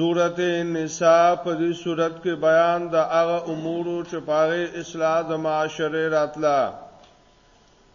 سورت نساء په دې سورت کې بیان د هغه امور چې پاره اصلاح د معاشره راتلا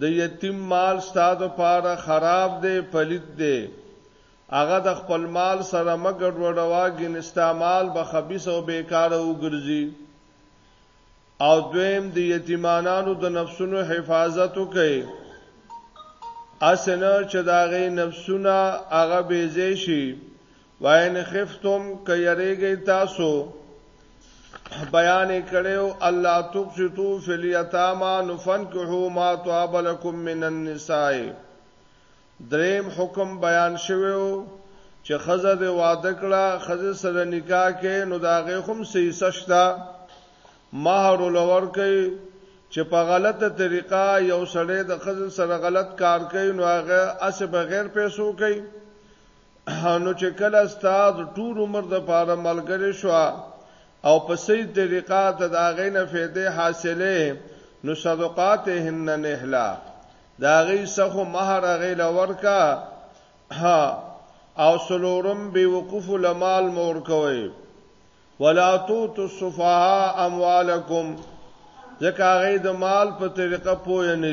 د یتیم مال ستا د پاره خراب دی، پلیت دی. هغه د خپل مال سره مه ګډوډوه، ګنې ستا مال به خبیث او بېکاره وګرځي. او دویم، د یتیمانانو د نفسونو حفاظت وکړئ، هسې نه چې د هغوی نفسونه هغه بېځای شي وان خفتم ک یریږي تاسو بیان کړو الله تقسطو فی الیتاما نفنکحو ما طاب لكم من النساء دریم حکم بیان شویو چې خزه د واده کړه خزه سره نکاح کې نو داغه هم سې سشتا مہر لور کې چې په غلطه طریقه یو سړی د خزه سره غلط کار کوي نو هغه اس بغیر پیسو کوي نو چې کله استاد ټول عمر د پاره ملګری شو او په صحیح طریقه د داغې نه فائدې حاصلې نو صدقات هن نهلا داغې سخو مہر غې لور کا ها او سلورم بي وقوف لمال مور کوي ولا تو تصفها اموالکم ځکه غې د مال په طریقه پوه نه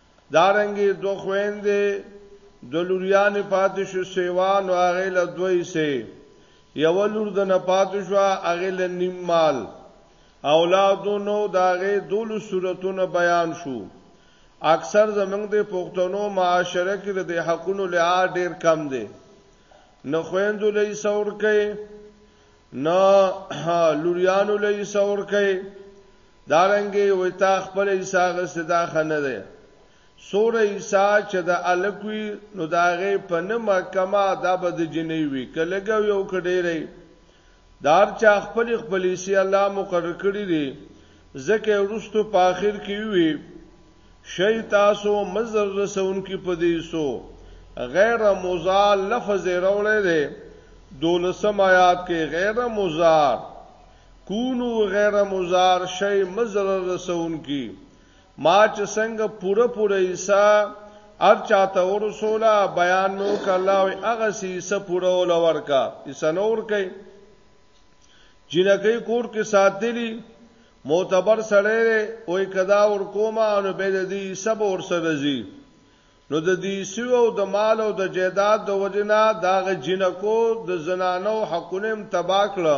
دارنګې دوه خویندې دوه لوریانې پاتې شو سیوا نو هغې له دوه حصې یوه لور د نه پاتې شوه هغې له نیم مال اولادو نو د هغې دولو صورتونه بیان شو اکثر زمونږ د پښتنو معاشره کې د حقونو لحاظ ډیر کم دی نه خویندو لې سور کوي نو لوریانو له یې سور کوي دارنګي وي تا خپل عیسی غسه دا خنه ده سور عیسی چې د الکوي نو داغه په نه محکمه دا به د جنې وي کلهګو یو کډېری دار چا خپل خپل عیسی الله مقرر کړی دی ځکه ورستو په اخر کې وي شئ تاسو مه ضرر رسونکي په دې څو غیر مضار لفظ یې راوړی دی دولسم آیات کې غیر مضار کونو غیر مضار شئ مه ضرر رسونکي ما چې څنګه پوره پوره عیسی ار چاته ورسوله بیان مې وکړ الله وي هغه سي عیسی پوره ول ورکا عیسی نور کوي جنکې کور کې ساتلی معتبر سړی دی وای که دا ورکوم نو بیا د دې حصه به ورسره ځي نو د دې سوي او د مال او د جیداد د وجنا داغه جنکو د زنانو حقونه هم تبا کړه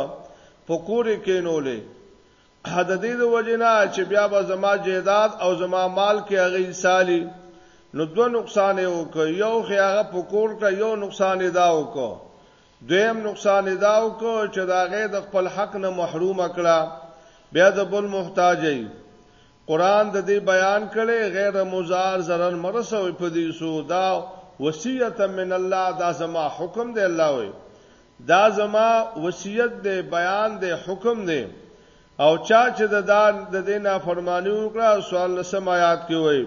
په کورې کینولې د دې د وجنا چې بیا به زما جیداد او زما مال کې هغه سالي نو دوه نقصان یې وکړ یو خیاغه پکور ته یو نقصان یې دا وکړ دویم نقصان یې دا وکړ چې د هغې د خپل حق نه محروم کړه، بیا د بل محتاج یې. قرآن د دې بیان کړی، غیر مضار ضرر مه رسوئ په دې څو دا وصیتا من الله دا زما حکم دی الله وایي، دا زما وصیت دی، بیان دی، حکم دی او چا چې د دې نافرماني وکړه، څوارلسم آیات کې وایي،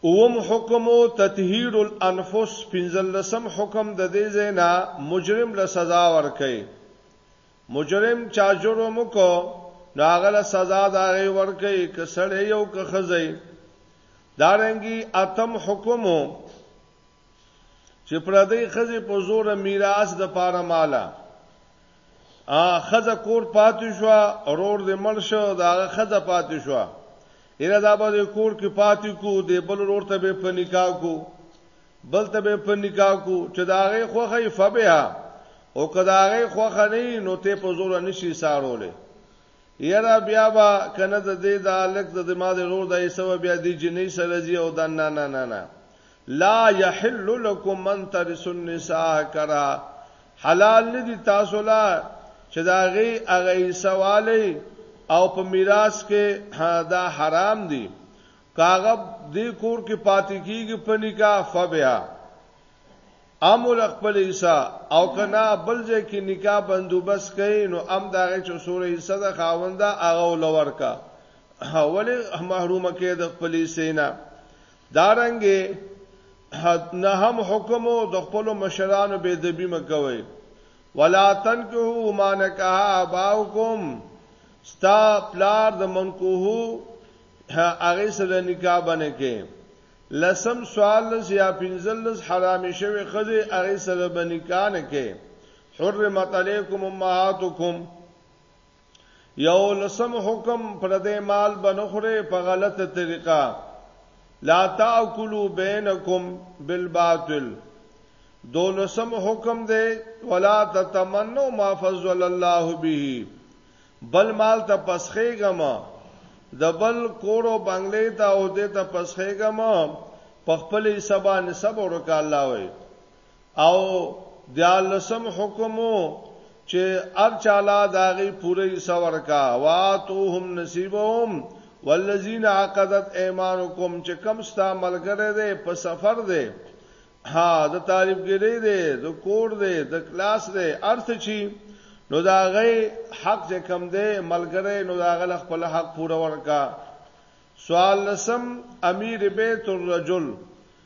اووم حکم، تطهیر الانفس، پنځلسم حکم، د دې ځای نه مجرم له سزا ورکړئ، مجرم چا جرم وکړ نو هغه له سزا د هغې ورکړئ، که سړی یې او که ښځه یې. دارنګي اتم حکم، چې پردی خزه په زور میراث د پاره مالا ا خزه کور پاتې شو اورور د مړ شو دا خزه پاتې شو اله دا به کور کې پاتې کو د بل ورور ته به په نکاح کو بل ته به په نکاح کو چې دا غي خوخه فبها او کداغه خوخه نه نو ته په زور نشي سارولې یرا بیا با کنه د دې د الک د دماغ رور د ایسو بیا دی جنې سره زی او دنا نه نه نه لا يحل لكم ان ترثوا النساء کرا حلال ندی تاسو لا چې دا غي اغه سوالي او په میراث کې دا حرام دي کاغه دې کور کې پاتې کیږي په نکاح فبیا امول خپل ایسا او کنا بل ځای کې نکاح بندوبست کړي نو ام داغه چې سورې ایسا د خاونده هغه لور کا اوله محرومه کې د خپل سینا دارنګه نه هم حکم د خپل مشرانو به دبی مکوي ولا تنکحو ما نکاح اباؤکم ستا پلار د منکوحو هغه سره نکاح باندې کې لسم سوال لس یا پنځل لس حرام شوی خزه هغه سره باندې کان کې حرمت علیکم امهاتکم یو لسم حکم پردې مال بنخره په غلطه طریقه لا تاکلوا بینکم بالباطل دولسم حکم دی ولا تتمنوا ما فضل الله به بل مال ته پسخېګم د بل کورو بنگلې ته او دې ته پسخېګم په خپلې سبا نسب ورکا الله وي او دیارلسم حکم و چې هر چا له د هغې پوره حصه ورکا واتوهم نصیبهم والذین عقدت ایمانکم چې کم ستا ملګری دی په سفر دی ها د طالبګری دی د کور دی د کلاس دی ارث چی نو دا غي حق چې کم دی ملګری نو دا غل خپل حق پوره ورکا سوال لسم امیر بیت الرجل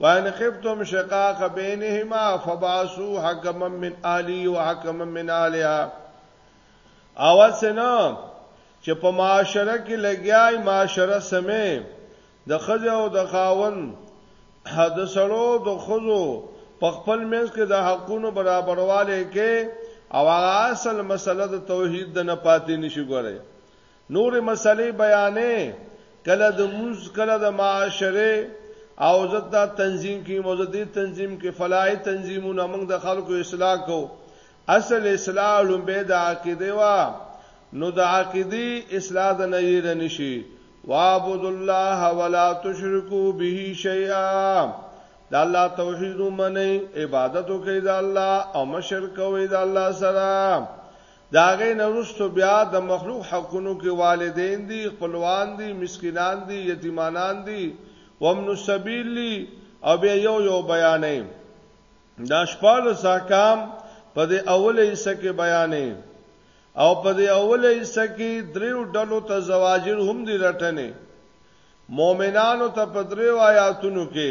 وان خفتم شقاق بینهما فبعثوا حکما من اهلی و حکما من اهلها اول سنا چې په معاشره کې لګیای معاشره سمې د خځه او د خاون د سړو د خزو په خپل منځ کې د حقونو برابرواله کې او هغه اصل مسله د توحید د نه پاتې نشي ګوري نورې مسئلې بیانې کله د موز کله د معاشره او زت دا تنظیم کې موزدې تنظیم کې فلاحي تنظیمونه موږ د خلکو اصلاح کو اصل اصلاح لومبه د عقیده وا نو د عقیده اصلاح د نه یې نشي وعبد الله ولا تشرکو به شیئا د الله توحید ومني عبادت وکړي د الله او مشرک وي د الله سره د هغې نه وروسته بیا د مخلوق حقونو کې والدین دي، خپلوان دي، مسکینان دي، یتیمانان دي، وابن السبیل دي او بیا یو یو بیانوي. دا شپاړس احکام په دې اوله حصه کې بیانوي او په دې اوله حصه کې دریو ډلو ته زواجر هم دي رټنې. مؤمنانو ته په دریو آیاتونو کې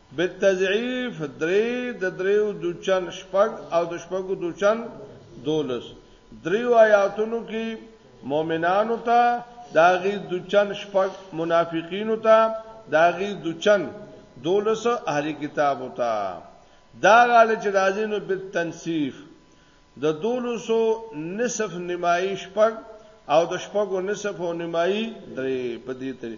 بالتضعیف درې د دریو دوچن شپږ او د شپږو دوچن دولس دریو آیاتونو کې مؤمنانو ته داغي دوچن شپږ منافقینو ته داغي دوچن دولس اهل کتاب ته دا غاله چې راځي نو په تنصیف د دولسو نصف نمایي شپږ او د شپږو نصف او نمایي درې په دې تری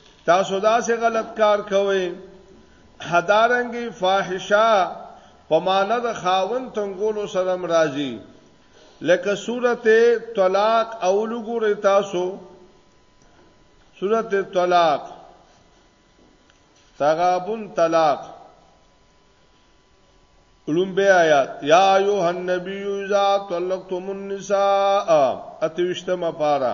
تاسو دا سه غلط کار کوئ حدارنګي فاحشه په معنا د خاون تنګولو سره مرাজি لکه سورته طلاق اول ګورې تاسو سورته طلاق تغابن طلاق علوم به آیات یا ایه النبی اذا طلقتم النساء اتوشتمه پارا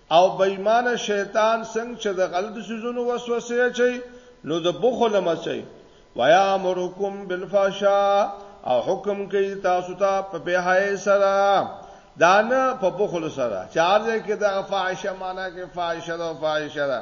او بې ایمانه شیطان څنګه چې د غلطو څیزونو وسوسې اچوي نو د بخل هم اچوي ويامرکم بالفحشاء او حکم کوي تاسو ته په بهای سره دانه په بخل سره چارځه کې د فاحشه معنا کې فاحشه ده فاحشه ده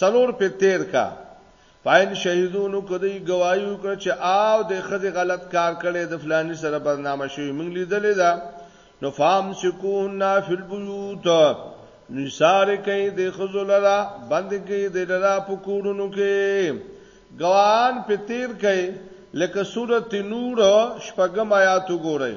څلور پۀ تېر کا. فاعل شهیدو نو که دوی ګواهي وکړه چې آو دې ښځې غلط کار کړی د فلاني سره بدنامه شوې مونږ لیدلې ده نو فامسکوهن فی البیوت نیسار کئ دې ښځو لره بند کئ دې لره په کورونو کې ګواهان پۀ تېر کئ لکه سورة نور شپږم آیات وګورئ.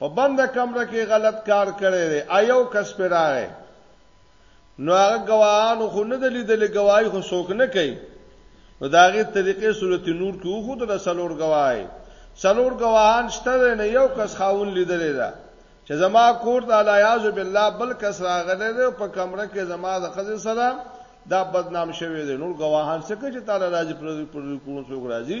په بنده کمره کې غلط کار کړی دی ایو کس پر راغی نو هغه گواهانو خو نه د لیدل گواهی خو څوک نه کوي نو داغه طریقې صورت نور کې خو د سلور گواهی سلور گواهان شته نه یو کس خاون لیدل دا چې زما کور ته الیاذ بالله بل کس راغلی دی په کمره کې زما د خزې سره دا بدنام شوی دی نور گواهان څه کوي چې تعالی راځي پر پر کوم څوک راځي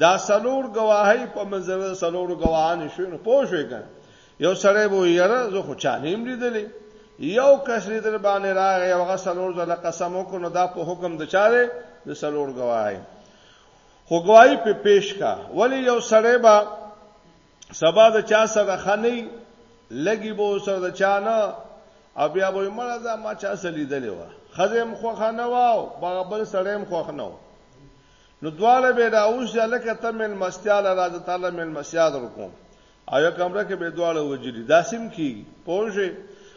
دا سلور گواهی په منځره سلور گواهان شوی نو پوه شوی کنه یو سړی وو یره زه خو چانیم لیدلې یو کس لیدل باندې راغی هغه سلور ځله قسم وکړو دا په حکم د چاره د سلور گواهی خو گواهی په پیش کا ولی یو سړی با سبا د چا سره خنی لګي بو سره د چا نه او بیا به مړه دا ما چا سره لیدلې و خزم خو خنه واو بغبل سړیم خو خنه واو نو دواړه به راوځي لکه ته ملمستیا له راځه تعالی ملمستیا در کوم او یو کمره کې به دواړه وجلی داسیم کی پوجي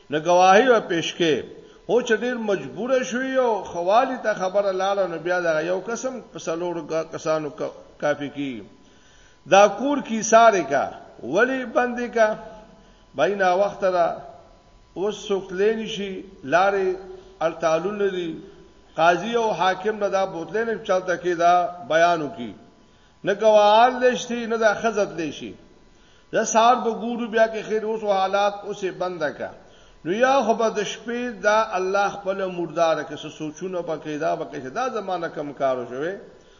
نه گواهی او پیشکې هو چې ډیر مجبور شوی او خوالی ته خبره لاړه نو بیا دا یو قسم په سلوړو کسانو کافی کی دا کور کی ساره کا ولی بندې کا بینا وخت را اوس څوک تللی نه شي، لارې التالونه دي، قاضي او حاکم به دا بوتلې نه چلته کې دا بیان وکړي، نه ګواهان تللی شي، نه دا ښځه تللی شي. د سهار به ګورو بیا که خیر اوس حالات اوس یې بنده که نو یا خو به د شپې دا الله خپله مرداره که څه سوچونه به کوي دا به کوي چې دا زمانه کم کار شوی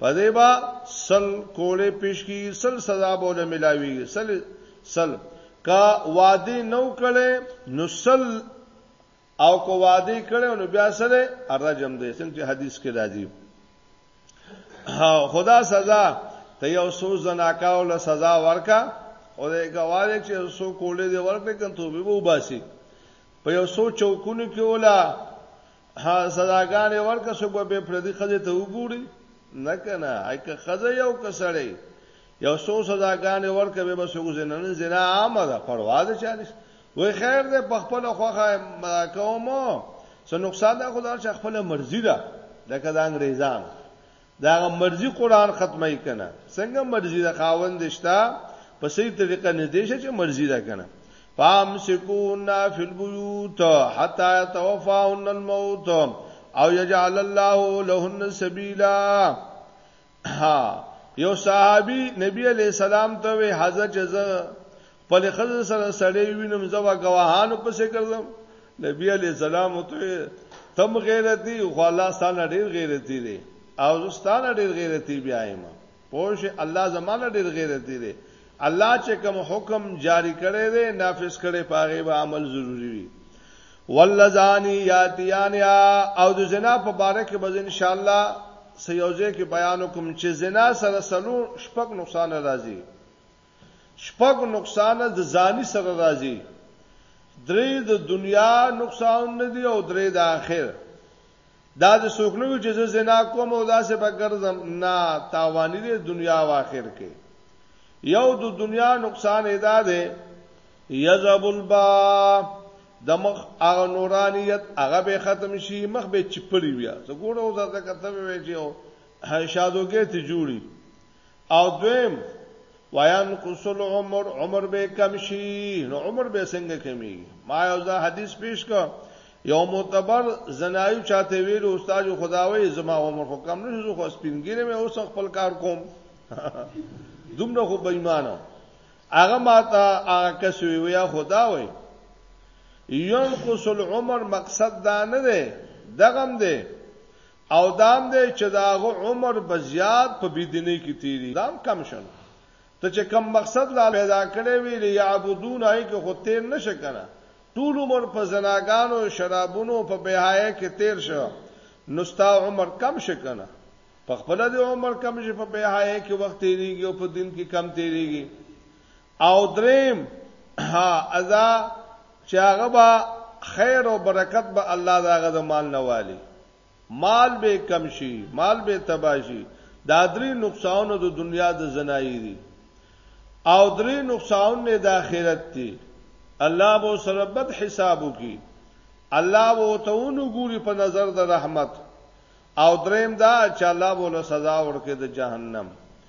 په دې با سل کولې پیش کی سل سزا بوله ملاوی سل سل کا وادي نو کړي نو سل او کو وادي کړي نو بیا سره رجم دي څنګه حدیث کې راځي خدا سزا ته یو سو زناکاو له سزا ورکا او د ګواله چې سو کولې دی ورکړي کنه توبه وو باسي په یو سو چوکونو کې ولا ها صداګانې ورکه شو به پردي خزه ته وګوري نه کنه اګه خزه یو کسړې یو څو صداګانې ورکه به بس وګزنن زنا عامه ده پروا ده چالیس وای خیر ده په خپل خوخه کومو څه نقصان ده خدای چې خپل مرزي ده لکه د انګريزان دا هغه مرضی قران ختمای کنه څنګه مرضی د خاوند شتا په صحیح طریقه نه دیشه چې مرضی دا کنه پام سکون فی البیوت حتا توفاهن الموت او یجعل الله لهن سبیلا ها یو صحابي نبی علی السلام ته وی حضرت جزا خپل خزه سره سړی وینم زوا گواهانو پسې ګرځم نبی علی السلام ته تم غیرتی خو الله ستانه ډیر غیرتی دی او ستانه ډیر غیرتی بیا ایم پوه الله زمانه ډیر غیرتی دی الله چې کوم حکم جاری کړي دی نافذ کړي پاغه به عمل ضروری وي ولذانی یاتیانیا او د زنا په باره کې به ان شاء الله سیوزه کې بیان کوم چې زنا سره سلو شپږ نقصان راځي شپږ نقصانه د ځاني سره راځي، درې د دنیا نقصانونه دي او درې د آخر. دا د څوک نه وي چې زه زنا کوم او داسې به ګرځم، نه تاواني دی دنیا او آخر کې. یو د دنیا نقصان یې دا دی یذهب البا د مخ هغه نورانیت هغه به ختم شي مخ به چپړی بیا زه ګورم دا کته به ویجو شادوګې ته جوړي او دویم ویان قصل عمر عمر به کم شي نو عمر به څنګه کمی ما یو ځا حدیث پیش کا یو معتبر زنایو چاته ویل استاد خداوي زما عمر خو کم نه شو خو سپینګیره مې اوس خپل کار کوم دومره خو بېمانه هغه ماته هغه کس وی یا خدا وی ينقص العمر مقصد دا نه دی دغم دی او دام دی چې د هغه عمر به زیات په بې دینۍ کې تېرېږي، دا هم کم شه نو. ته چې کوم مقصد لا پیدا کړی وي، لیعبدون، هغې کې خو تېر نه شې که نه؟ ټول عمر په زناګانو، شرابونو او په بې حیایۍ کې تېر شه، نو ستا عمر کم شي که نه؟ پخپله دې عمر کم شي، په بې حیایۍ کې وخت تېرېږي او په دین کې کم تېرېږي. او دریم ها ازا چې هغه به خیر او برکت به الله دا غد مال نه والی مال به کم شي مال به تباشي دا درې نقصان د دنیا د زنای دي او درې نقصان نه د آخرت دي الله به سره بد حساب وکي الله به تهونو ګوري په نظر د رحمت او دریم دا چې الله به له سزا ورکړي د جهنم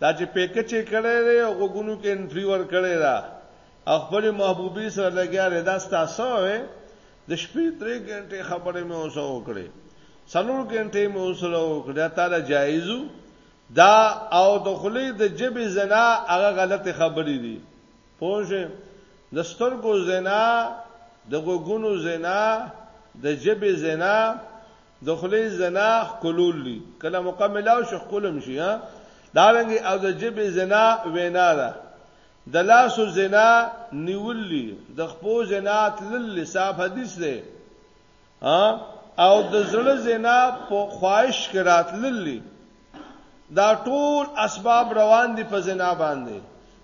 دا چې پیکچ یې کړی دی او غوږونو کې انټري ورکړې ده او خپل محبوبې سره لګیا دی دا ستاسو وي د شپې درې غنټې خبرې مې اوسه وکړې څلور غنټې مې اوسه وکړې تعالی جایزو دا او د خلې د جبې زنا هغه غلطه خبرې دي پوه د سترګو زنا د غوګونو زنا د جبې زنا د خولې زنا ښکلول دي کله موقع ملاو شي ښکلم شي ها دا رنګي او د جبې زنا وینا ده د لاسو زنا نیول دي د خپو زنا تلل صاحب حدیث ده او د زړه زنا په خواهش کې راتلل دي دا ټول اسباب روان دي په زنا باندې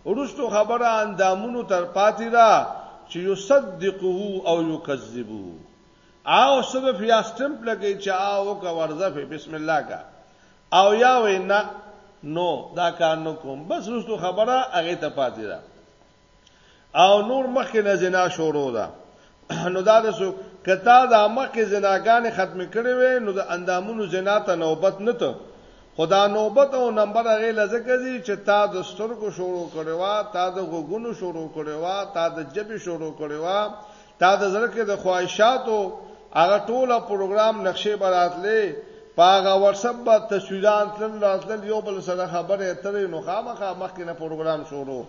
ورستو خبره اندامونو تر پاتې ده چې یصدقه او یکذبه او صرف یا سټمپ لګی چې او کا ورزف بسم الله کا او یا وینا نو دا کار نو کوم بس رسو خبره هغه ته پاتې ده او نور مخکې نه زنا شروع ده نو دا د سو کتا د مخکې زناګان ختم کړي وي نو د اندامونو زنا ته نوبت نه ته خدا نوبت او نمبر هغه لزکه دي چې تا د سترګو شروع کړي وا تا د غوګونو شروع کړي وا تا د جبي شروع کړي وا تا د زړه کې د خواهشاتو هغه ټوله پروګرام نقشې براتلې په هغه واتساپ به تصویران تل راتل یو بل سره خبرې اترې نو خامخا مخکې نه پروګرام شروع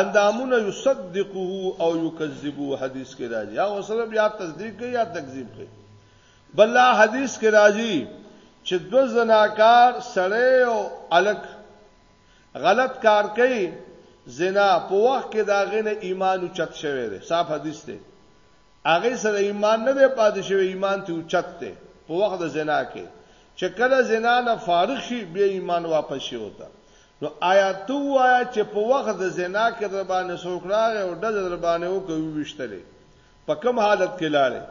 اندامونه یصدقوه او یکذبو حدیث کې راځي یا وسره بیا تصدیق کوي یا تکذیب کوي بل حدیث کې راځي چې دو زناکار سړی او الک غلط کار کوي زنا په وخت کې دا غنه ایمان او چت شوی دی صاف حدیث دی هغه سره ایمان نه دی پاتې شوی ایمان ته چت دی په وخت د زنا کې چې کله زنا نه فارغ شي بیا ایمان واپس شي وته نو آیا تو وایا چې په وخت د زنا کې در باندې څوک راغی او د در باندې وکوي وشتلې په کوم حالت کې لاله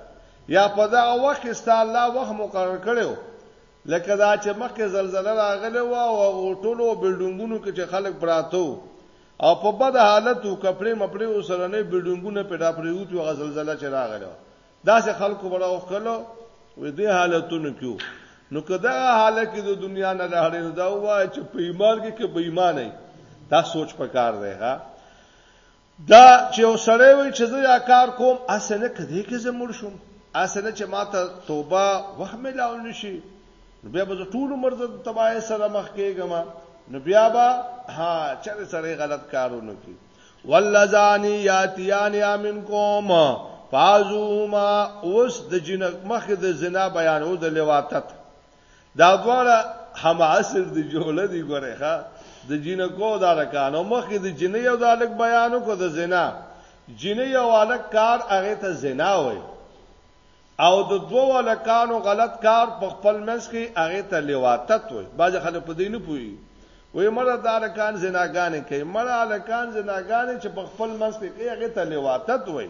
یا په دا وخت کې ست الله وخت مقرر کړو لکه دا چې مخکې زلزله راغله و او غوټلو بلډنګونو کې چې خلک براتو او په بد حالت او کپړې مپړې او سره نه بلډنګونه پیدا پریوت او غزلزله چې راغله دا چې خلکو بڑا وکړو وې دې حالتونو کې نو کدا حالت کې د دنیا نه لهړې نو دا وای چې په ایمان کې کې بې ایمان نه دا سوچ پکار دی ها دا چې یو سړی وي چې زه دا کار کوم اسه نه کدی کې زه مړ شوم اسه نه چې ماته توبه وخت ملاو نشي نو بیا به ټول عمر زه تباہی سره مخ کېږم نو بیا به ها چرې سره غلط کارونه کوي والذانی یاتیان امنکم فازوما اوس د جنک مخ د زنا بیان او د لواتت دا دواړه هم عصر دی جوړه دی ګوره ښا د جنکو دا رکانو مخکې د جنې یو دالک بیانو کو د زنا جنې یو الک کار هغه ته زنا وای او د دوو الکانو غلط کار په خپل منځ کې هغه ته لیواتت وای باز خلک په دې نه پوي وې مړه د الکان زناګانې کوي مړه الکان زناګانې چې په خپل منځ کې هغه ته لیواتت وای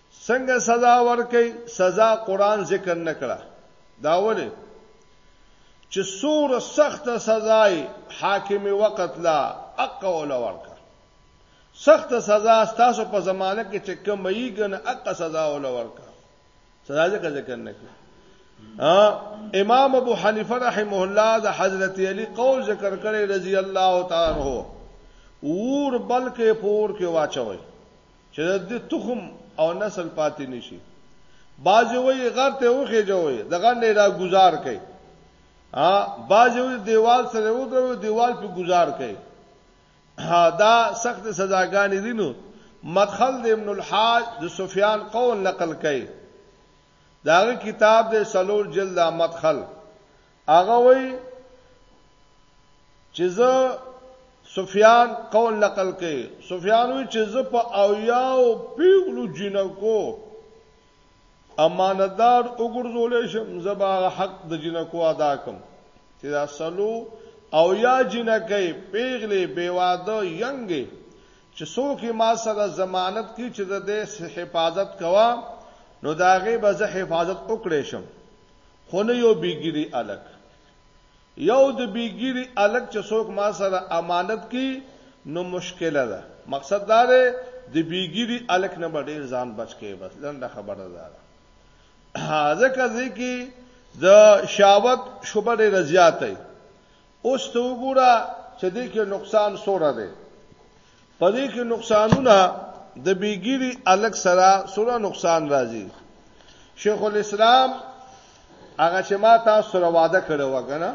څنګه سزا ورکوي سزا قران ذکر نه کړه دا ولې چې سور سخت سزای حاکم وقت لا اقول ورکا سخت سزا تاسو په زمانه کې چې کوم یګن اق سزا ول ورکا سزا ځکه ذکر نه کړ امام ابو حنیفه رحمه الله د حضرت علی قول ذکر کړي رضی الله تعالی عنہ ور بلکې پور کې واچوي چې د دې تخم او نسل پاتې نشي بعضې وایي غر ته وخېجوئ د غر نه را ګزار کړئ بعضې وایي دیوال سره ودروئ دیوال پې ګزار کړئ دا سخت سزاګانې دي نو مدخل د ابن الحاج د سفیان قول نقل کړي داغه کتاب د سلور جلد مدخل هغه وای چې زه سفیان قول نقل کوي سفیان وی چې زه په اویا او پیغلو جنکو امانتدار وګرځول شم زبا حق د جنکو ادا کوم چې دا سلو او یا جنکې پیغلې بیواده ینګې چې څوک ما سره ضمانت کی چې د دې حفاظت کوا نو داغه به زه حفاظت وکړې شم خو نه یو بی ږیری هلک. یو د بی ږیری هلک چې څوک ما سره امانت کوي نو مشکل ده. مقصد دا دی د بی ږیری هلک نه به ډیر ځان بچ کوې بس لنډه خبره دا ده. ځکه دې کې د شاوت شوبه ډیره زیاته وي. اوس ته وګوره چې دې کې نقصان څوره دی. په دې کې نقصانونه د بیګیری الګ سره سره نقصان راځي شیخ الاسلام هغه چې ما تاسو سره وعده کړو وګنه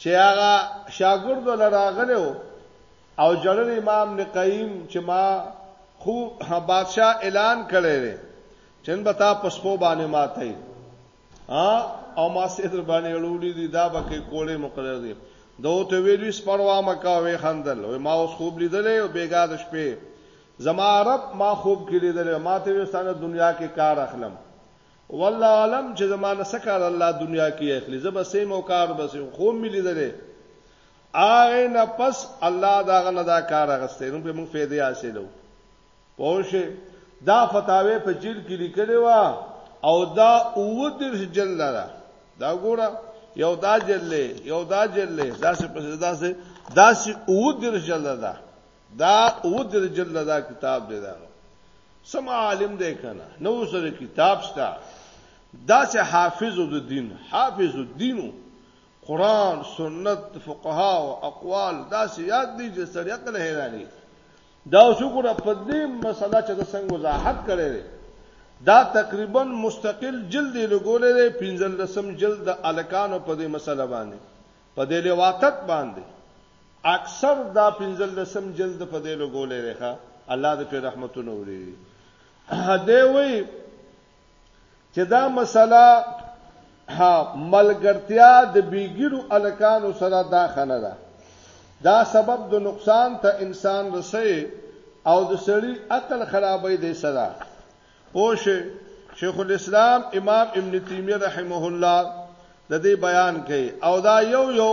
چې هغه شاګرد لراغلو او جلال امام نقیم چې ما خو بادشاہ اعلان کړی چن بتا پسپو باندې ماته ها او ما سیدر باندې اړولې دي دا به کې کولې مقرر دي دو ته ویلې سپړوا مکا وې خندل او ما اوس خوب لیدلې او بیګا د شپې زما رب ما خوب کې لیدلې ما ته وستانه دنیا کې کار اخلم والله علم چې زمانه سکار الله دنیا کې اخلي زب سه مو کار بس خو مې لیدلې آغه نه پس الله دا غنه دا کار غسته نو به موږ فائدې حاصلو پوشه دا فتاوی په جیل کې لیکلې و او دا او درش جل لره دا ګوره یو دا جل یو دا جل دا څه په دا څه دا څه او درش جل ده دا او درش جل ده کتاب دی دا سم عالم دی کنه نو سره کتاب شته دا څه حافظ د دین حافظ الدینو قران سنت فقها او اقوال دا څه یاد دي چې سړی عقل حیرانی دا اوس وګوره په دې مسله چې د څنګه وضاحت کړی دی دا تقریبا مستقل جلد دی لګولې دی پنځل رسم جلد د الکانو په دې مسله باندې په دې لواتت باندې اکثر دا پنځل رسم جلد په دې لګولې دی ښا الله دې په رحمتونو وری دی وی چې دا مسله ها ملګرتیا د بیګیرو الکانو سره دا خنه ده دا سبب د نقصان ته انسان رسي او د سړي عقل خرابې دی سره پوش شیخ الاسلام امام ابن تیمیه رحمه الله د دې بیان کوي او دا یو یو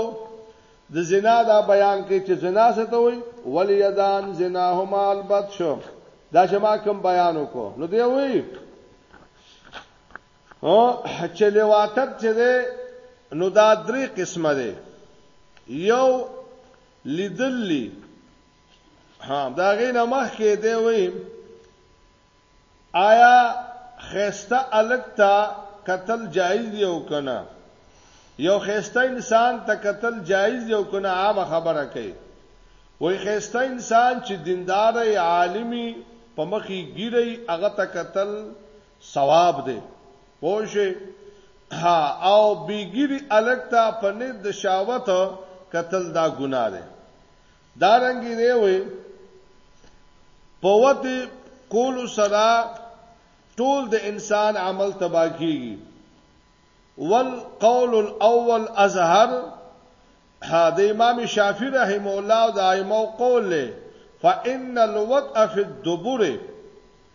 د زنا دا بیان کې چې زنا څه ته وایي ولیدان زناهما البت شو دا چې ما کوم بیان وکړو نو دی وایي او چې لواتت چې ده نو دا درې قسمه ده یو لیدلی ها دا غي نه مخ کې دی وایي آیا ښایسته هلک ته کتل جایز دي او که نه؟ یو ښایسته انسان ته کتل جایز دي او که نه عامه خبره کوي. وایي ښایسته انسان چې دیندار وي، عالم وي، په مخ یې ږیره وي هغه ته کتل ثواب دی. پوه شوې؟ ها او بې ږیري هلک ته په نیت د شهوت کتل دا ګناه دی. دارنګي دی وي پوت کول سره ټول د انسان عمل تباہ کیږي والقول الاول ازهر ها د امام شافعي رحم الله او د ائمه قول له فان الوضع في الدبر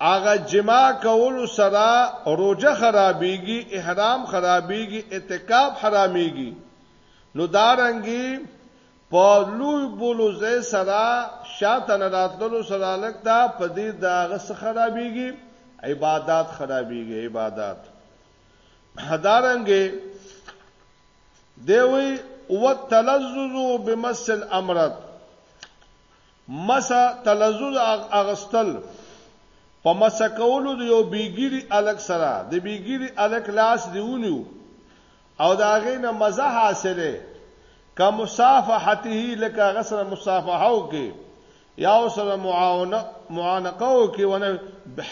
هغه جماع کولو سره روژه خرابیږي احرام خرابیږي اعتکاف حراميږي نو دارنګي په لوی بولو ځای سره شاته نه راتللو سره لک دا په دې د هغه څه خرابيږي عبادت خرابيږي عبادت دارنګي دی وی وتلذذ بمس الامرت مسه، تلذذ اغستل، په مسه کولو د یو بې ږیري هلک سره د بې ږیري هلک لاس دې ونیو او د هغې نه مزه حاصله که مصافحته لکه هغه سره مصافحه وکړي یا ورسره معانقه وکړي ونه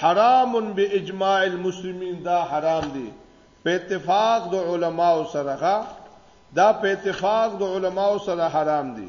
حرام باجماع المسلمین دا حرام دي په اتفاق د علماو سره دا په اتفاق د علماو سره حرام دي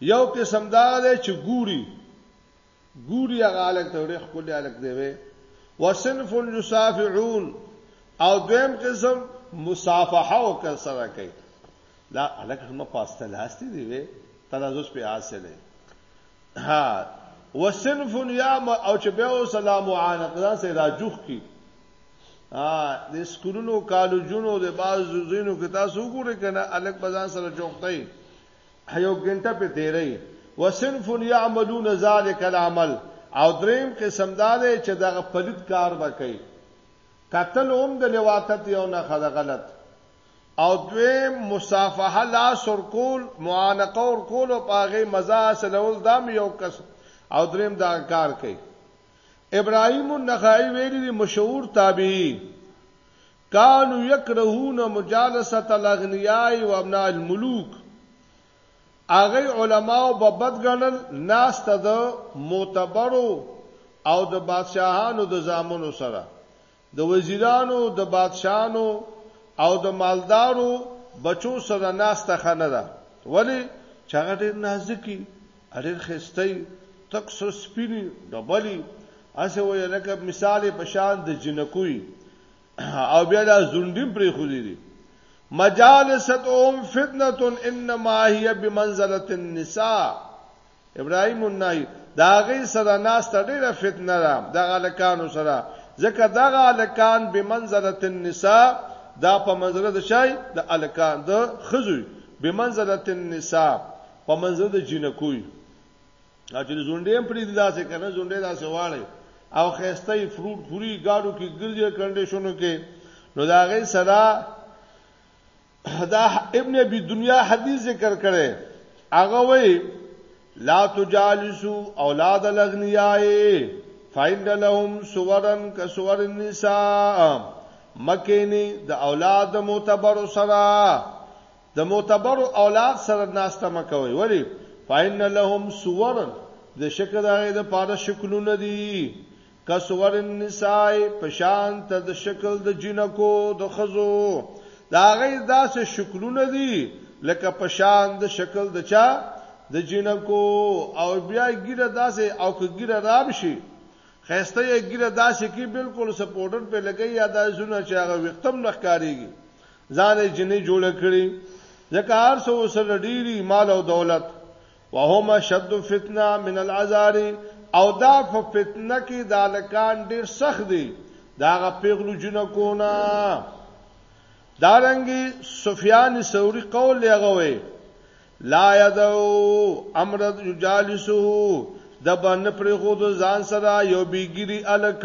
یو قسم دا دی چې ګوري ګوري هغه الک ته ډېر خپل الک دی وي وسنف یصافعون او دویم قسم مصافحه او کر سره کوي دا الک هم پاسته لاستی دی وي تلازوس په حاصله ها وسنف یا او چې به او سلام عانق دا سه راجوخ کی ا د سکولونو کالجونو د باز زینو کې تاسو وګورئ کنه الک بازار سره جوړتای یو ګنټه په تیری وسنف یعملون ذلک العمل او دریم قسم دا دی چې دغه پلیت کار وکړي قتل هم د لواتت یو نه خده غلط او دویم مصافحه لا سر کول معانقه ور کول او پاغه مزه سلول دام یو کس او دریم دا کار کوي ابراهیم النخعی ویلی مشهور تابعی کانو یکرهون مجالسة الاغنیاء و ابناء الملوک، هغوی، علماو، به بد ګڼل ناسته د معتبرو او د بادشاهانو د زامنو سره، د وزیرانو، د بادشاهانو او د مالدارو بچو سره ناسته ښه نه ده، ولې چې هغه ډېر نازک وي، ډېر ښایسته وي، تک سره سپین وي، ډبل وي، هسې وایي لکه مثال یې په شان د جینکو وي، او بیا دا زونډیم پرې خو دي مجالستهم فتنه انما هي بمنزله النساء ابراهيم النای داغه سره ناس ته ډیره فتنه ده دغه لکانو سره ځکه دغه لکان بمنزله النساء دا په منزله د شای د الکان د خزوی بمنزله النساء په منزله د جنکوي دا چې زونډې هم پرې دي داسې کنه زونډې داسې واړې او خېستې فروټ خوري گاډو کې ګرځي کنډیشنو کې نو دا غي صدا دا ابن ابي دنیا حدیث ذکر کړي هغه وی لا تجالسو اولاد الاغنیاء فإن لهم صورا كصور النساء مکینی د اولاد معتبر سره د معتبرو اولاد سره ناسته مه کوئ، ولې؟ فإن لهم صورا، بېشکه د هغې لپاره شکلونه دي، کصور النساء، په شان ته د شکل د جینکو، د ښځو، د هغې داسې شکلونه دي لکه په شان د شکل د چا؟ د جینکو، او بیا ږیره داسې، او که ږیره رام شي، ښایسته یې ږیره داسې کړي، بالکل څه پوډر پرې لګوي، یا داسې زړونه چې هغه وېښته هم نه ښکارېږي، ځان یې جنې جوړ کړي ځکه هر څو سره ډیری مال او دولت وهم شد فتنه من الازار او دا په فتنه کې د الکان ډیر سخت دی دا غ پیغلو جنکو نه دارنګي سفیان ثوری قول لغوي لا یدو امر یجالسو د باندې پرې خود ځان سره یو بیګری الک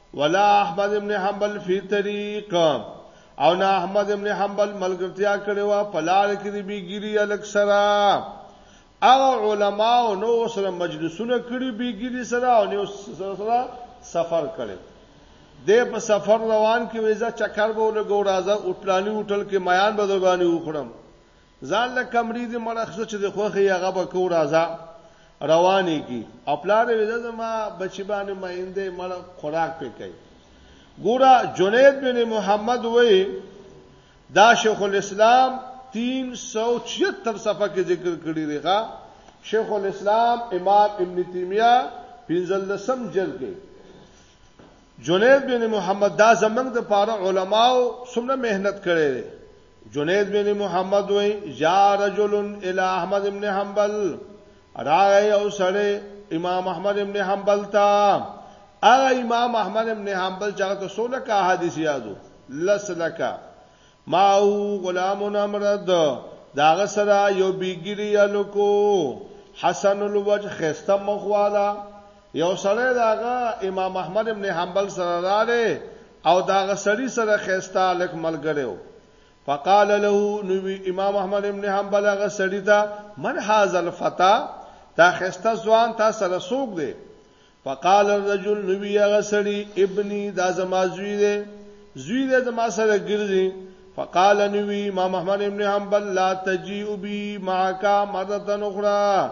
ولا احمد ابن حنبل فی طریق او نه احمد ابن حنبل ملګرتیا کړي وا په لار کې دی بیګری الک سره او علما او نو سره مجلسونه کړي بیګری سره او نو سره سره سفر کړي د په سفر روان کې ویزه چکر به ولګو راځه اوټلانی اوټل کې میان به دوبانی وخړم ځان له کمرې دې مړه خسو چې د خوخي هغه به کو راځه روانې کی او پلار وې زما بچی باندې مینده مړه خوراک پې کوي ګورا جنید بن محمد وې دا شیخ الاسلام 376 صفحه کې ذکر کړی دی ښا شیخ الاسلام امام ابن تیمیه پنځلسم جلد کې جنید بن محمد دا زمنګ د پاره علماو سمره مهنت کړي جنید بن محمد وای یا رجل الی احمد ابن حنبل راغی او سړی امام احمد ابن حنبل تا اغه امام احمد ابن حنبل چې هغه سونه کا حدیث یادو لس لکا ما هو غلام امرد داغه سره یو بیګری الکو حسن الوجه خسته مخوالا یو سړی د هغه امام احمد ابن حنبل سره راغی او د هغه سړي سره خیستا لک ملګری و فقال له نو امام احمد ابن حنبل هغه سړي ته من هاذا الفتا دا خیستا ځوان تا سره سوق دی فقال الرجل نو هغه سړي ابني دا زما زوی دی زوی دی زما سره ګرځي فقال نو امام احمد ابن حنبل لا تجيء بي معك مره اخرى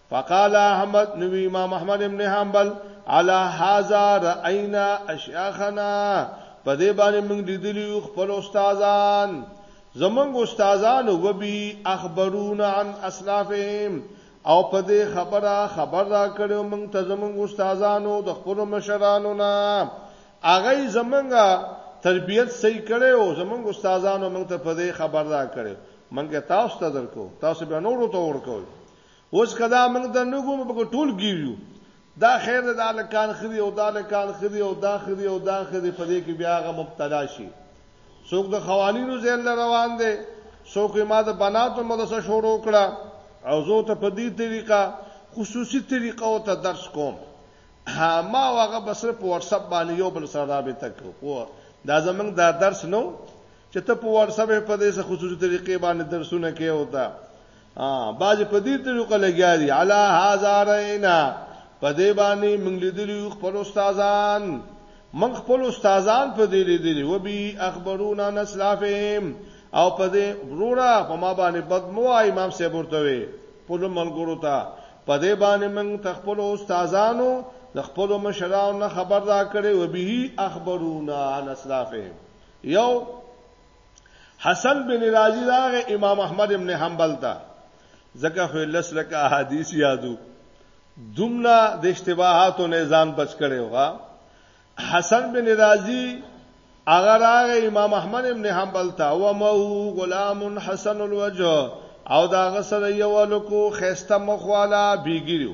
فقال احمد نو امام احمد ابن حنبل على هذا راينا اشياخنا په دې باندې موږ لیدلی خپل استادان زمونږ استادان وبي اخبرون عن اسلافهم او په دې خبره خبر را کړو موږ ته زمونږ استادانو د خپل مشرانو نه اغه زمونږ تربيت صحیح کړي او زمونږ استادانو موږ ته په دې خبر را کړو موږ تاسو ته درکو تاسو به نورو ته ورکو اوس که دا موږ ته نه ګورو پکې ټول ګیر یو دا خیر ده دا لکان ښه دي او دا لکان ښه دي او دا ښه دي او دا ښه دي په دې کې بیا هغه مبتلا شي څوک د قوانینو ځین له روان دی څوک یې ما د بناتو مدرسه شروع کړه او زه ته په دې طریقه خصوصي طریقه او ته درس کوم ما هغه بسره په واتس اپ باندې یو بل سره رابطه کوو دا زمنګ دا درس نو چې ته په واتس اپ په دې خصوصي طریقې باندې درسونه کوي او دا ها باز په دې طریقه لګیا دي علا هزارینا په دې باندې موږ لیدلی خپل استادان موږ خپل استادان په دې لیدلی و بي اخبرونا نسلافهم او په دې وروره په ما باندې بدمو امام صاحب ورته وي په ملګرو ته په دې باندې موږ تخپل استادانو د خپل مشرانو خبر را کړي و به اخبرونا عن اسلافهم یو حسن بن راضی راغه امام احمد ابن حنبل ته ځکه خو لس لکه احادیث یادو دومره د اشتباهاتو نه ځان بچ کړي وغه حسن بن راضی هغه راغه امام احمد ابن حنبل ته او مو غلام حسن الوجه او دا غسر یو لکو خسته مخواله بیګیرو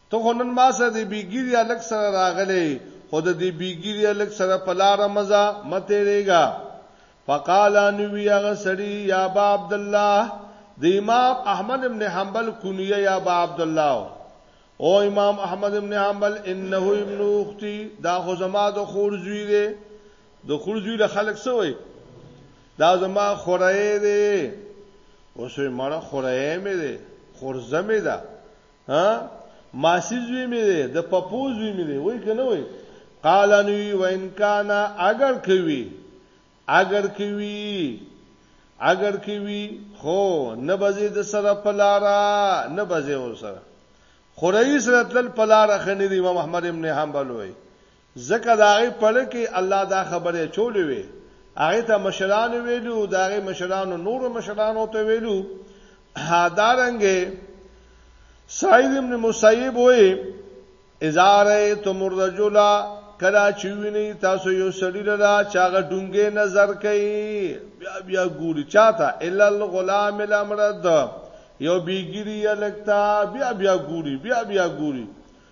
ته خو نن ما سره د بې ږیري هلک سره راغلی یې، خو د دې بې ږیري هلک سره په لاره مه ځه، مه تېرېږه. فقال نو وي هغه سړي، یا ابا عبدالله، د امام احمد ابن حنبل کنیه یا ابا عبدالله وه، او امام احمد ابن حنبل انه ابن اختي، دا خو زما د خور زوی دی. د خور زوی له خلک څه وایي؟ دا زما خوری دی. اوس وایي مړه خوری مې دی، خورزه مې ده. ها ماسی زوی مې دی د پپو زوی مې دی وای کنه وای قال نو وین کان اگر کوي اگر کوي اگر کوي خو نه بزي د سره پلارا نه بزي ور سره خوري سره تل پلارا خنري امام احمد ابن حنبل وای ځکه د هغه په ړه کې الله دا خبرې اچولې وې، هغه ته مشرانو ویلي وو، د هغه مشرانو نورو مشرانو ته ویلي وو. همدارنګه سعید بن مسیب وایي، اذا رأیتم الرجل کله چې ویني تاسو یو سړی لرا چې هغه ډونګې نظر کوي بیا بیا ګوري چاته الا الغلام الامرد یو بیګری لکتا بیا بیا ګوري بیا بیا ګوري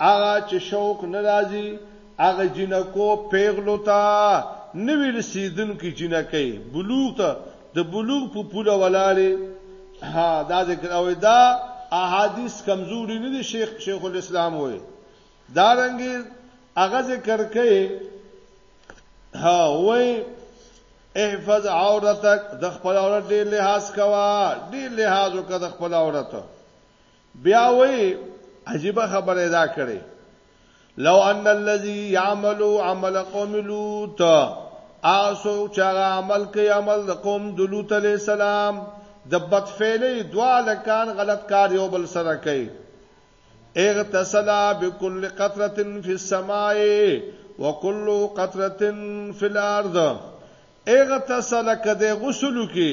هغه چې شوق نه راځي هغه جنکو پیغلو ته نوی رسیدونکي جنکې بلوغ ته د بلوغ په پوله ولاړې ها دا ذکر او دا احادیث کمزوري نه دي شیخ شیخ الاسلام وې دا رنګ هغه ذکر کوي ها وې احفظ عورتک د خپل عورت ډیر لحاظ کوا ډیر لحاظ وکړه د خپل عورت بیا وی عجیب خبره دا کړي لو ان الذي يعمل عمل قوم لوط آسو چا عمل کوي عمل د قوم د لوط عليه السلام د بدفعلی دوا لکان غلط کار یو بل سره کوي اغتسلا بكل قطره في السماء وكل قطره في الارض اغتسل کده غسل کی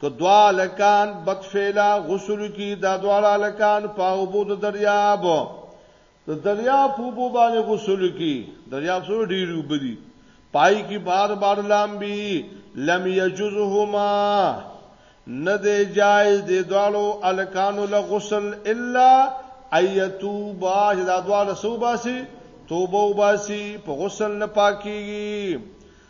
که دوا لکان بد فعلا غسل کی دا دواړه لکان پاوبو د دریاب د دریاب په بو باندې غسل کی دریاب سره ډیر وبدي پای کی بار بار لامبي لم یجزهما نه دی جایز دی دواړو الکانو له غسل الا ایتوبا چې دا دواړه سو باسي توبه وباسي په غسل نه پاکيږي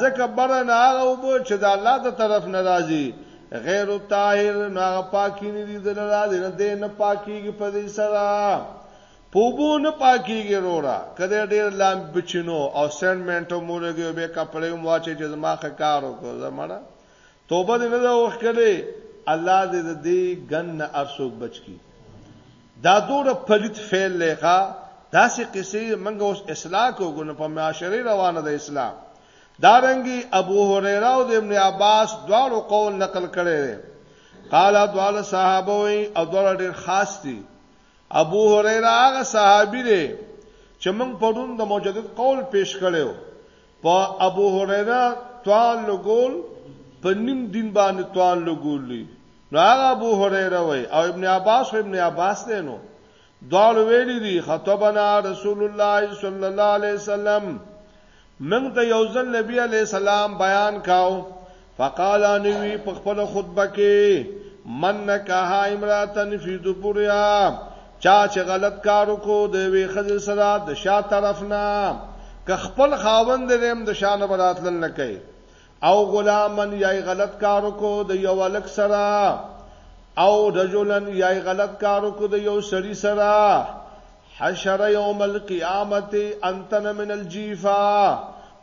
ځکه بره نه هغه اوبه چې د الله د طرف نه راځي غیر الطاهر نو هغه پاکي نه دي دلرا دې نه دې نه پاکيږي په دې سره پوبو نه پاکيږي رورا کله ډېر لام بچینو او سنمنټو مولګي به کپړې مو واچي چې زما ښه کار وکړ زمړه توبه دې نه ده وکړې الله دې د دې ګن نه ارسوک بچ کی دا دوره پلیت فعل لغه داسې قصې منګه اوس اصلاح کوو نو په معاشره روانه ده اسلام دارنګي ابو هريره او ابن عباس دواړو قول نقل کړي قال دواړه صحابه وي او دواړه ډېر خاص دي ابو هريره هغه صحابي دی چې موږ پرون د مجدد قول پیش کړو په ابو هريره توان لګول په نیم دین باندې توان لګول دي نو هغه ابو هريره وای او ابن عباس او ابن عباس دی نو دوال ویلی دي خطبنا رسول الله صلی الله علیه وسلم موږ ته یو ځل نبی علی السلام بیان کاو فقال انوی په خپل خطبه کې من نکاح امراتن فی دبریا چا چې غلط کارو کو د وی خزر سره د شا طرف نه که خپل خاوند دیم د شان براتل نه کوي او غلامن یای غلط کارو کو د یو الک سره او رجلن یای غلط کارو کو د یو سړی سره حشر یوم القیامت انتن من الجیفا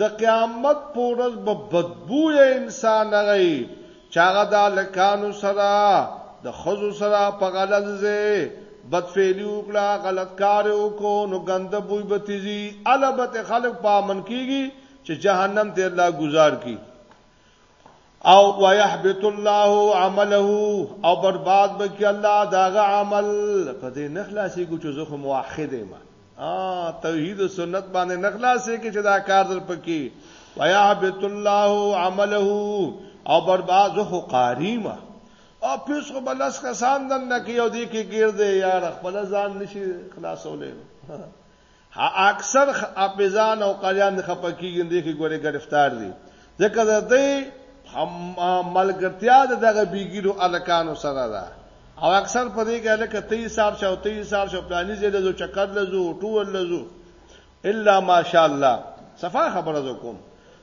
د قیامت په ورځ به بدبویه انسان هغه وي چې هغه د هلکانو سره، د ښځو سره په غلط ځای بدفعلي وکړه، غلط کار یې وکړ، نو ګنده بوی به ترې ځي، هله به ترې خلک په امن کېږي چې جهنم ته یې الله ګوزار کړي. او ويحبط الله عمله او برباد بکی الله داغه عمل په دې نخلاصي کو چې زه خو موحد یم ا توحید او سنت باندې نخلاصي کې چې دا کار در پکې ويحبط الله عمله او برباد زه خو قاریمه او پیس خو بلس کسان دن نکی او دی کې گیر دی یار خپل ځان نشي خلاصولې اکثر حافظان او قاریان خپه کیږي دې کې ګورې گرفتار دي ځکه د دې ملګرتیا د دغه بیګیرو الکانو سره ده او اکثر په دې کې لکه ته حساب شاو ته حساب شاو پلاني زې لزو چکر لزو ټول لزو الا ماشاءالله صفا خبره زکوم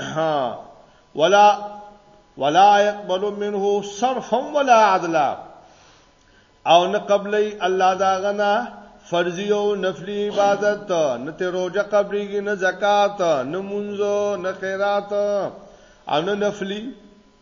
ها ولا ولا يقبل منه صرفا ولا عدلا او نه قبلې الله دا غنا فرضي او نفلي عبادت نه ته روزه قبليږي نه زکات نه منځو نه خیرات او نه نفلي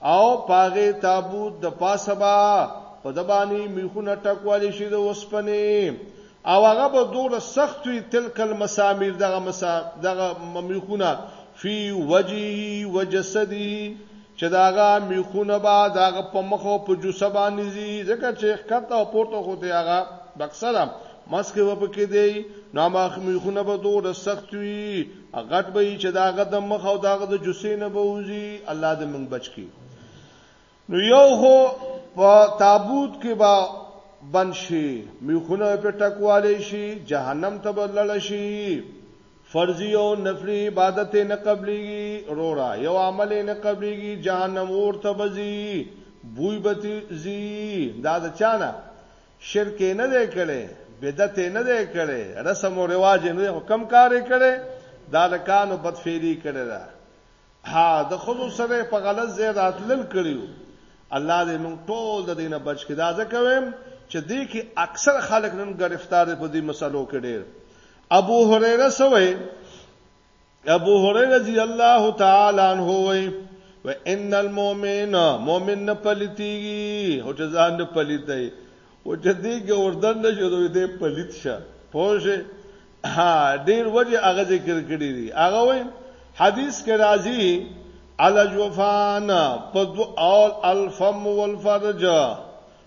او په هغه تابوت د پاسه به په ده باندې میخونه ټکوالې شي د اوسپنې او هغه به دومره سخت وي تلک المسامیر دغه مسا دغه میخونه فی وجهه و جسده چې داغه میخونه به داغه په مخ او په جوسه باندې زی ځکه چې ښکته او پورته خو دی هغه بکسره مسکه وپکې دی نو مخ میخونه به دوه سخت وي غټ به یې چې د هغه د مخ او د هغه د جثې نه به وځي الله دې موږ بچ کړي نو یو خو په تابوت کې به بند شي میخونه په ټکوالی شي جهنم ته به لړ شي فرضي او نفلي عبادت نه قبليږي رورا یو عمل نه قبليږي جهنم ورته بزي بوی بتي زی دا د چانه شرک یې نه دی کړی، بدعت یې نه دی کړی، رسم او رواج یې نه دی، خو کم کار یې کړی؟ د هلکانو بدفعلي کړې ده ها د خزو سره په غلط ځای راتلل کړیو الله دې موږ ټول د دینه بچ کړي دا ځکه ویم چې دې کې اکثر خلک نن گرفتار په دې مسلو کې ډېر ابو هريره سوې ابو هريره رضی الله تعالی عنہ وی و ان المؤمن مؤمن نه پلیتیږي او چې ځان نه پلیتای او چې دې ګوردن نه شو دوی دې پلیت شه پوه ها ډیر وجه هغه ذکر کړی دی هغه وی حدیث کې راځي الجوفان پدو اول الفم والفرج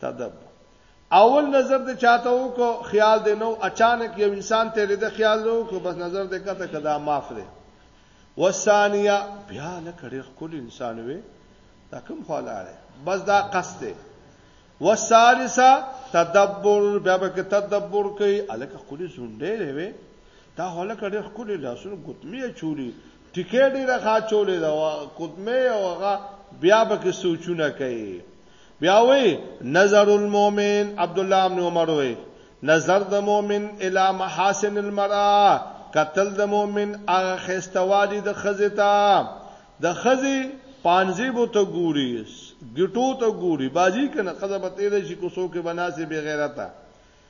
تدب اول نظر د چاته وکړو خیال دی نو اچانک یو انسان ته لید خیال دی وکړو بس نظر د کته کدا معاف دی وسانیه بیا له کړي خپل انسان وي دا کوم خلاله بس دا قصد دی وسالسا تدبر بیا به تدبر کوي الکه خپل زونډې دی وي دا هله کړي خپل لاسونه ګوتمه چولی ټیکې ډیره ښه چولې دا قدمه او هغه بیا به کې سوچونه کوي بیا وی نظر المؤمن عبد الله بن عمر وی نظر د مؤمن الی محاسن المرأه قتل د مؤمن هغه خستوالی د خزتا د خزي پانځي بو ته ګوري ګټو ته ګوري بازی کنه خزه به تیر شي کوسو کې بناسي بغیرتا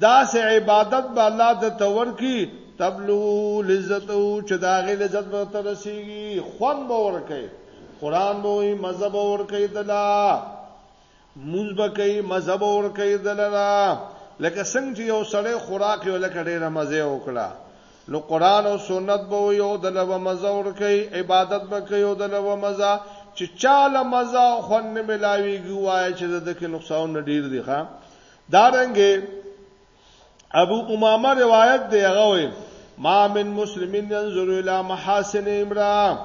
داسې عبادت به الله درته ورکړي تبلغو لذته چې د هغې لذت به درته رسېږي، خوند به ورکوي، قرآن به وایي مزه به ورکوي دله، لمونځ به کوي مزه به ورکوي دله، لکه څنګه چې یو سړی خوراک یې لکه ډېره مزه یې وکړه نو قرآن او سنت به وایي او دله به مزه ورکوي، عبادت به کوي او دله به مزه، چې چاله مزه او خوند نه ملاوېږي ووایه چې د ده کې نقصانونه ډېر دي ښه. دارنګه ابو امامه روایت دی هغه وي ما من مسلمین ينظر الى محاسن امراه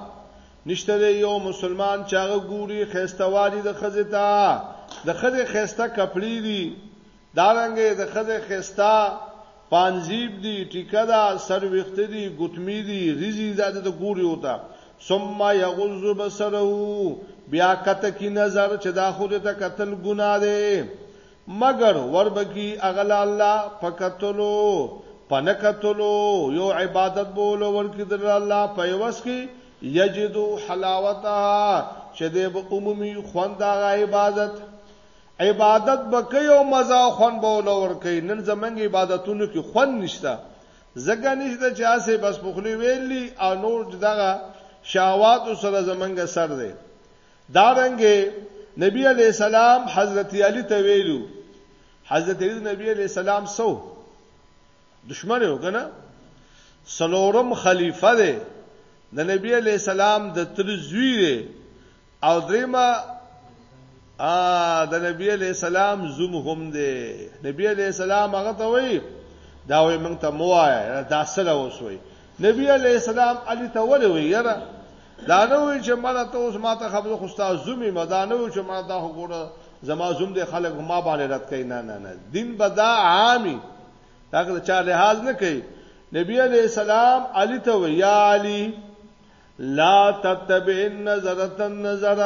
نشته یو مسلمان چې هغه ګوري خيستوالي د خزه تا د خزه خيسته کپړې دي دارنګه د خزه خيستا پانزیب دی ټیکه ده سر ویخته دی ګوتمی دی ریزی ده ده ګوری اوته ثم یغض بصره بیا کته کی نظر چې دا خود ته قتل ګناه ده مګر وربکی اغل الله پکتلو پنکتلو یو عبادت بول ورکی در الله پیوس کی یجدو حلاوتها چې د عمومي خوند غ عبادت عبادت به کوي او مزه او خوند به ول ورکوي نن زمونږ عبادتونو کې خوند نشته زګه نشته چې اسه بس پخلی ویلی او نور دغه شهوات سره زمونږ سر دی دا رنګ نبی علی السلام حضرت علی ته ویلو حضرت علی نبی علی السلام سو دشمن یو کنه سلورم خلیفہ دی د نبی علی السلام د تر زوی دی او دریمه ا د نبی علی السلام زوم هم دی نبی علی السلام هغه ته وای دا وای مونږ ته موای دا سره وسوي نبی علی السلام علی ته ولې وای یاره دا نه وای چې مړه ته اوس ماته خبره خو تاسو زومي مدانه و چې ما دا وګوره زما زوم دې خلک ما باندې رد کین نه نه نه دین بدا عامي دا که چا لحاظ نه کوي نبی علی السلام علی ته وای یا علی لا تتبع النظر النظر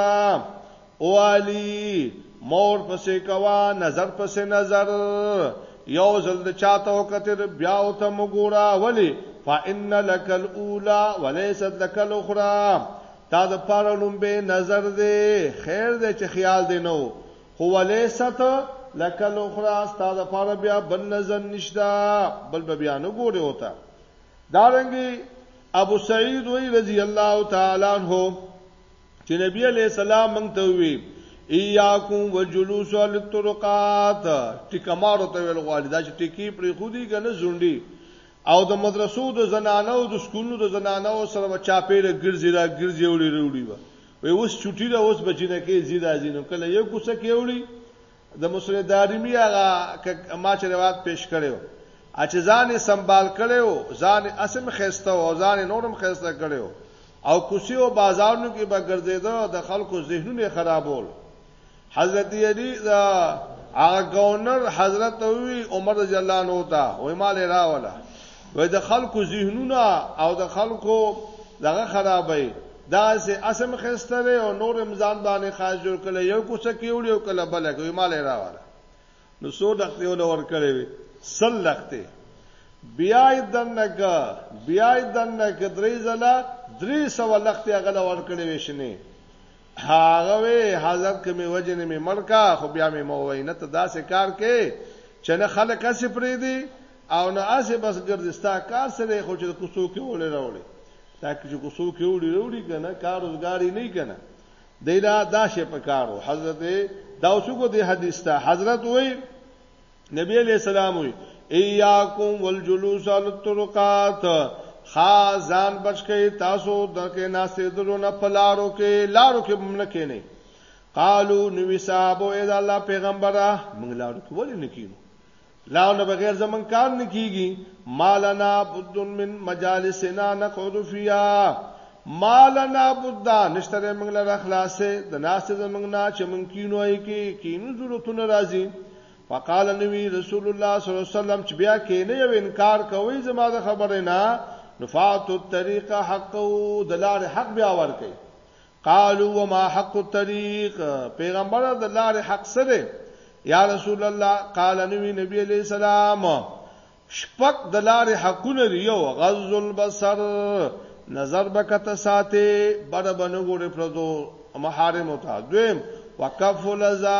او علی مور پسې کوا نظر پسې نظر یو ځل د چاته وکتر بیا او ته مګورا ولی فإن لك الاولى وليست لك الاخرى تا د پاره لومبه نظر دی خیر دی چې خیال دی نو خو وليست لك الاخرى تا د پاره بیا بل نظر نشتا بل بیا نه ګوري وته دارنګي ابو سعید وی رضی الله تعالی عنہ چې نبی علی السلام مونږ ته وی ایاکم وجلوس الطرقات ټکمارو ته ویل غواړي دا چې ټکی پرې خودي کنه زونډي او د مدرسو د زنانو او د سکولونو د زنانو سره بچا پیره ګرځي را ګرځي وړي وروړي وي اوس چټي را اوس بچی نه کې زیرا زینو کله یو کوڅه کې وړي د مسلې دارمی هغه ما چې روایت پیش کړو چې ځان سنبال کړو ځان اسم خسته او ځان نورم خسته کړو او کوسی او بازارونو کې به ګرځیدو د خلکو ذهنونه خرابول حضرت علی دا هغه گورنر حضرت وی عمر رضی الله عنه تا وای مال راولا وای د خلکو ذهنونه او د خلکو دغه خرابې داسې اسم خسته دی او نور هم ځان باندې خاص جوړ کړي یو کوڅه کې وړي او کله بل کوي مال راواله نو سو دخته ول ور کړی وي سل لخته بیا دنګ بیا دنګ درې زلا درې سو لخته غل ور کړی وي شنه هغه وی حضرت کمی وجنه می مړکا خو بیا می مو وینه ته داسې کار کې چې نه خلک اسې پرې دي او نه اسه بس ګرځي ستا کار څه دی خو چې کوڅو کې ولې راوړي دا چې کوڅو کې وړي وړي کنه کار روزګاری نه کنه دیلا دا شی په کارو حضرت دا اوسګو دی حدیث ته حضرت وای نبی علیہ السلام وای ایاکم والجلوس علی الطرقات خازان بچکی تاسو دغه ناسې درو نه پلارو کې لارو کې مونږ نه کینې قالو نو صاحب اې دا الله پیغمبره مونږ لارو کې ولې نه کینو لا نه بغیر زمون کار نه کیږي مالنا بد من مجالسنا نقعد فيها مالنا بد نشتره موږ لره خلاصې د ناس زمونږ نه چې مونږ کینو ای کې کینو ضرورتونه راځي فقال نبی رسول الله صلی الله علیه وسلم چې بیا کینې یو انکار کوي زما د خبرې نه نفعت الطريق حقه د لار حق بیا ور کوي قالو وما حق الطريق پیغمبر د لارې حق سره یا رسول الله قال نبی نبی علیہ السلام شپک د لارې حقونه یو غض البصر نظر بکته ساته بر بنګورې پردو محارم وتا دویم وقف لزا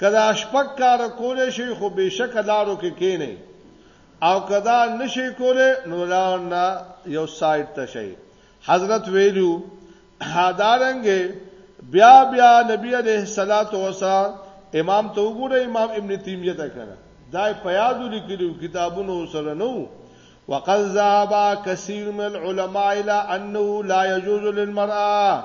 که دا شپږ کاره کولی شئ خو بېشکه لارو کې کېنئ او که دا نه شئ کولی نو لار نه یو سایډ ته شئ. حضرت ویلو دارنګه بیا بیا نبی علیه الصلاة والسلام امام ته وګوره امام ابن تیمیه ته کنه دا په یادو لیکلو کتابونو سره نو وقد ذهب كثير من العلماء الى انه لا يجوز للمرأه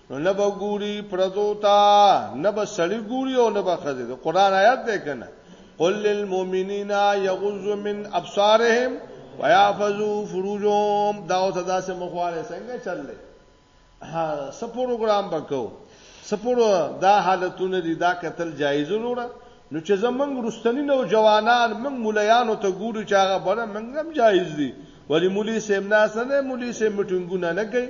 نو نه به ګوري پردو ته نه به سړی ګوري او نه به خزه د قران آیات ده کنه قل للمؤمنین یغضوا من ابصارهم ويحفظوا فروجهم دا او صدا سے مخواله څنګه چللې ها سپروګرام وکاو سپورو دا حالتونه دي دا قتل جایز وروړه نو چې زمنګ رستنی نو جوانان موږ مولایانو ته ګورو چې هغه بره موږ هم جایز دي ولی مولی سیمنا سره مولی سیمټنګونه نه کوي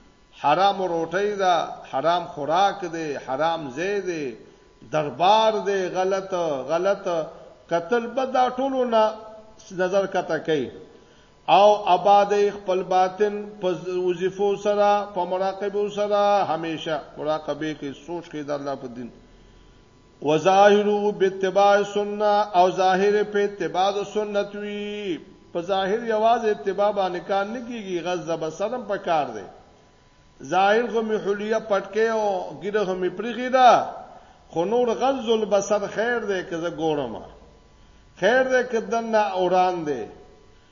حرام روټۍ ده حرام خوراک دی حرام ځای دی دربار دی غلط غلط قتل بد دا ټولو نه نظر کته کوي او آباد خپل باطن په وظیفو سره په مراقبه سره همیشه مراقبه کې سوچ کې د الله په دین وظاهره باتباع سنه او ظاهر په اتباع د سنت وی په ظاهر یواز اتباع باندې کار نه کیږي غزب سلام په کار دی ظاهر خو می حلیه پټکه او ګیره خو می پریخی دا خو نور غز البصر خیر دی که زه ګورم خیر دی که دنه اوران دی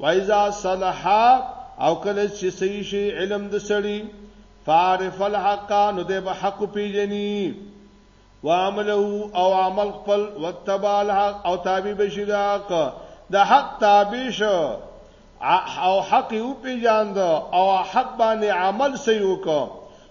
وایزا صلح او کله چې صحیح شي علم د سړی فعرف الحق نو د به حق پیجنی وعمله او عمل خپل وتبع الحق او تابع بشي د حق د حق تابع شو او حق یو پیجاند او حق باندې عمل سيو کو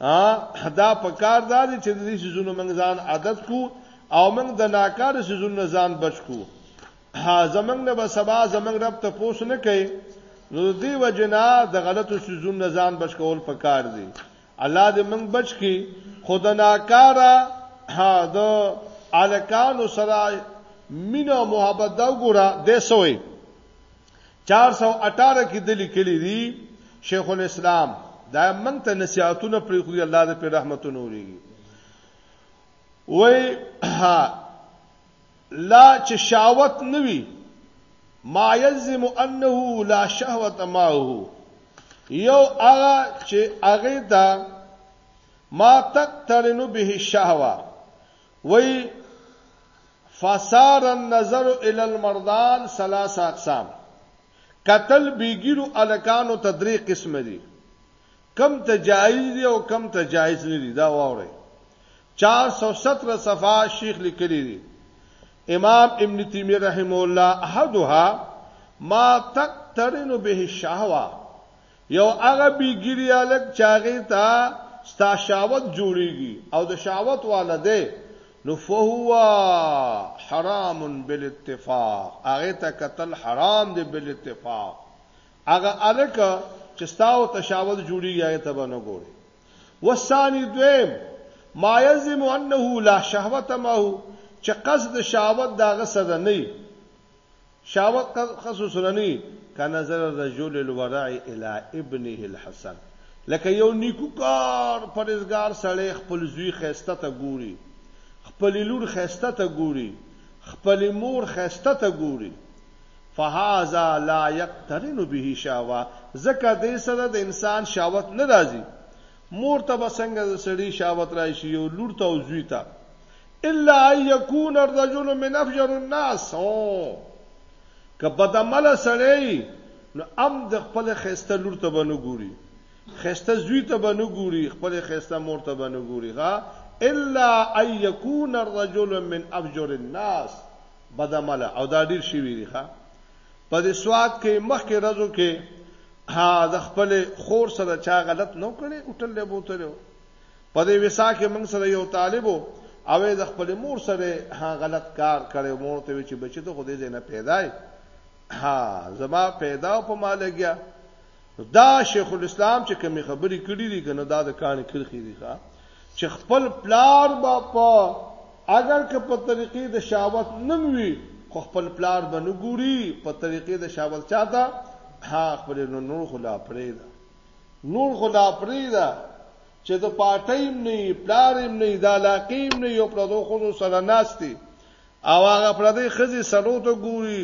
ا دا په کار دا دي چې د دې سيزونو موږ ځان عادت کو او موږ د ناکار سيزونو ځان بچ کو ها زمنګ نه به سبا زمنګ رب ته پوس نه کوي نو دې وجنا د غلطو سيزونو ځان بچ کول په کار دي الله دې موږ بچ کی خود ناکارا ها د الکانو سره مینه او محبت دا ګوره د سوې 418 کې د لیکلي دي شیخ الاسلام دا موږ ته نصيحتونه پرې خو الله دې په رحمت نوريږي وای لا چې شاوت نوي ما يلزم انه لا شهوت معه یو هغه چې هغه دا ما تقترن به الشهوه وی فسار النظر الى المردان ثلاثه اقسام قتل بیګیرو الکانو ته درې قسم دي کم ته جایز دي او کم ته جایز نه دي دا واوري 417 صفه شیخ لیکلی دي امام ابن تیمیه رحم الله احدها ما تقترن به الشهوه یو هغه بی ږیری هلک چې هغه ته ستا شهوت جوړیږي او د شهوت والا دی نو فهو حرام بالاتفاق هغه ته قتل حرام دی بالاتفاق هغه هلک چې ستا او ته شهوت جوړیږي هغه ته به نه ګوري وسانی دویم ما یزم انه لا شهوت ما هو چې قصد شهوت داغه سره نه شاوت قصو سننی کا نظر الرجل الورع الى ابنه الحسن لکه یو نیکو کار پرېزګار سړی خپل زوی خسته ته ګوري خپل لور خسته ته ګوري خپل مور خسته ته ګوري فهذا لا يقترن به شهوه زکه دې سره د انسان شاوت ناراضي مور ته بسنګ د سړي شاوت راشي یو لور ته او زوی ته الا ان يكون الرجل من افجر الناس که بدعمل سړی نو ام د خپل خسته لور ته بنو ګوري خسته زوی ته بنو ګوري خپل خسته مور ته بنو ګوري ها الا ان يكون الرجل من افجر الناس بدعمل او دا ډیر شي ویری ها په دې سواد کې مخکې رزو کې ها د خپل خور سره چا غلط نو کړي او ټل له بوتلو په دې ویسا کې موږ سره یو طالب و او یې د خپلې مور سره ها غلط کار کړی، مور ته یې ویل چې بچي ته خو دې ځای نه پیدا یې، ها زما پیدا او په ما لګیا. نو دا شیخ الاسلام چې کومې خبرې کړي دي که نه دا د کاڼي کرښې دي ښه چې خپل پلار به په اگر که په طریقې د شاوت نم وي خو خپل پلار به نه ګوري په طریقې د شاوت چاته ها خپل نور خلا پرې ده نور خو لا پرېږده چې د پارټۍ هم نه یې، پلار هم نه یې، د علاقې هم نه یې او پردو ښځو سره ناست یې او هغه پردۍ ښځې سړو ته ګوري،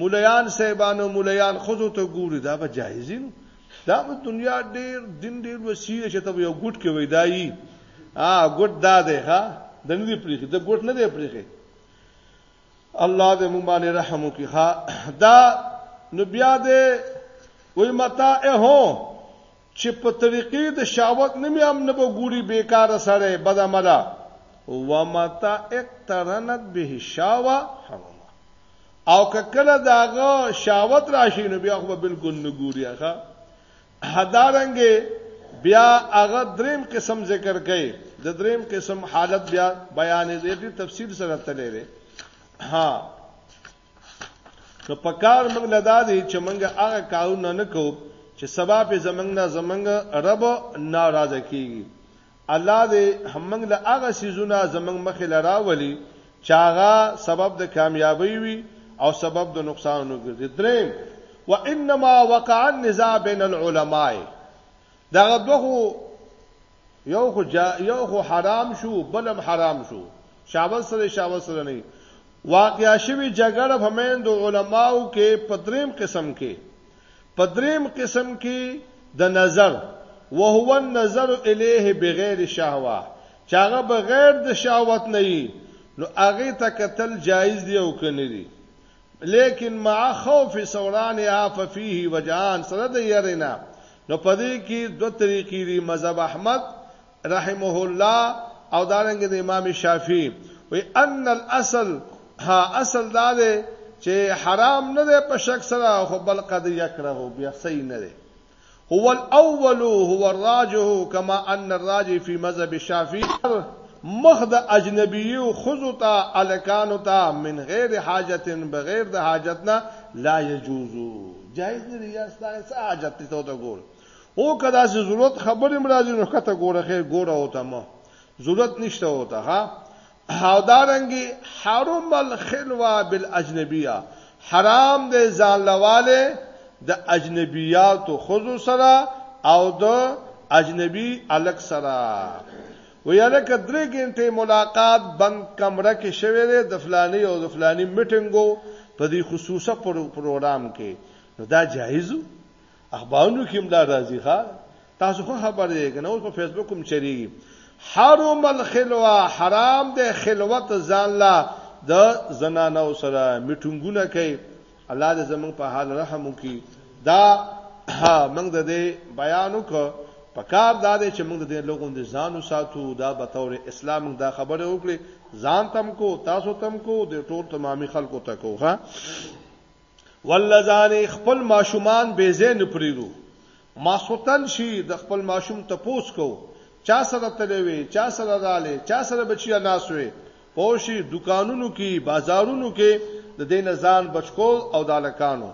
ملایان صاحبان او ملایان ښځو ته ګوري، دا به جایز وي نو؟ دا به دنیا ډېر دین ډېر وسیع دی چې ته به یو ګوټ کې وایي دا یي، ګوټ دا دی، ښه د نه دی پرېښي، د ګوټ نه دی پرېښی. الله دې مونږ باندې رحم وکړي ښا دا نو بیا دې وای متا اه هو چې په طریقې د شاوت نه مې هم نه به ګوري بیکار سره بدعمله ومتا اقترنت به شاوه حرما او کله داغه شاوت راشي نو بیا خو بالکل نه ګوري ښا همدارنګه بیا هغه دریم قسم ذکر کړي د دریم قسم حالت بیا بیان دی په تفصیل سره تللی دی ها نو پکار موږ لدا دی چې موږ هغه کارونه نه کوو چې سبب زمنګ نه زمنګ رب ناراضه کیږي الله دې موږ له هغه څیزونه زموږ مخې له راولي چې هغه سبب د کامیابۍ وي او سبب د نقصان وګرځي دریم وانما وقع النزاع بین العلماء دغه دوه یو خو جا یو خو حرام شو بلم حرام شو شاول سره شاول سره نه واقعیا شوی جګړه فمن د علماو کې پدریم قسم کې په دریم قسم کی د نظر وهو النظر الیه بغیر شهوه چې هغه بغیر د شهوت نه یی نو هغه ته کتل جایز دی او که نه دی لیکن مع خوف سورانها ففيه وجهان سره د یرینا نو پدې کې دوه طریقې دي مذهب احمد رحمه الله او دارنګ د امام شافعي وی ان الاصل ها اصل دا دی چې حرام نه دی په شک سره خو بل قد یکره بیا صحیح نه دی هو الاول هو الراجح كما ان الراجح في مذهب الشافعي مخد اجنبي خذو تا الکان تا من غیر حاجت بغیر د حاجت نه لا يجوز جائز نه ریاست نه حاجت ته تو ګور هو که داسې ضرورت خبرې هم راځي نو ښکته ګوره خیر ګوره اوته مه ضرورت نشته اوته ها او دارنګي حرم الخلوا بالاجنبيه حرام دی ځان لواله د اجنبياتو خزو سره او د اجنبي الک سره ویاله ک درې غنټه ملاقات بند کمره کې شوه دی د فلاني او د فلاني میټینګو په دې خصوصه پر پروګرام کې نو دا جایز اخبارونو کې ملا راځي ښا تاسو خو خبر دی کنه اوس په فیسبوک هم چریږي حرم الخلوه حرام دی خلوت ځان لا د زنانو سره میټنګونه کوي الله دې زموږ په حال رحم وکړي دا موږ د دې بیان وکړو په کار دا دی چې موږ د دې لوګون د ځانو ساتو دا به تور اسلام دا خبره وکړي ځان تم کو تاسو تم کو د ټول تمامي خلکو ته کوه واللذان خپل ماشومان بې ځای نه پریږدو ماسوتن شي د خپل ماشوم تپوس کو چا سره تللی وي چا سره رالی چا سره بچیا ناس وي پوشي دکانونو کې بازارونو کې د دین ځان بچکول او دالکانو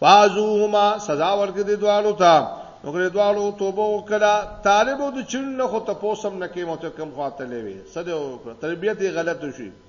فازوهما سزا ورکړي د دوالو ته نو ګره دوالو توبه وکړه طالبو د چین نه خو تپوسم نه کې مو ته کم خواته لوي سده تربیت غلط شي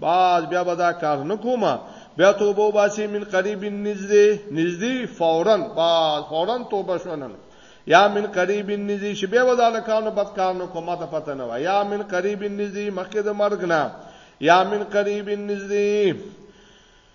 باز بیا به دا کار نه کوم بیا توبه وباسي من قریب نږدې نږدې فورا باز فورا توبه شونن یا من قریب نږدې چې بیا ودا لکانو بد کار نه کوم ته پته نه یا من قریب نږدې مخکې د مرګ نه یا من قریب نږدې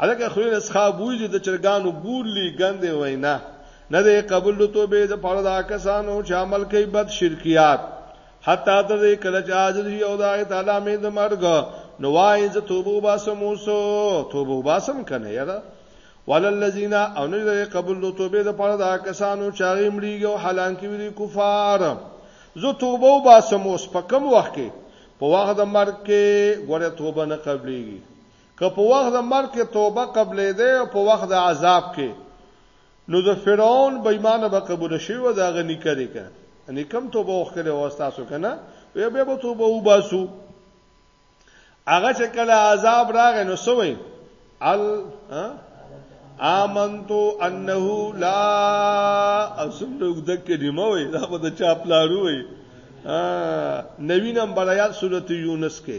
هلکه خولې نه څخه بوی ځي د چرګانو بولي ګندې وینا نه دی قبول د توبې د پاره دا کسانو چې عمل کوي بد شرکیات حتی تر دې کله چې عاجز شي او دا تعالی مې د مرګ نو وایي زه توبه وباسم اوسو توبه وباسم کنه یاره وللذین او نه دی قبول د توبې د پاره دا کسانو چې هغه مړیږي او حالان کې ویلي کفار زه توبه وباسم اوس په کم وخت کې په وخت د مرګ کې ګوره توبه نه قبليږي که په وخت د مرګ کې توبه قبلېدی او په وخت د عذاب کې نو د فرعون بېمانه به قبول شي و دا غني کړي که ان کم توبه وکړي او تاسو کنه وی به توبه وباسو هغه چې کله عذاب راغی نو سوې ال آمنتو انه لا اسم لوګ د کلمه وي دا به د چا پلارو وي نوی نمبر آیات سورته یونس کې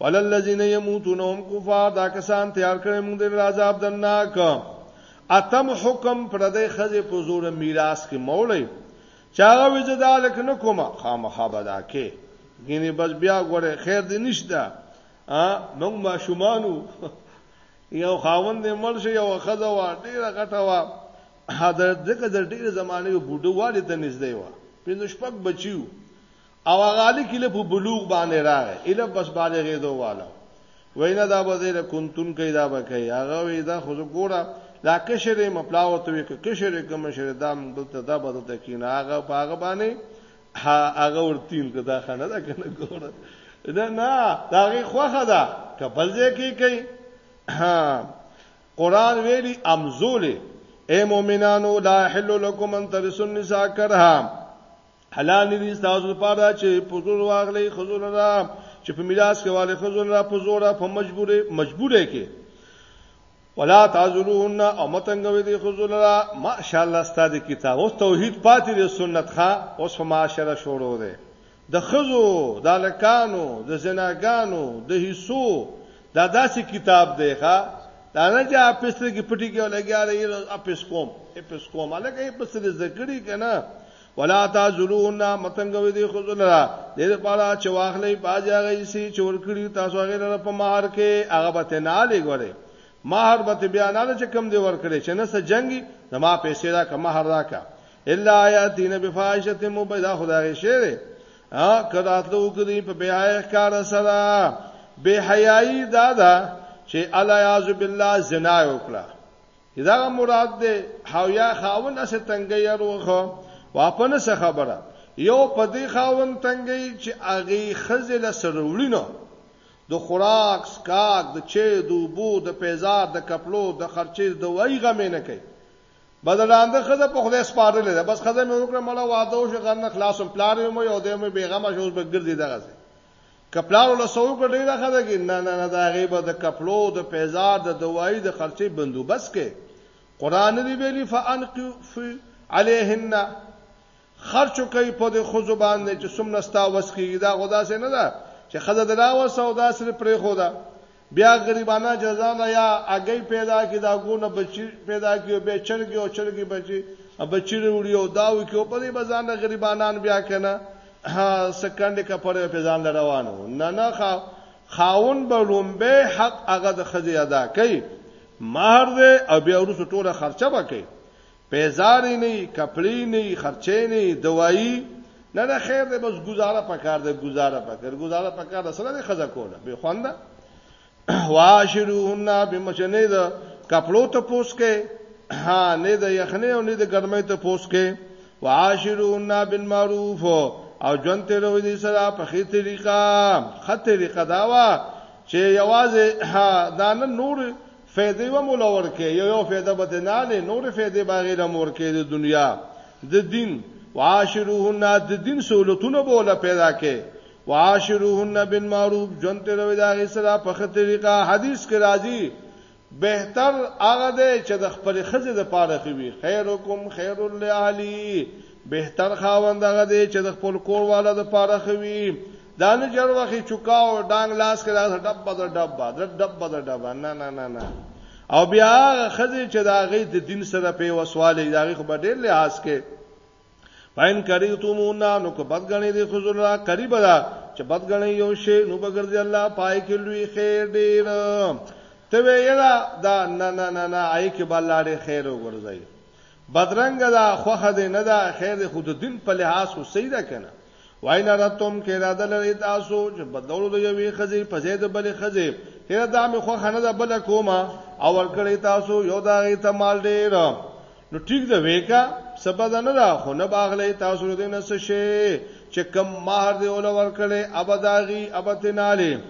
ولا الذين يموتون هم کفار دا کسان تیار کړي موږ د عذاب دناک اتم حکم پر دې خزه په زور میراث کې مولې چاغه وجدا لک نه کومه خامخا بدا کې ګینه بس بیا غره خیر دې نشته ا موږ ما شومانو یو خاوند مل شي یو خزه وا ډیره غټه وا حضرت دغه د ډیره زمانه یو بوډو والي ته نږدې وا پینځه شپږ بچیو او غالی کله په بلوغ باندې راغی اله بس بالغې دوه والا وینا دا به زه کنتون کې دا به کوي هغه وی دا خو ګوره دا کشرې مپلاو ته وی کشرې کوم شر دام دلته دا به دلته کینه هغه په هغه باندې هغه ورتین کدا خنه دا کنه ګوره نه نه دا غي خوخه ده کبل ځای کې کوي قران ویلي امزول اے مؤمنانو لا حل لكم ان ترسل نساء کرها حلال نه دي تاسو لپاره چې په زور واغلې خزور را چې په میراث کې والي خزور را په زور په مجبورې مجبورې کې ولا تعذرون او متنګوي دي خزور را ماشاء الله ستاسو کتاب او توحید پاتې دي سنت ښا اوس په معاشره شروع ده د خزو د لکانو د زناګانو د حصو دا داسې کتاب دی ښا دا نه چې اپس کې پټي کې لګیا لري اپس کوم اپس کوم الګ اپس دې ذکرې کنه ولا تعذلون متنګوي دي خذلرا دې لپاره چې واخلې باج هغه سي چې ورکړي تاسو هغه لپاره په مہر کې هغه به ته نه لګوري مہر به ته بیا نه چې کم دی ورکړي چې نه سه جنگي زما پیسې را کم مہر راکا الا یاتین بفاحشه مبدا خدای شعر ا کداتلو کدی په بیا کار سره بے حیايي دادا چې الا یاذ بالله زنا وکړه دغه مراد دی حویا خاون اسه تنګي اروخه واپنه څه خبره یو په دې خاون تنګي چې اغي خزل سروړینو د خوراک سکاک د چي د بو د پیزار د کپلو د خرچې د وای غم نه کوي بدلاند خزه په خدای سپارلې ده بس خزه مې وکړه مړه واده او شغل نه خلاصم پلار مې یو دې مې بیغمه شوز به ګرځي دغه کپلارو له سوو کو ډیره خده کې نه نه نه دا غیبه د کپلو د پیزار د دوایی د خرچې بندوبست کې قران دی ویلی فانقو فی علیهن خرچ کوي په د خزو باندې چې سمنستا وسخیږي دا غدا سه نه ده چې خزه دلا وسو دا سره پرې خو ده بیا غریبانه جزا ده یا اګی پیدا کی دا ګونه بچی پیدا کی او به چرګي او چرګي بچی بچی وروړي او دا وکي او په دې بزان د غریبانان بیا کنه سکند کپره په ځان روانو نه نه خا خاون به لومبه حق هغه د خزي ادا کوي مہر دې او بیا ورسره ټوله خرچه وکړي پیزارې نه یی کپړې نه یی خرچې نه یی دوايي نه نه خیر دی بس گزاره پکار دی گزاره پکار گزاره پکار سره دی خزه کوله به خوانده واشروهن بمشنه ده کپړو ته پوس کې ها نه د یخنه او نه د ګرمۍ ته پوس کې واشروهن بالمعروف او جون ته روي دي سره په خې طریقه خه طریقه داوا چې یوازې ها دانه نور فیدې و مولا ورکه یو یو فیده به نه لې نور فیدې باغې له مور کې د دنیا د دین وعاشروهن د دین سہولتونه بوله پیدا کې وعاشروهن بالمعروف جون ته روي دا غي سره په خه طریقه حدیث کې راځي بهتر هغه دی چې د خپل خزه د پاره خوي خیرکم خیر الاهلی بهتر خاوند هغه دی چې د خپل کور والا د پاره خوي دا نه جوړ وخی چوکاو ډنګ لاس کې راځه ډب بدر ډب بدر ډب بدر ډب نه نه نه نه او بیا هغه خزه چې دا غي د دین سره په وسواله دا غي خو به ډېر لحاظ کې پاین کری تومونا نو کو بدګنی دی خزر را قریب دا چې بدګنی یو شی نو بغرځي الله پای کې لوی خیر ډیر ته ویلا دا نه نه نه نه آی کې بلاړې خیر وګرځي بدرنګه دا خوخه دې نه ده خیر دې خود دین په لحاظ خو صحیح ده کنه وای نه راتم کې را ده لري تاسو چې بدلولو د یوې خزې په زید بلې خزې هر دا مې خوخه نه ده بل کومه او ورکړې تاسو یو دا غي ته مال ډېر نو ټیک ده وېکا سبا ده نه ده خو نه باغلې تاسو دې نه څه شي چې کم مہر دې ول ورکړې ابداغي ابتناله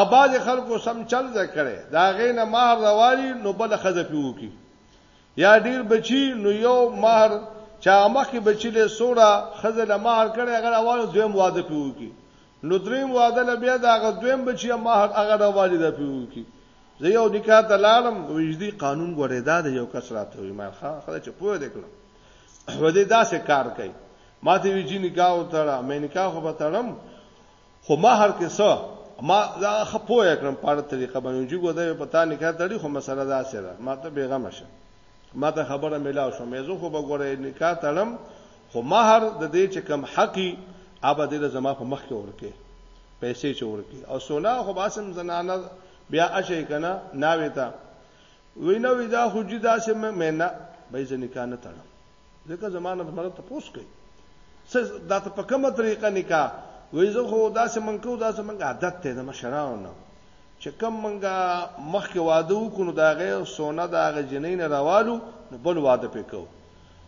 آباد خلکو سم چل ځکړي دا غي نه مہر رواني نو بل خزې پیو کی یا ډیر بچی نو یو مهر چې هغه مخکې بچی له سوره خزه له مهر کړي هغه روان دویم واده پیو کی نو دریم واده له بیا دا هغه دویم بچی مهر هغه روان ده پیو کی زه یو نکاح ته لاړم وجدي قانون غوړې دا د یو کس راته وي ما خا خدای چې پوه دې کړم و دې داسې کار کوي ما ته وی چې نکاح وتړه مې نکاح خو وتړم خو ما هر کې څه ما دا خپو یې کړم په اړه طریقه باندې چې ګوده په تا نکاح تړي خو مسله دا سره ما ته بیغم شه ما ته خبره ملاو شو مې زه خو به ګوره نکاح تړم خو مہر د دې چې کم حقي ابد له زما په مخ کې ورکه پیسې چې ورکه او سونا خو باسم زنانه بیا اشي کنه ناوي تا وینو دا خو جدا سم مې نه به ځنې کانه تړم ځکه زمانه د مرته پوس کوي څه دا ته په کومه طریقه نکاح وای زه خو دا سه منکو دا سه منګه عادت ته د مشرانو چې کم منګه مخکې واده وکړو دا غي سونه دا غي جنین راوالو نو بل واده پکاو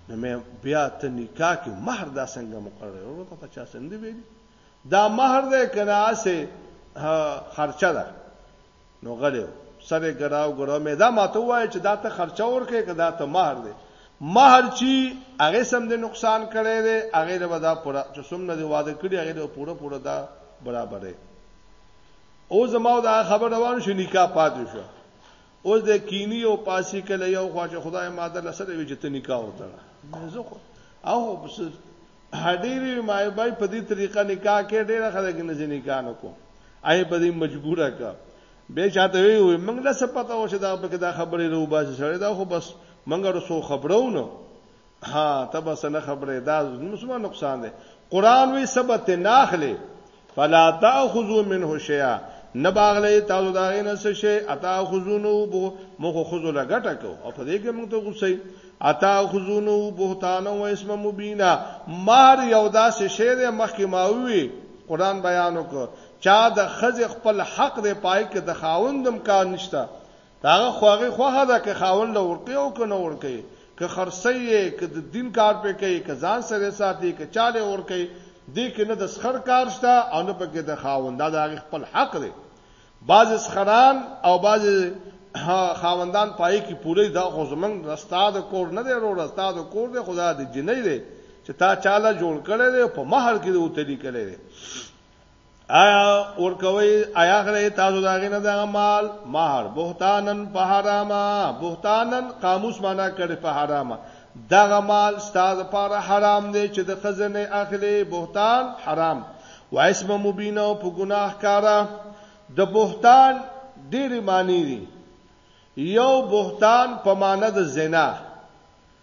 نو مې بیا ته نکاح کې مہر دا څنګه مقرره ورو ته چا سندې ویل دا مہر دې کنا سه خرچه ده نو غلی و. سر یې ګراو ګراو مې دا ماته وایي چې دا ته خرچه ورکې که دا ته مهر دی مهر چی هغه سم د نقصان کړي دی هغه له ودا پورا چې سم نه دی واده کړی هغه له پورا پورا دا برابرې او زماو دا خبر روان شو نکاح پاتې شو اوس د کینی او پاسی کله یو خواجه خدای ماده لسره وی چې ته نکاح وتړه زه خو او ډېری وي ما یې بای په دې طریقه نکاح کې ډېره خلک نه ځي نکاح نه کو آی په دې مجبوره کا به چاته وي وي موږ له څه پته و چې دا په کې دا خبرې رو باسي سره دا خو بس موږ رسو خبرو نه ها تبه سره خبرې دا مسلمان نقصان دی قران وی سبت ناخله فلا تاخذو منه شیئا نه باغلې تاسو دا غي نه څه شي اتا خذونو بو مخ خذو لګټه کو او په دې کې موږ ته غوسه اتا خذونو بهتان او اسم مبینا مار یو داسې شی دی مخکې ماوي قران بیان وکړ چا د خز خپل حق دی پای کې د خاوندم کار نشته داغه خواغه خوخه ده که خاوند ورکه او کنه ورکه که خرسي یې که د دین کار پې کوي که ځان سره ساتي که چاله ورکه دې کې نه د سخر کار شته او نه پکې د خاوند دا د خپل حق دی بعض سخران او بعض خاوندان پای کې پوره دا خو زمنګ رستا د کور نه دی ورو رستا د کور دی خدا د جنې دی چې تا چاله جوړ کړي په مہر کې د اوتلی کړي آیا ورکوي آیا غلې تاسو دا غینه د مال مہر بهتانن په حرامه بهتانن قاموس معنا کړي په حرامه دغه مال ستاسو لپاره حرام دی چې د خزنه اخلي بهتان حرام و اسم مبین او په ګناه کارا د بهتان ډېری معنی دي یو بهتان په معنی د زنا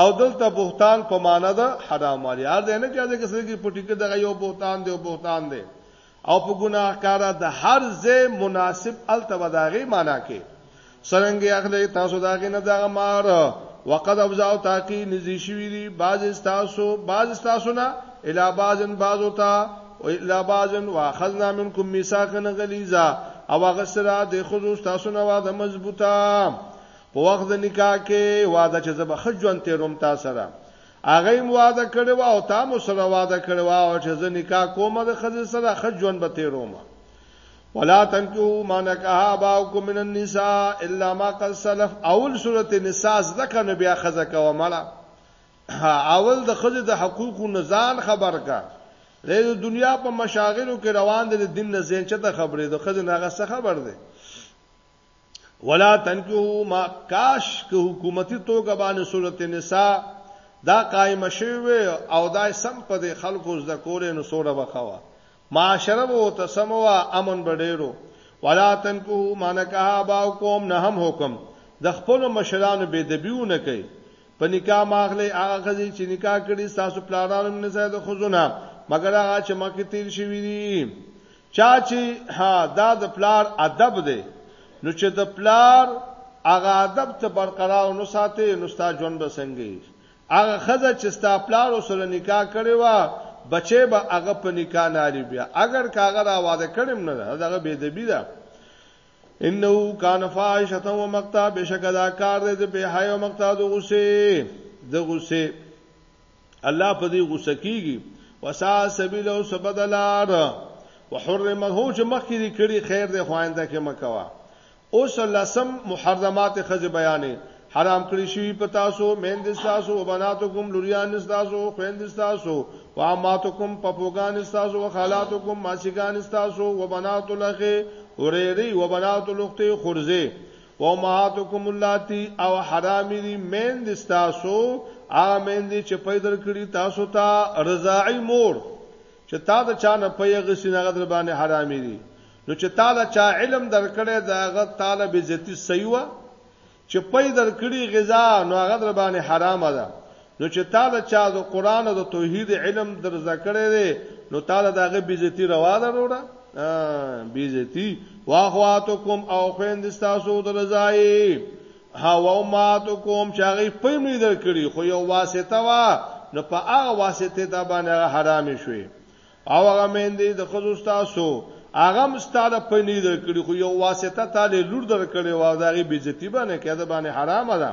او دلته بهتان په معنا ده حرام والی هر ځای نه کېږي چې سړي په ټیکه دغه یو بهتان دی او بهتان دی او په ګناهکار د هر ځای مناسب التبه داغي معنا کې سرنګ اخلي تاسو داغي نه دغه مار وقد ابزاو تاکي نزي شوی دي باز تاسو باز تاسو نه الا بازن بازو تا او الا بازن واخذنا منکم میثاقا غلیظا او هغه سره د خود تاسو نه واده مضبوطه په وخت د نکاح کې وعده چې زه به ښه ژوند تېروم تا سره هغه هم وعده کړې وه او تا مو سره وعده کړې وه او چې زه نکاح کوم د ښځې سره ښه ژوند به تېروم ولا تنکو ما نکاح باوکم من النساء الا ما قد سلف اول سورۃ النساء ذکر نو بیا خزه کوه مړه اول د خزه د حقوقو نزان خبر کا د دنیا په مشاغلو کې روان دي د دین نه زین چته خبرې د خزه ناغه څه خبر ده ولا تنکحو ما کاش که حکومتي توګه باندې سورت النساء دا قائمه شوې وي او دا یې سم په دې خلکو زده کولای نو څومره به ښه وه، معاشره به ورته سمه وه، امن به ډېر و. ولا تنکحو ما نکح آباؤکم نهم حکم، د خپلو مشرانو بې ادبي ونکړئ، په نکاح مه اخلئ هغه ښځې چې نکاح کړې ستاسو پلارانو من النساء د ښځو نه مګر هغه چې مخکې تېر شوي دي. چا چې ها دا د پلار ادب دی نو چې د پلار هغه ادب ته برقرار نو ساتي نو ستا ژوند به څنګه هغه خزه چې ستا پلار سره نکاح کړي وا بچي به هغه په نکاح ناری بیا اگر کاغه را واده کړم نه هغه به دبی ده انه کان فاحشه و مقتا بشکدا کار دې به حیا مقتا د غصه د غصه الله په دې غوسه کیږي وسا سبیل او سبدلار وحرم هو چې مخکې دې کړي خیر دې خوانده کې مکوا اوس لسم محرمات خزه بیانې حرام کړی شوی په تاسو مهند تاسو او بناتکم لوریان تاسو خويند تاسو او اماتکم پپوغان تاسو او خالاتکم ماسیګان تاسو او بنات لغه اورېری او بنات لغته خورزه او ماتکم اللاتی او حرام دي مین دي تاسو امین دي چې پیدا کړی تاسو ته تا رضاعي مور چې تا د چانه پیغه سینغه در باندې حرام دي نو چې تعالی چا علم درکړي داغه تعالی به عزت سیوا چې پیدا کړی غذا نو هغه در باندې حرام ده نو چې تا له چا د قران او د توحید علم در زده کړی دی نو تا له داغه بیزتی روا ده وروړه بیزتی واخواتکم او خويند تاسو درځای هوا ماتکم چې هغه پېم نه در کړی خو یو واسطه وا نو په هغه واسطه دا باندې حرام شوي او هغه مېندې د خزو تاسو هغه مستاله پنی در کړی خو یو واسطه تعالی لور در کړی و دا غي بیزتی باندې کده باندې حرام ده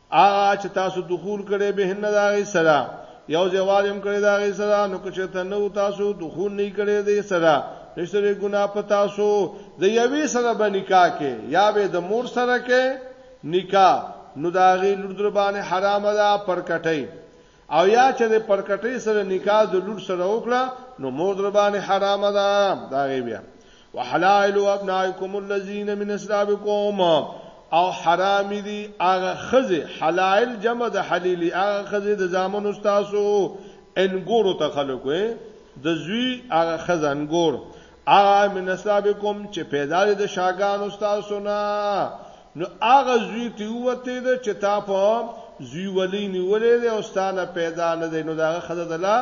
هغه چې تاسو دخول کړي به نه داغي سره یو زوال هم کړي داغي سره نو که چې ته نو تاسو دخول نه کړي دې سره نشته ګنا په تاسو د یوې سره به نکاح کې یا به د مور سره کې نکاح نو داغي لور در باندې حرام ده پر کټي او یا چې د پرکټۍ سره نکاح د لور سره وکړه نو مور در باندې حرام ده دا غي بیا وحلائل ابنائکم الذین من اسلابکم او حرام دي هغه خزه حلائل جمع د حلیلی هغه خزه د زامن استادو انګورو ته خلکو د زوی هغه خزه انګور هغه من اصحابکم چې پیدا دي د شاګانو تاسو نه نو هغه زوی ته وته د چې تا په زوی ولی نیولې ده او ستانه پیدا نه دی نو دا خزه دلا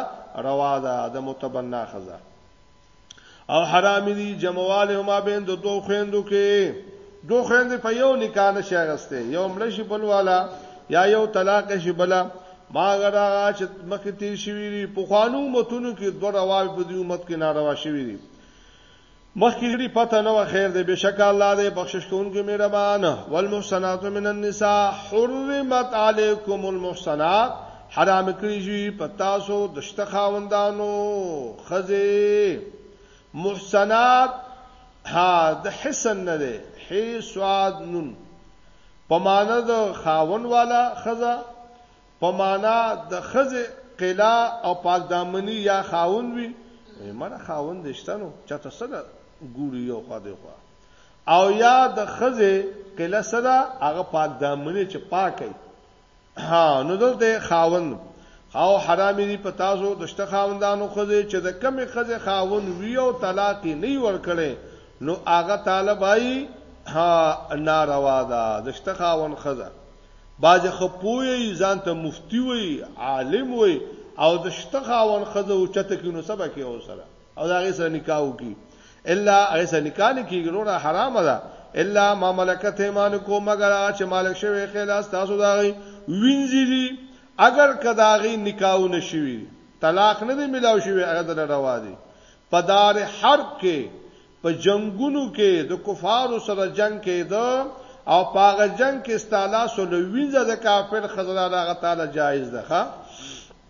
روا ده د متبنا خزه او حرام دي جمعواله هما بین د دوه خويندو کې دوه خويندې په یو نکاح نشه غسته یو مړ شي بل والا یا یو طلاق شي بلا ما غدا چې مخکې تیر شوی دی په خوانو امتونو کې دوه رواج په دې امت کې ناروا شوی دی مخکې لري پته نه خیر دی بشک الله دې بخشش کوونکی مهربان والمحسنات من النساء حرمت علیکم المحسنات حرام کړی شي پتا سو دشت خاوندانو خزه محسنات ها د حسن نه ده حسواد نون په معنی د خاون والا خزه په معنی د خزه قلا او پاک دامنی یا خاون وی وی مړه خاون دشتنو چاته سره ګوري یو خو دی خو او یا د خزه قلا سره هغه پاک دامنی چې پاکي ها نو دلته خاوند او حرامي دي په تاسو د شته خاوندانو خزه چې د کمی خزه خاوند وی او طلاق نه ور کړي نو هغه طالبای ها ناروا ده د شته خاوند خزه باج خپوي ځان ته مفتی وي عالم وي او د شته خاوند خزه او چته کې نو سبا کې او سره او دا غي سره نکاح وکي الا غي سره نکاح نه کیږي وروره حرام ده الا ما ملکت ایمانکم مگر هغه چې مالک شوی خلاص تاسو دا غي وینځلي اگر کداغي نکاح نشوي طلاق نه دی ملاو شوی هغه در روا دي په دار حرب کې په جنگونو کې د کفارو سره جنگ کې دا او پاغه جنگ کې استاله سولوینځه د کافر خزر الله تعالی جایز ده ښا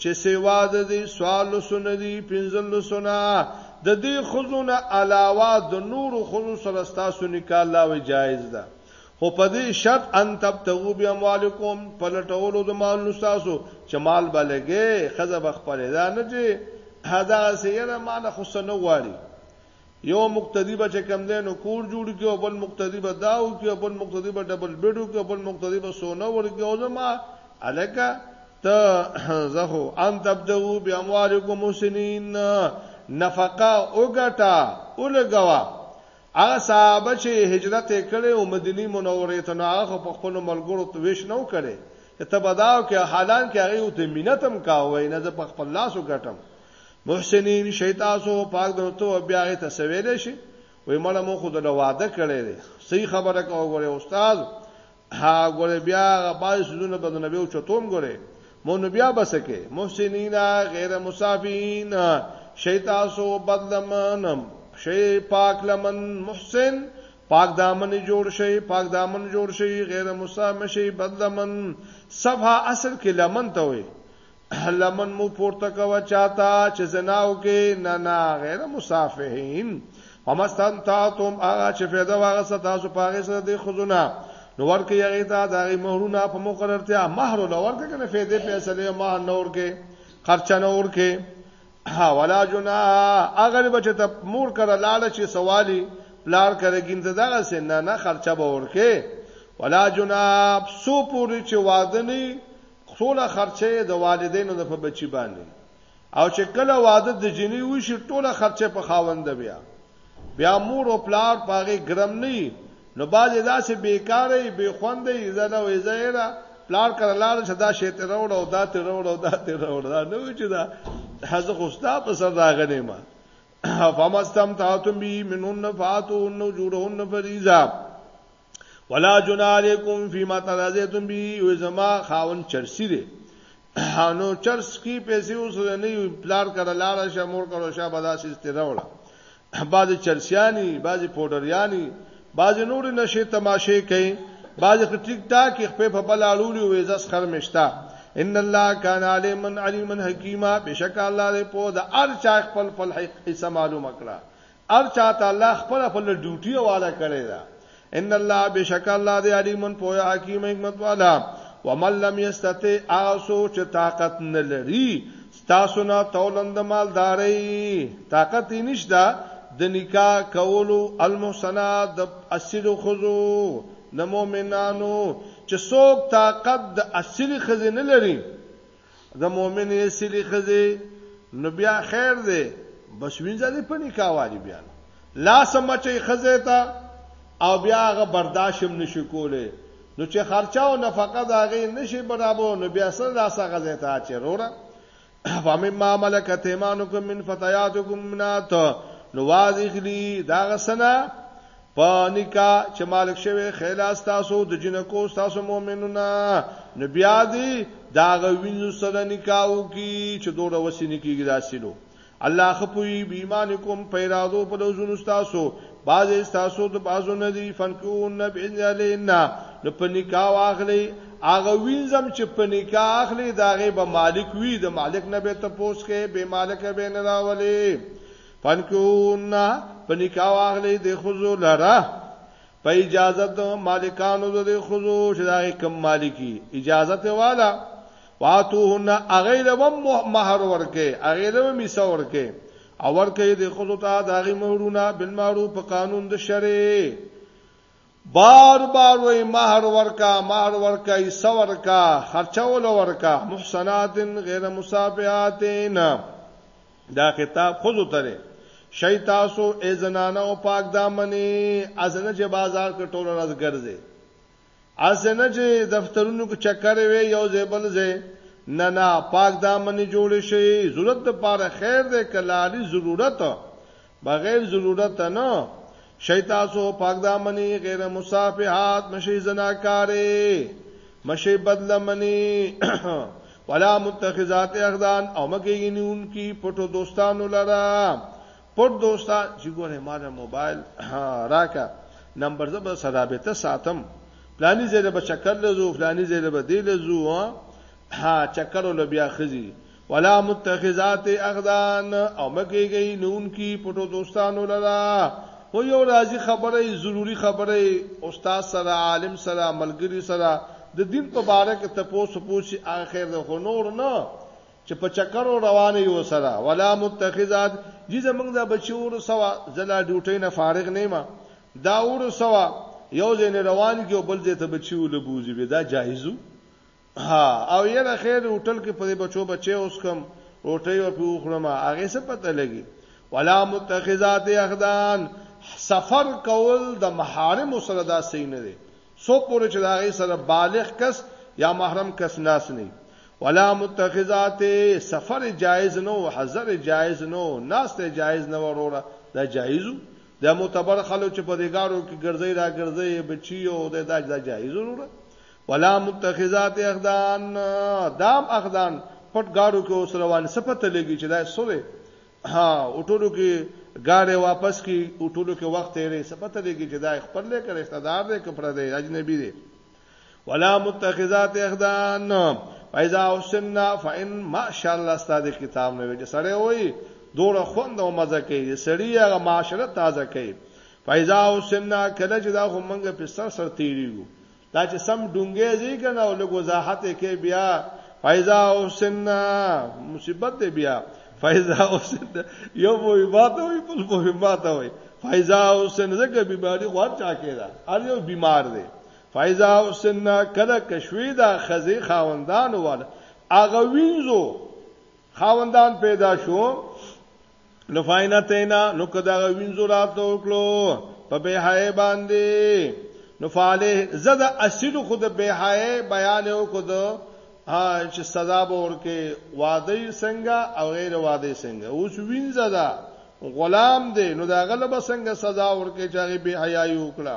چې سوا د دې څوارلسو نه دي، پنځلسو نه، د دې ښځو نه علاوه د نورو ښځو سره ستاسو نکاح، الله وایي، جایز ده، خو په دې شرط، ان تبتغوا باموالکم، په لټولو د مالونو ستاسو، چې مال به لږی، ښځه به خپله، دا نه چې دغسې، یاره ما نه خو څه نه غواړي، یو مقتدی به چې کم دی نو کور جوړ کړي او بل مقتدی به دا وکړي او بل مقتدی به ډبل بیډ وکړي او بل مقتدی به سونه ورکړي او زما الکه ته زهو ان تبدو باموالکم مسنین نفقه اوګټا اولګوا هغه صحابه چې هجرت کړي او مدینه منوره ته نه هغه په خپل ملګرو ته ویش نو کړي ته بداو کې حالان کې هغه ته مينتم کاوه نه ز په خپل لاس وګټم محسنین شي تاسو پاک درته او بیا غي تسویل شي وای مړه مو خود له واده کړي دي صحیح خبره کوو غوړي استاد ها غوړي بیا غبای سونه بند نبی او چتوم غوړي مو نو بیا بسکه محسنین غیر مصافین شي تاسو بدلمنم شي پاک لمن محسن پاک دامن جوړ شي پاک دامن جوړ شي غیر مصافین شي بدلمن صفه اصل کې لمن ته وي لمن مو پورته کوه چاته چې زناو کې نه نه غیر مصافحین ومستان تاتم هغه چې فایده واغه ستاسو پاغه سره دی خزونه نو ورکه یغی ته دغه مہرونه په مقررتیا مہر نو ورکه کنه فایده فیصله ما نور کې خرچ نور کې ولا جنا اگر بچ ته مور کړه لاړ شي سوالی پلار کړه ګینځ دغه سن نه خرچه به ورکه ولا جنا سو پوری چې واده نه ټوله خرچه د والدینو د په بچی باندې او چې کله واده د جنی وشي ټوله خرچه په خاوند بیا بیا مور او پلار پاغي ګرم نه نو باز داسې بیکارې بی خوندې زنه وې زیرا پلار کړه لار چې دا شی ته وروړ او دا ته وروړ او دا ته وروړ دا نو چې دا حزه خوستا په سر راغنې ما فمستم تاتم بی منون فاتون جوړون فریضه ولا جنا علیکم فيما ترازیتم بی او زما خاون چرسی دی نو چرس کی پیسې اوس نه یو پلار کړه لاړ شه مور کړه شه بداسې استراوړه بعض چرسیانی بعض پودریانی بعض نور نشه تماشه کوي بعض ټیک ټاک خپل په بل اړولي وې زس خر مشتا ان الله کان علیما علیما حکیما بشک الله دې په د ار چا خپل خپل حق حصہ معلوم کړه هر چاته الله خپل خپل ډیوټي والا کړی دا ان الله بشک الله دی علیم پویا حکیم حکمت والا ومن لم یستطع اسو چې طاقت نه لري تاسو نه تولند مالداري طاقت یې نشته د نکاح کولو المحسنات د اسیر خزو د مؤمنانو چې څوک طاقت د اسیر خزینه لري د مؤمنې سلی خزه نو بیا خیر دی بس وینځه دې په نکاح والی بیا لا سمچې خزه تا او بیا هغه برداشت نشي کوله نو چې خرچه او نفقه دا غي نشي برابر نو بیا سره لا سغه زه تا چې روړه فمن ما ملکت ایمانکم من فتياتکم منات نو واضح دي دا غسنا په نکا چې مالک شوی خیلا ستاسو د جنکو ستاسو مؤمنونه نو بیا دی دا غوینو سره نکاو کی چې دوړه وسینه کیږي داسینو الله خپوی بیمانکم پیرادو په لوزونو ستاسو باز ستاسو د بازو نه دی فنکون نب ان علینا نو په نکا واخلی هغه وینځم چې په نکا اخلي داغه به مالک وی د مالک نه به تپوس کې به مالک به نه راولي پنکونا په نکاح واغلې د خزو لره په اجازه د مالکانو د خزو چې دا کم مالکی اجازه ته والا واتوهن اغیلم مہر ورکه اغیلم میسا ورکه او ورکه د خزو ته داغي مہرونه بالمعروف په قانون د شرع بار بار وای مہر ورکا مہر ورکا ایسا ورکا خرچه ول ورکا محسنات غیر مصافحاتین دا خطاب خود تره شي تاسو ای زنانه او پاک دامنې اسنه چې بازار کې ټول راز ګرځي اسنه چې دفترونو کې چکر وي یو زیبل زی نه نه پاک دامنې جوړ شي ضرورت لپاره خیر دې کلاري ضرورت بغیر ضرورت نه شي تاسو پاک دامنې غیر مصافحات مشي زناکارې مشي بدلمنې ولا متخذات اخدان او مکه ینون کی پټو دوستانو لرا پټ دوستان چې ګوره ما د موبایل راکا نمبر زبر سرابطه ساتم پلانی زیره به چکر لزو فلانی زیره به دی لزو ها چکر ول بیا خزي ولا متخذات اخدان او مکه گئی نون کی پټو دوستانو لرا و یو راځي خبره ضروری خبره استاد سره عالم سره ملګری سره د دین په باره کې تپوس پوسی اخر د هنور نه چې په چکرو روانه یو سره ولا متخذات جی زمنګ دا بچور سوا زلا ډیوټی نه فارغ نه ما دا ور سوا یو ځین روان کې بل ځای ته بچیو لبوزي دا جایزو ها او یره خیر هوټل کې پرې بچو بچي اوس کوم روټي او پیو خرمه هغه څه پته لګي ولا متخذات اخدان سفر کول د محارم سره دا صحیح نه دی سو پورې چې دا غي سره بالغ کس یا محرم کس ناس نه ولا متخذات سفر جایز نو حضر جایز نو ناس ته جایز نه وروړه دا جایزو د معتبر خلکو چې په دګارو کې ګرځي را ګرځي بچي او دا دا جایز وروړه ولا متخذات اخدان دام اخدان پټ گاډو کې اوس روان سپته لګي چې دا سوې ها اوټولو کې گاډه واپس کی اوټولو کې وخت یې سپته لګي چې دا خپل لې کړي استدار دې کپړه دې اجنبي دې ولا متخذات اخدان پیدا اوسنا فإن ماشاء الله ستاسو کتاب نه وي سړی وای دوړه خوند او مزه کوي سړی هغه معاشره تازه کوي پیدا اوسنا کله چې دا هم موږ په سر سر تیریو دا چې سم ډونګې ځي کنه او لږ وضاحت کې بیا فایزا اوسنا مصیبت دی بیا فایزا اوسنا یو په ماته وي بل په ماته وي فایزا اوسنا زګه بیماری غوړ چا کېدا ار یو بیمار دی فایزا اوسنا کله کشوی دا خزي خاوندان واله اغه وینځو خاوندان پیدا شو نو فاینا تینا نو کدا وینځو راته وکړو په به حای باندې نو فاله زد اسید خود به حای بیان یو کو دو چې سزا به ورکه واده څنګه او غیر واده څنګه اوس وینځه دا غلام دی نو دا غلب څنګه سزا ورکه چې به حیا یو کړه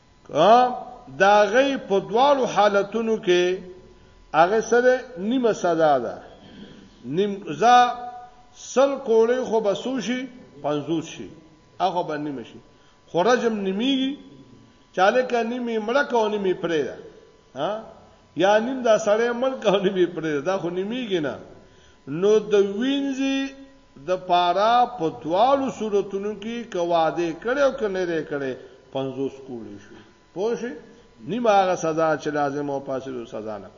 د هغه په دواړو حالتونو کې هغه سره نیمه سزا ده نیم زا سل کوړې خو بسو شي 50 شي هغه به نیمه شي خو رجم نیمیږي چاله کې نیمه مړه کو نیمه پرې ده ها یا نیم دا سړی ملک او نیمه پرې دا خو نیمیږي نه نو د وینځي د پارا په دوالو صورتونو کې کواده کړي او کنه لري کړي 50 کولی شو پوه شئ نیمه هغه سزا چې لازم او پاسې سزا نه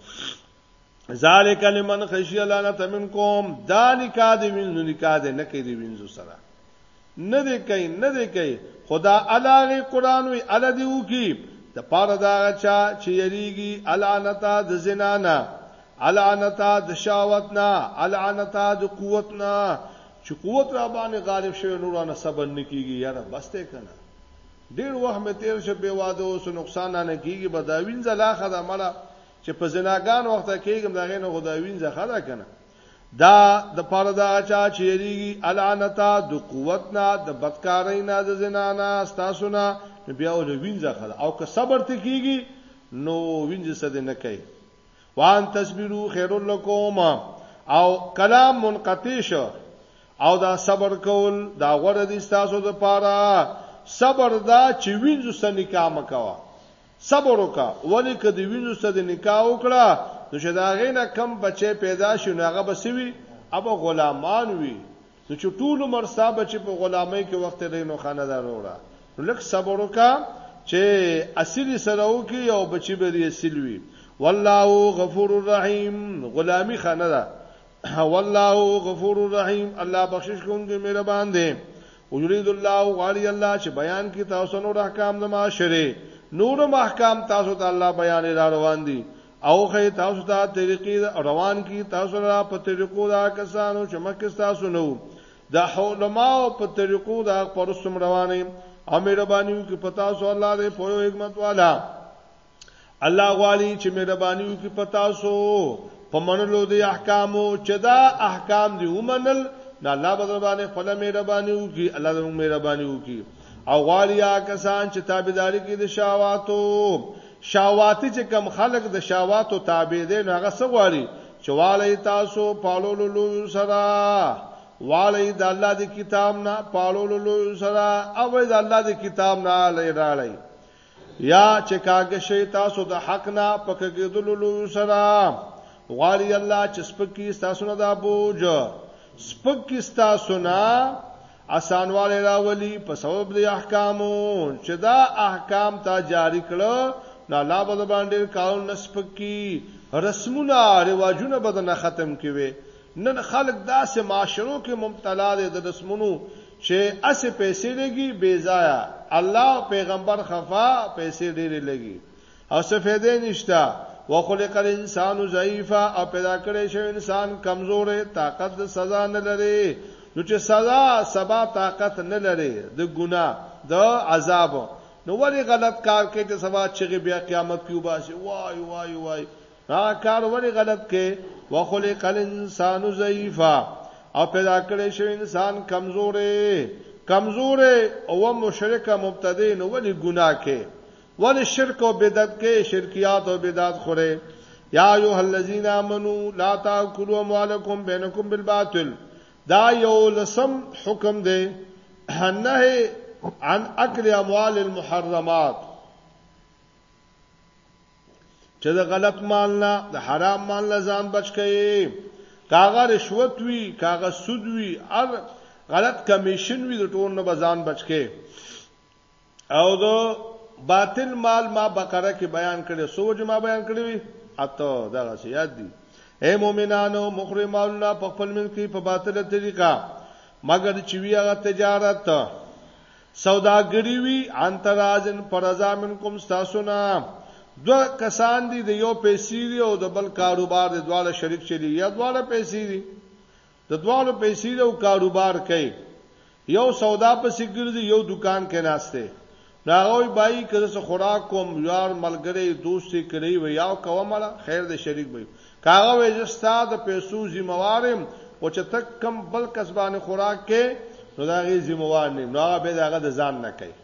ذالک لمن خشی الله منکم دا نکاح دی وینځو نکاح دی نه کې دی وینځو سره نه دې کوي نه دې کوي خو دا الله هغه قرآن وي الله دې وکړي د پاره د هغه چا چې یریږي العنته د زنا نه العنته د شهوت نه العنته د قوت نه چې قوت را باندې غالب شوی نورانه صبر نه کیږي یاره بس ته کنه ډیر وخت مې تیر شه به واده اوس نقصان نه کیږي بداوین زلا خدامړه چې په زناګان وخت کېږم دا غینه خداوین زخه دا کنه دا د پاره د هغه چا چې یریږي العنته د قوت نه د بدکارۍ نه د زنا نه ستاسو نه نو بیا ول وینځه خل او که صبر ته کیږي نو وینځه سده نه کوي وان تصبرو خیر لکوم او کلام منقطع شو او دا صبر کول دا غوړه دي تاسو د پاره صبر دا چې وینځو سنې کام کوا صبر وکړه ولی که د وینځو سره د نکاح وکړه نو چې دا غینه کم بچي پیدا شي نو هغه بسوي اب غلامان وي نو چې ټول عمر صاحب چې په غلامۍ کې وخت لري نو خانه دا وروړه نو لک صبر وکړه چې اصل سره وکي او بچي به یې سلوي والله غفور الرحیم غلامی خانه ده والله غفور رحیم الله بخشش کوونکی مهربان دی وجرید الله غالی الله چې بیان کی تاسو نور احکام د معاشره نور احکام تاسو ته الله بیان را روان دي او خې تاسو ته طریقې روان کی تاسو را په طریقو دا کسانو چې مکه تاسو نو د علماء په طریقو دا پرسم روانه او مهرباني کی پتا سو الله دې په حکمت والا الله غواړي چې مهرباني وکړي پتا سو په منلو د احکامو چې دا احکام دی ومنل نو الله به باندې خپل مهرباني وکړي الله زموږ مهرباني وکړي او غواړي یا کسان چې تابعداري کوي د شاواتو شاواتی چې کم خلق د شاواتو تابع دي نو هغه څه غواړي چې والي تاسو پالولو لوی سره والي د الله د کتاب نه پالولو لوی سره او د الله د کتاب نه لری راړی یا چې کاږه شئ تاسو د حق نه په کږېدلو لویو سره، غواړي الله چې سپک کړي ستاسو نه دا بوج، سپک کړي ستاسو نه اسانوالی راولي په سبب د احکامو چې دا احکام تا جاری کړه نو الله به باندې کارونه سپک کړي رسمونه رواجونه به نه ختم کوي نن خلک داسې معاشرو کې مبتلا دی د رسمونو چې هسې پیسې لګي بې ځایه الله او پیغمبر خفه پیسې ډېرې لګي او څه فایده نشته وخلق الانسان ضعیفا او پیدا کړی شو انسان کمزورې طاقت د سزا نه لري نو چې سزا سبا طاقت نه لري د ګناه د عذاب نو ولی غلط کار کوي چې سبا چې بیا قیامت کې وباسي وای وای وای دا کار ولی غلط کې وخلق الانسان ضعیفا او پیدا کړی شو انسان کمزورې کمزورې او مشرک مبتدی نو ولی ګناه کې ولی شرک او بدعت کې شرکیات او بدعت خوره یا ایه الذین آمنو لا تاکلوا اموالکم بینکم بالباطل دا یو لسم حکم دی نه عن اکل اموال المحرمات چې د غلط مال نه د حرام مال نه ځان بچ کړي کاغه رشوت وی کاغه سود وی ار غلط کمیشن وی د ټول نه بزان بچ کړي او د باطل مال ما بقره کې بیان کړي سوج ما بیان کړي وی اته دا غسی یاد دي اے مؤمنانو مخرمالنا په خپل من کې په باطل طریقه مګر چې وی هغه تجارت سوداګري وي ان تراضن په رضا منکم ستاسو نه دوه کسان دي د یو پیسې دی او د بل کاروبار دی دواړه شریک چلی یا دواړه پیسې دي د دواړو پیسې او کاروبار کوي یو سودا پسې ګرځي یو دکان کې ناشته ناغوی بای کړه څه خوراک کوم یار ملګری دوستي کړی و یاو کومه خیر د شریک وي که هغه وایي زه ستا د پیسو ذمه وار یم خو چې ته کوم بل کس باندې خوراک کې نو دا غي ذمہ وار نه نو هغه به داغه د ځان نه کوي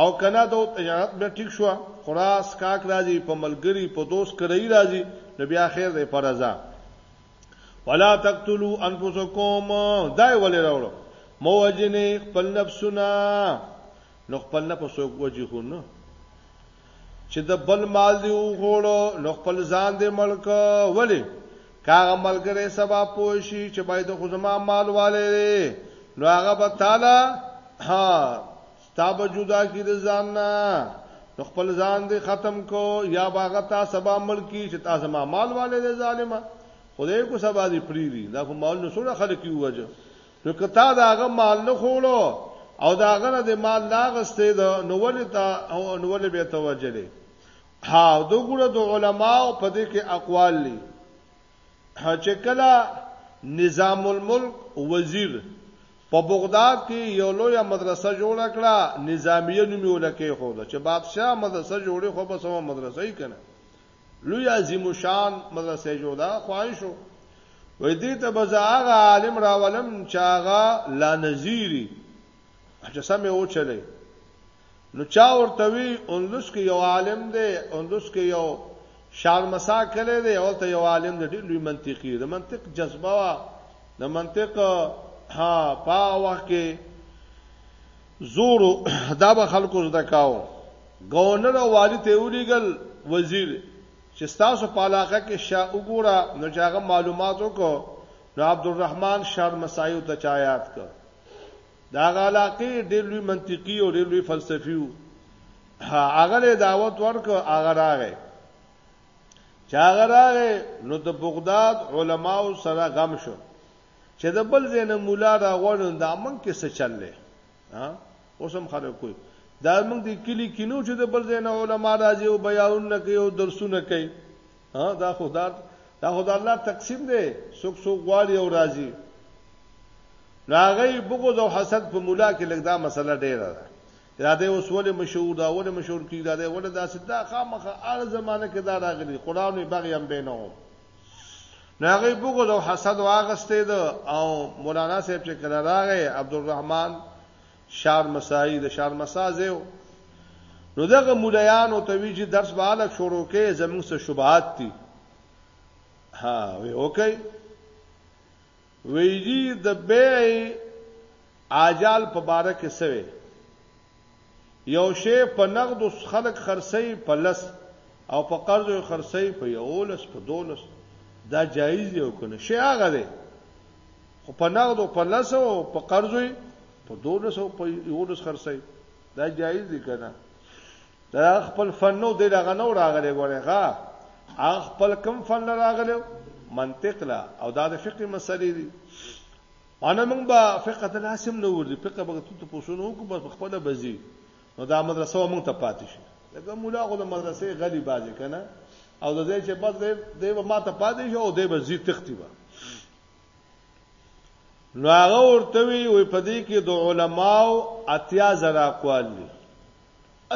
او کنه د تجارت به ټیک شو خراس کاک راځي په ملګری په دوست کړی راځي نو بیا خیر دی پر رضا ولا تقتلوا انفسکم دای ولې راوړو مو وجنې خپل نفسونه نو خپل نفس وجه خو نه چې د بل مال دی وخوړو نو خپل ځان دې ملک ولی کاغه ملګری سبا پوشي چې باید خو زما مال والي نو هغه به تعالی ها ستاب جدا کی د ځان نه نو خپل ځان دې ختم کو یا باغه تا سبا ملکی چې تا زما مال والي ظالما خدای کو سبا دې پریری دا په مال نو سره خلک یو وجه نو که تا د هغه مال نه خوړو او دا غره د مال لا غستې ده نو ولې تا او نو ولې به ته وجلې ها د ګوره د علماو په دې کې اقوال دي چې کله نظام الملک وزیر په بغداد کې یو لوی مدرسه جوړ کړه نظامیه نومي ولکه خو ده چې بادشاه مدرسه جوړي خو به سم مدرسه یې کنه لوی عظیم الشان مدرسې جوړه خواهش وو وې دې ته به زه هغه عالم راولم چې هغه لا نذیری چې سم یې وچلې نو چا ورته وی اندوس کې یو عالم دی اندوس کې یو شارمسا کړي دی او ته یو عالم دی ډېر لوی منطقي د منطق جذبه وا د منطق ها پا وخت کې زور دا به خلکو زده کاو گورنر او والی ته ولیګل وزیر چې تاسو په علاقه کې شا وګوره نو چې هغه معلومات وکړو نو عبدالرحمن شار مسایو ته چا یاد کړ دا علاقه ډېر لوی منطقي او ډېر لوی فلسفي وو هغه له دعوت ورک هغه راغی چې هغه راغی نو د بغداد علماو سره غم شو چه د بل ځای نه مولا راغواړي نو دا موږ کې څه چل دی ها اوس هم خلک کوي دا موږ د کلي کې نو چې د بل ځای نه علما راځي او بیانونه کوي او درسونه کوي ها دا خدا دا خدا الله تقسیم دی څوک څوک غواړي او راځي نو هغه بغض او حسد په مولا کې لږ دا مسله ډیره ده دا د اوس ولې مشهور دا ولې مشهور کی دا د ولې دا ستا خامخه اړ زمانه کې دا راغلي قران یې بغي هم بینو نو هغه بغض او حسد واغستې ده او مولانا صاحب چې کله راغی عبدالرحمن شارمسای د شارمسا زیو نو دغه مولایان او توی چې درس به الګ شروع کې زموږ څه شوبات دي ها وی اوکې ویجی د بیع آجال په باره کې سوي یو شی په نغدو خلک خرڅوي په لس او په قرضو یې خرڅوي په یوولس په دولس دا جایز دی او که نه شی هغه دی خو په نغدو په لس او په قرضو یې په دولس او په یوولس خرڅوي دا جایز دی که نه دا خپل فن نو دی دغه نو راغلی ګورې ښه هغه خپل کم فن راغلی منطق لا او دا د فقه مسلې دي انا موږ به فقه ته ناسم نه ورځي فقه به ته پوښتنه وکړو بس خپل بزي نو دا مدرسه موږ ته پاتې شي لکه مولا غو د مدرسې غلي بازي کنه او د دې چې بس دې به ما ته پاتې شي او دې به زی تختی به نو هغه ورته وی وي په دې کې د علماو اتیا زرا اقوال دي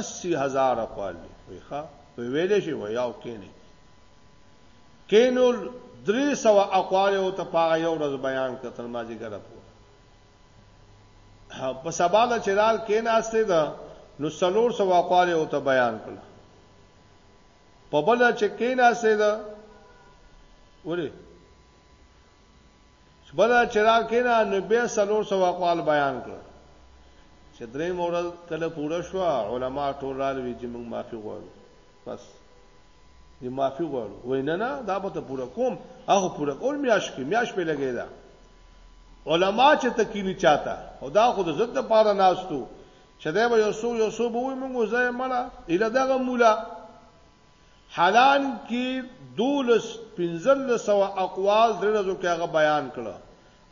اسی هزار کال دی وی ښا وی ویلې شي وی یاو کینې کینول درې سو اقوال او ته پاغه یو ورځ بیان کړ تر ما جګره پو په سبا له چرال کیناسته ده نو سلور سو اقوال او ته بیان کړ په بل چې کیناسته ده وره شپه ده چې را کېنا نو بیا څلور سوه اقوال بیان کړل چې درې مورز کله پوره شو علما ټول را لوي چې موږ معافي غواړو بس دې معافي غواړو وای نه نه دا به ته پوره کوم هغه پوره کول میاش کې میاش په لګی دا علما چې تکینی چاته او دا خود زړه د پاره ناستو چې دا به یو سو یو سو به وي موږ ځای مړه اله دغه مولا حلان کې دولس، پنځلس سوه اقوال درې ورځو کې هغه بیان کړ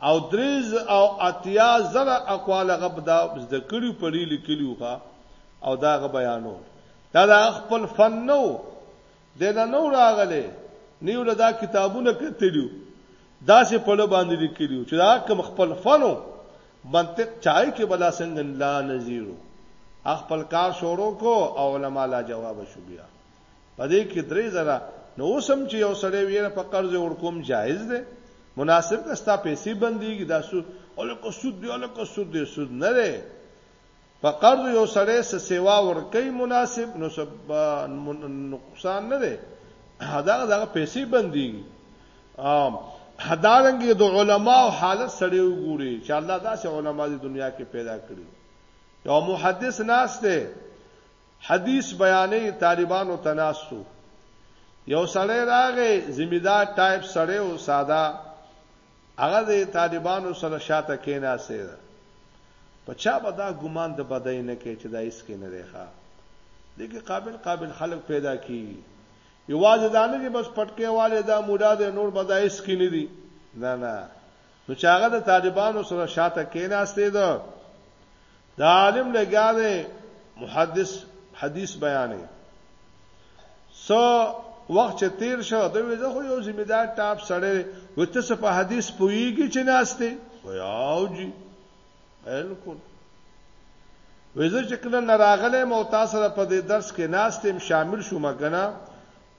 او درې او اتیا زره اقوال هغه په دا زده کړي په لري لیکلي وو او دا هغه بیانو دا د خپل فن نو د نه نو راغله نیو له دا کتابونه کتلیو دا سه په لباندې لیکلیو چې دا کوم خپل فنو منطق چای کې بلا څنګه لا نذیرو خپل کار شروع کو او علما لا جواب شو بیا پدې کې درې زره نو سم چې یو سړی ویره په قرض ورکوم جایز دی مناسب کستا پیسې بنديږي دا سود الکه سود دی الکه سود دی سود نه دی په قرض یو سړی څه سیوا ورکوي مناسب نو څه نقصان نه دی هداغه دغه پیسې بنديږي ام هدارنګ د علماو حالت سړی وګوري چې الله داسې علما د دنیا کې پیدا کړی یو محدث ناس دی حدیث بیانې طالبانو تناسو یو سړی راغی زمیدار ټایپ سړی او ساده هغه د طالبانو سره شاته کېناستی ده. په چا به دا ګومان د بدۍ نه کوې چې دا هېڅ کې نه دی ښه. دې کې قابل قابل خلک پیدا کېږي. یوازې دا نه چې بس پټکی والی دا مولا دی نور به دا هېڅ کې نه دي. نه نه. نو چې هغه د طالبانو سره شاته کېناستی ده دا عالم لګیا دی محدث حدیث بیانې سو وخت چې تیر شو دا وې زه خو یو ذمہ دار ټاپ سره وته څه په حدیث پویږي چې ناشته ویاو جی بالکل وې زه چې کله نراغله مو تاسو سره په دې درس کې ناشته شامل شوم غنا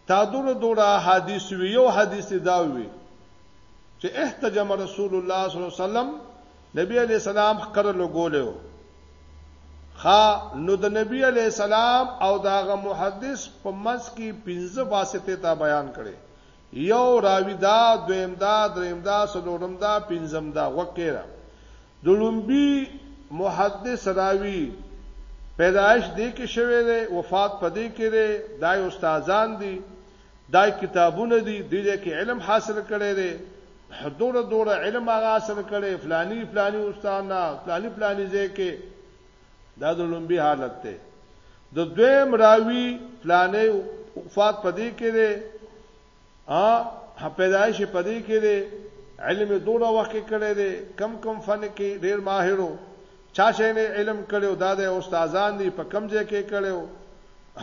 تا دونه دونه احادیث وی یو حدیث دا وی چې احتجم رسول الله صلی الله علیه وسلم نبی علیہ السلام خکر لګولیو خا نو د نبی علیہ السلام او داغه محدث په منځ کې پنځه واسطه تا بیان کړي یو راوی دا دویم دا دریم دا سلورم دا پنځم دا وکړه د لومبي محدث راوي پیدایش دې کې شوی دی وفات پدې کې دی دای استادان دي دای کتابونه دي د دې کې علم حاصل کړي دي حضور دور علم هغه حاصل کړي فلانی فلانی استاد نه فلانی فلانی ځکه دا د لومبي حالت ته د دویم راوی فلانه وفات پدې کې دی ا پیدایش پدې کې دی علم دوړه وخت کړي دی کم کم فن کې ډیر ماهرو چا چې نه علم کړو دا د استادان دی په کم ځای کې کړو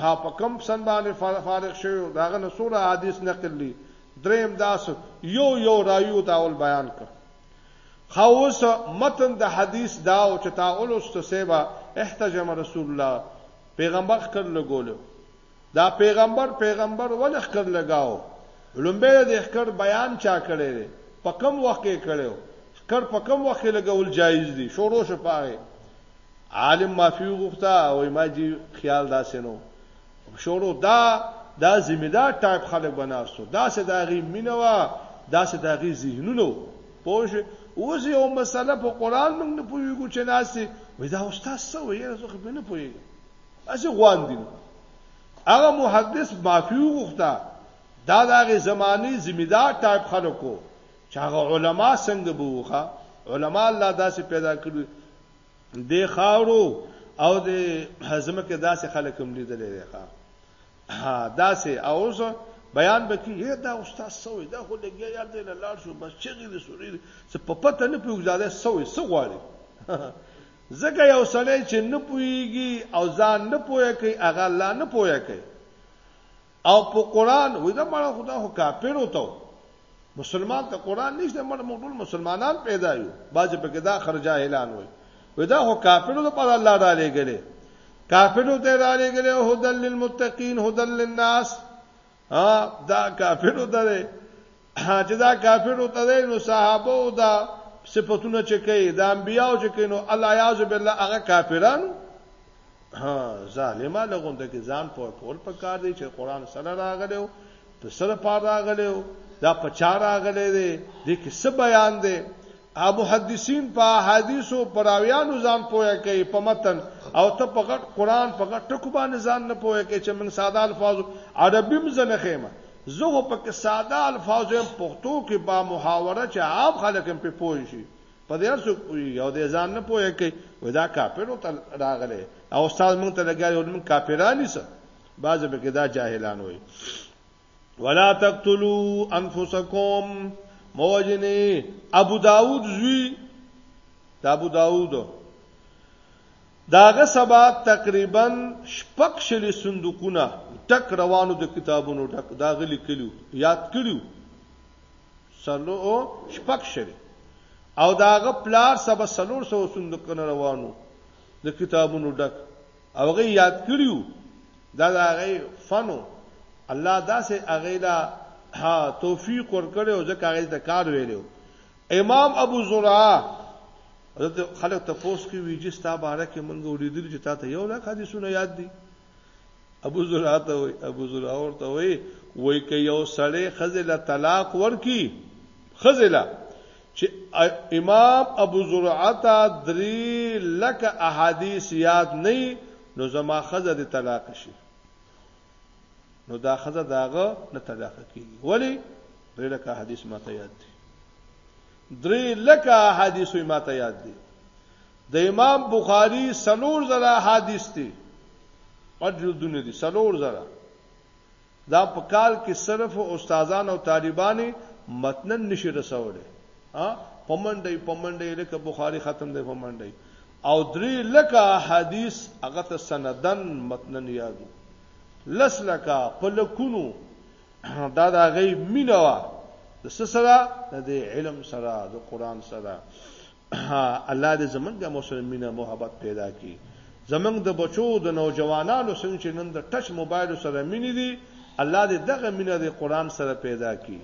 ها په کم سن باندې فارغ شوی داغه نصور حدیث نقل دی دریم داس یو یو رایو تاول بیان کړ خاوس متن د حدیث دا او چې تاول استسبا احتجم رسول الله پیغمبر کړل ګولو دا پیغمبر پیغمبر ولې خکر لګاو لومبه د خکر بیان چا کړی دی په کم وخت کې کړو خکر په کم وخت کې لګول جایز دی شروع شو پاره عالم معافی غوښته او ما جی خیال داسې نو شروع دا دا ذمہ دار ټایپ خلک بناستو دا سه دا غي مینوا دا سه دا غي ذهنونو پوه اوس یو مسله په قران موږ نه پوهیږو چې ناسي وې دا استاد څه وې زه خو نه پوهیږم اسی غواندي هغه محدث معافي وغوښته دا دغه زماني ذمہدار ټایپ خلکو چې هغه علما څنګه بوخه علما الله داسې پیدا کړی د خاورو او د هضم کې داسې خلک هم لیدلې دي ښا داسې او اوس بیان بکی یی دا استاد سوې دا خو لګیا یار دې لاړ شو بس چیغې دې سوري څه په پته نه پیوځاده سوې سو غواړي ځکه یو سړی چې نه پوهیږي او ځان نه پوهه کوي هغه الله نه پوهه کوي او په قران وې دا مړه خدا هو کافر وته مسلمان ته قران نشته مړ موږ ټول مسلمانان پیدا یو باج په کې دا خرجا اعلان وې وې دا هو کافر ته پر الله را لګلې کافر ته را لګلې هدل للمتقین هدل للناس ها دا کافرو ته دی چې دا کافرو ته دی نو صحابه او دا صفاتونه چې کوي د انبیانو چې کوي نو الله یعذ بالله هغه کافرانو ها ظالما لغونده کې ځان په کول په کار دی چې قران سره راغلو په سره پاره راغلو دا په چار راغلې دی د کې څه بیان دی ها محدثین په احادیثو په راویانو ځان پوهه کوي په متن او ته په غټ قران په غټ ټکو باندې ځان نه پوهه کوي چې موږ ساده الفاظ عربي مزنه خېمه زه خو په کې ساده الفاظ هم پښتو کې با محاوره چې عام خلک هم په پوه شي په دې ارڅو پوي او د ځان نه پوهه کوي ودا کاپیرو ته راغله او استاد مونږ ته لګیا یو مونږ کاپیرانی سره بعضې به کې دا جاهلان وي ولا تقتلوا انفسکم موجنه ابو داود زوی دا ابو داود داغه سبا تقریبا شپک شلی صندوقونه ټک روانو د کتابونو ټک داغه لیکلو یاد کړیو سلو شپک شلی او داغه پلار سبا سلور سو صندوقونه روانو د کتابونو ټک او غي یاد کړیو دا دا غي فنو الله دا سه اغه لا توفیق ور کړو ځکه هغه ته کار ویلو امام ابو زرعه خلک تفوس کې ویجی ستا بارک منګ ولیدل چې تا ته یو لا حدیثونه یاد دي ابو زرعه ته وای ابو زرعه ورته وای وای ک یو سړی خزله طلاق ورکی خزله چې امام ابو زرعه ته درې لکه احادیث یاد نه نو زما خزه د طلاق شي نو دا خزه داغه نه طلاق کیږي ولی درې لکه حدیث ماته یاد دي درې لکه حدیث ماته یاد دي د امام بخاری سلور زره حدیث دي اجلدونه دي سلور زره دا په کال کې صرف استادان او طالبان یې متنن نه شي رسولی. په منډه یې په منډه یې لکه بخاري ختم دی په منډه یې او درې لکه احادیث هغه ته سندن متنن یاد وو. لس لکه په لکونو دا د هغې مینه وه د څه سره؟ د دې علم سره، د قرآن سره. ها الله دې زمونږ مو سره مینه محبت پیدا کړي زمونږ د بچو د نوجوانانو څنګه چې نن د ټچ موبایل سره مینې دي الله دې دغه مینه د قران سره پیدا کړي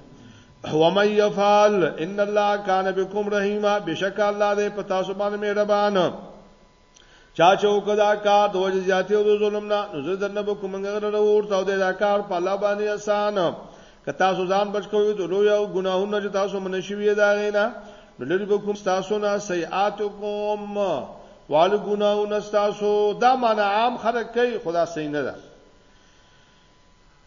ومن يفعل ان الله كان بكم رحيما بشک الله دې پتا سبحانه مهربان چا چې وکدا کار د وجه زیاتې او ظلم نه نو زه درنه به کوم غره ورته او دا کار په الله باندې آسان که تاسو ځان بچ کوئ د لوی او ګناهونو چې تاسو منشوي دا غینا نو لری به کوم تاسو نه سیئاتکم وال ګناهونه تاسو دا معنی عام خلک کوي خدا صحیح نه ده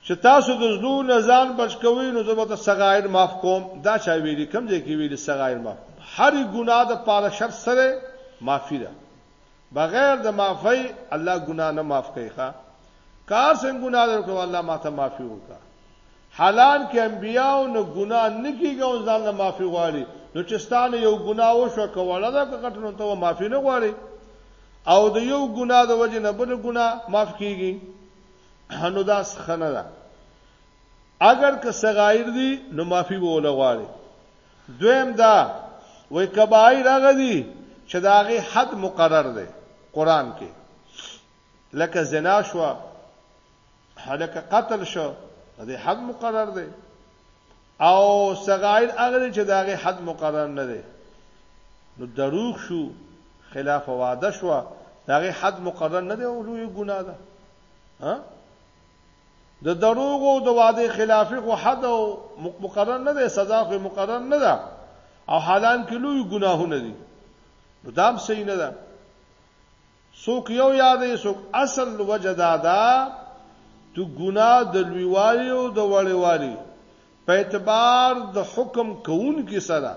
چې تاسو د زلو نه ځان بچ کوئ نو زه به تاسو صغائر معاف کوم دا چا ویلي کوم ځای کې ویلي صغائر معاف کوم هر ګناه د پاره شرط سره معافي ده بغیر د معافی الله ګناه نه معاف کوي ښا کار څنګه ګناه درکو الله ماته معافي وکړه حالان کې انبیاو نه ګناه نه کیږي او ځان له معافي غواړي نو چې ستانه یو ګناه وشو کوله دا کټنو ته معافي نه غواړي او د یو ګناه د وجه نه بل ګناه معاف کیږي نو دا سخنه ده اگر که صغایر دي نو معافي ووله غواړي دویم دا وای کبایر هغه دي چې دا غي حد مقرر دی قران کې لکه زنا شو هلکه قتل شو دا حد مقرر دی او صغائر هغه چې داغه حد مقرر نه دی نو دروغ شو خلاف وعده شو داغه حد مقرر نه دی او لوی ګناه ده ها د دروغ او د وعده خلاف خو حد او مقرر نه دی سزا خو مقرر نه ده او حالان کې لوی ګناهونه دي نو دام صحیح نه ده څوک یو یادوي څوک اصل وجه دا ده تو ګناه د لویوالي او د وړوالي په اعتبار د حکم کوونکي سره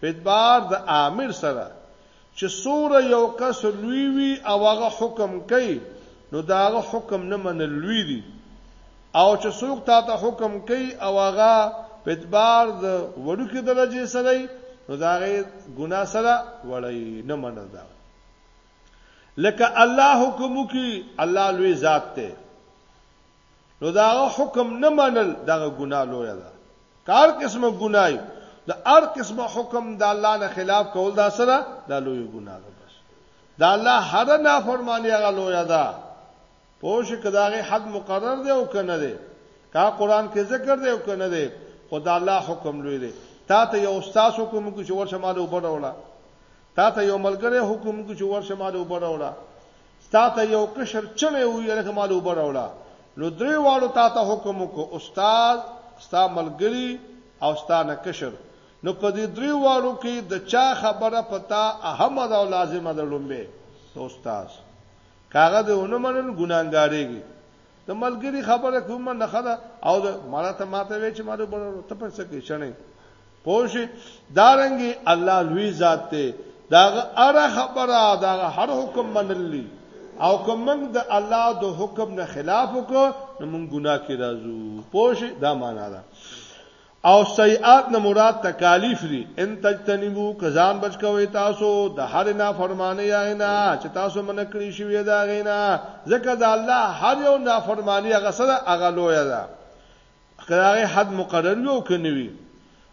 په اعتبار د آمر سره چې سوره یو کس لوی وي او هغه حکم کوي نو دا هغه حکم نه منل لوی دي او چې څوک تا ته حکم کوي او هغه په اعتبار د وړوکي درجه سره نو دا غي ګنا سره وړي نه منل دا لکه الله حکم وکي الله لوی ذات ته نو دا حکم نه منل دا ګناه لوی ده کار قسمه ګناي د هر قسمه حکم د الله نه خلاف کول دا سره دا لوی ګناه ده بس دا الله هر نه فرمانی هغه لوی ده پوه شو که داغه حد مقرر دی او کنه دی کا قران کې ذکر دی او کنه دی خدا الله حکم لوی دی تا ته یو استاد حکم کو چې ورشه مال وبره وړه تا ته یو ملګری حکم کو چې ورشه مال وبره وړه تا ته یو کشر چنه وی لکه مال وبره وړه نو درې واړو تا ته حکم کو استاد ستا ملګری او ستا نه کشر نو په دې درې واړو کې د چا خبره پتا اهم او لازمه ده لومبه استاد کاغه دی ونه منل ګناګاریږي د ملګری خبره کوم نه خدا او د مړه ته ماته وی چې مړه بلو ته پر څه کې شنه پوش دارنګي الله لوی ذات ته دا هر خبره دا هر حکم منلی او کوم د الله د حکم نه خلاف وکړو نو موږ ګناه کې راځو پوش دا معنا ده او سیئات نه مراد تکالیف دي ان تجتنبو کزان بچ کوي تاسو د هر نه فرمانی یا نه چې تاسو من کړی شوی دا غینا ځکه دا الله هر یو نه فرمانی هغه سره هغه لوی ده خدای حد مقرر یو کنوي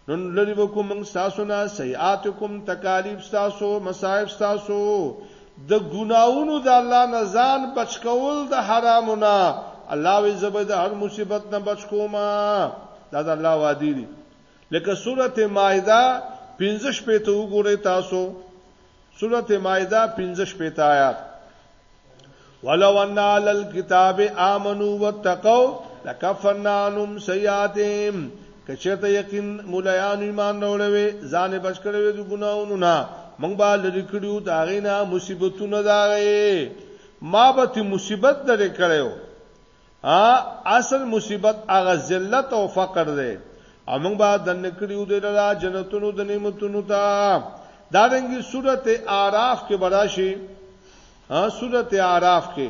نو لری وکوم تاسو نه سیئاتکم تکالیف تاسو مصائب تاسو د ګناهونو د الله نه ځان بچ کول د حرامو نه الله وی زه به د هر مصیبت نه بچ کوم دا د الله وعده دي لکه سورته مائده 15 پته وګورئ تاسو سورته مائده 15 پته آیات ولو ان علی الكتاب آمنو واتقوا لکفرنا عنهم سیئاتهم که چېرته یقین مولایانو ایمان راوړی وی ځان یې بچ کړی وی د ګناهونو نه موږ به لرې کړي وو د هغې نه مصیبتونه د هغې ما به ترې مصیبت لرې کړی و اصل مصیبت هغه ذلت او فقر دی او موږ به دننه کړي وو دوی لره جنتونو د نعمتونو ته دا رنګي سورته اعراف کې براشي ها سورته اعراف کې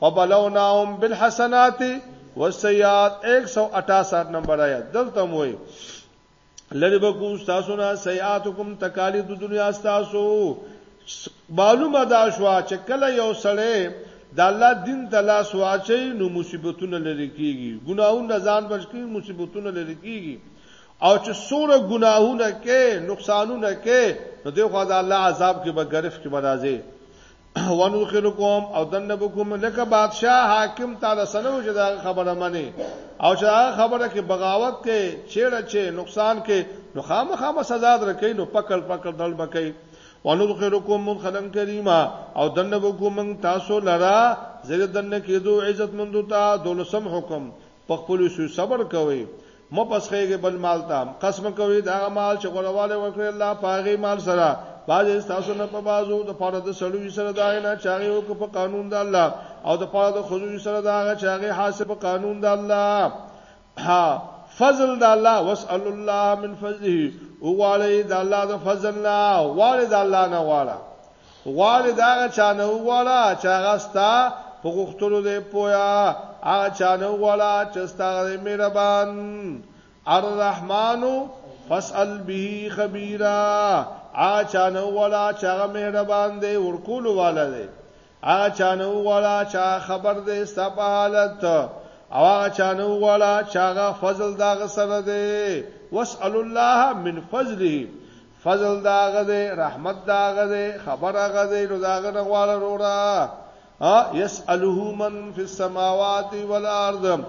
وبلوناهم بالحسنات والسيئات 168 نمبر آیت دلته موي لری بکو تاسو نه سیئاتکم تکالیف د دنیا تاسو معلومه دا شو چې کله یو سړی د الله دین ته لاس واچي نو مصیبتونه لری کیږي ګناهونه ځان بچی مصیبتونه لری کیږي او چې سوره ګناهونه کې نقصانونه کې نو دغه د الله عذاب کې به گرفت کې برازي وندخلکم او دنبکم لکه بادشاہ حاکم تعالی سنو چې دا خبره منی او چې هغه خبره کې بغاوت کې چیړه چې نقصان کې نو خامخا سزا درکې نو پکل پکل دل بکې وندخلکم مدخلن کریما او دنبکم تاسو لرا زیر دن کېدو عزت مندو ته دولسم حکم په خپل صبر کوي مه پسخېږئ بل مال ته، قسم کوي د هغه مال چې غوره والی ورکړی الله په هغې مال سره، بعضې ستاسو نه په بعضو، د پاره د سړيو سره د هغې نه چې هغې وکړ په قانون د الله، او د پاره د ښځيو سره د هغه چې هغې حاصل په قانون د الله. ها، فضل د الله، واسألوا الله من فضله، وغواړئ د الله د فضل نه، غواړئ د الله نه غواړه. غواړې د هغه چا نه وغواړه چې هغه ستا په غوښتلو دی پویا هغه چا نه وغواړه چې ستا غره مهربان الرحمن فاسأل به خبيرا هغه چا نه وغواړه چې هغه مهربان دی ورکول والا دی هغه چا نه وغواړه چې خبر دی ستا په حالت او هغه چا نه وغواړه چې هغه فضل دا غسر دی واسأل الله من فضله فضل د هغه دی، رحمت د هغه دی، خبر هغه دی، نو د هغه نه غواړه وروره. یسأله من فی السماوات والارض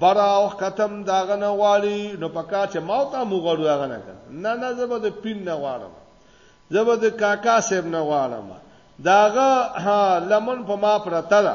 برا او ختم داغه نه غواړي نو پکا چې ما ته مو غواړو هغه نه نه نه زبر د پین نه غواړم زبر د کاکا صاحب نه غواړم داغه لمن په ما پرته ده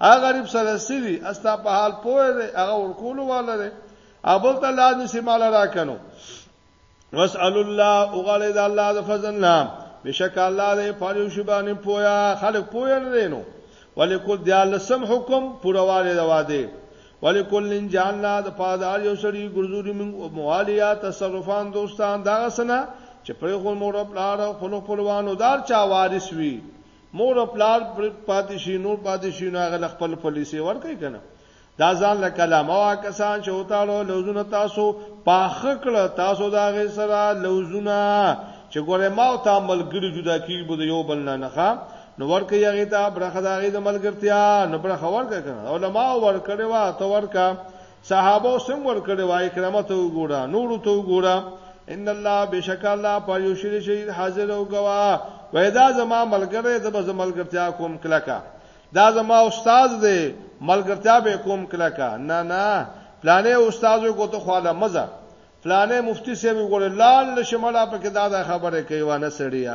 هغه غریب سره سوي استا په حال پوه دی هغه ورکول واله دی ابل ته لاس نسی مال راکنو واسال الله وغلی د الله د فضل نام بشک الله دې پاره شبانه پویا خلق پویا نه دینو ولکل دیال سم حکم پرواله د واده ولکل جاننا د پادار یو سړي ګرځوري من او موالیا تصرفان دوستان دا سنا چې پر خپل مور خپل خپل خپلوانو دار چا وارث وي مور او پلار پاتې شي نور پاتې شي نو هغه خپل پالیسي ورکړي کنه دا ځان له کلامه وا کسان چې وتاړو لوزونه تاسو پاخ کړه تاسو دا غي سره لوزونه چې ګوره ما او تا ملګری جدا کیږي بده یو بل نه نه نو ورکه یغه ته برخه دا غي د ملګرتیا نو برخه ورکه کنه علما ورکړي وا ته ورکه صحابه سم ور کړی وای کرامت وګوره نور ته وګوره ان الله بشک الله پر یو شری شهید حاضر او گواه وای دا زما ملګری د بز ملګرتیا کوم کلکا دا زما استاد دی ملګرتیا به کوم کلکا نه نه پلانې استادو کو ته خواله مزه پلانې مفتی سیب ګور لال شماله په کې دا خبره کوي وانه سړیا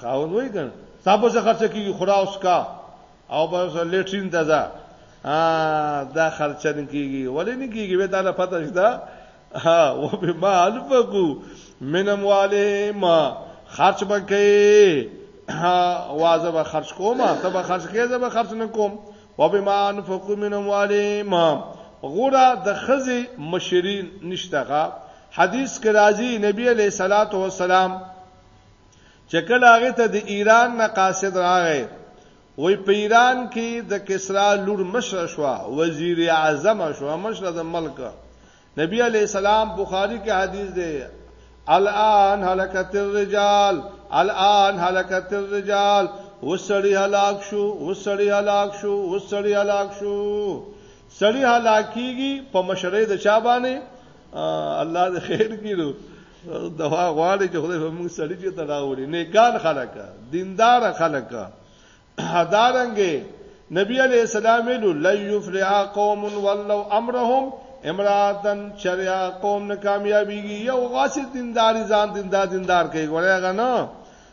خاون وای کنه تاسو څه خرچه کیږي خورا اوس کا او بس لیټرین ته ځه دا خرچه نه کیږي ولې نه کیږي وې تعالی پته شته ها و به ما الفقو من اموالهم خرچ بکې وازه به خرچ کوم ته به خرچ کېږي زه به خرچ نه کوم و به ما انفقو من اموالهم غورا د خزي مشرین نشتهغه حدیث کې راځي نبی علیہ الصلات والسلام چې کله هغه ته د ایران نه قاصد راغی وای په ایران کې د کسرا لور مشر شو وزیر اعظم شو مشر د ملک نبی علی السلام بخاری کې حدیث دی الان هلکت الرجال الان هلکت الرجال وسړی هلاک شو وسړی هلاک شو وسړی هلاک شو سړی هلاکیږي په مشرۍ د چا باندې الله د خیر کیږي دوا غواړي چې خدای په موږ سړی چې تلاوري نیکان خلک دیندار خلک هدارنګي نبی علی السلام ویلو لا یفلح قوم ولو امرهم امراتن شریا قوم نه کامیابیږي یو غاص دینداری ځان دیندار دیندار کوي ګوریا غنو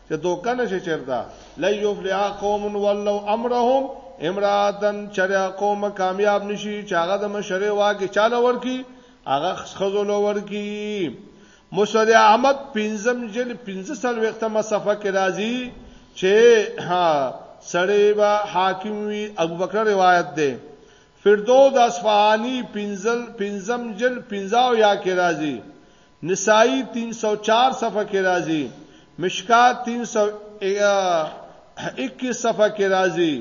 چې دوکه نشي چرتا لا یفلح قوم ولو امرهم امراتن شریا قوم کامیاب نشي چې هغه د مشره واګه چاله ورکی هغه خزو لور کی مسعود احمد پنځم جل 1540مه صفحه کې راځي چې ها سړی با حاکم وی ابو بکر روایت ده فردود اصفهانی پنځل پنځم جل 50 یا کې راځي نسائی 304 صفحه کې راځي مشکات 321 صفحه کې راځي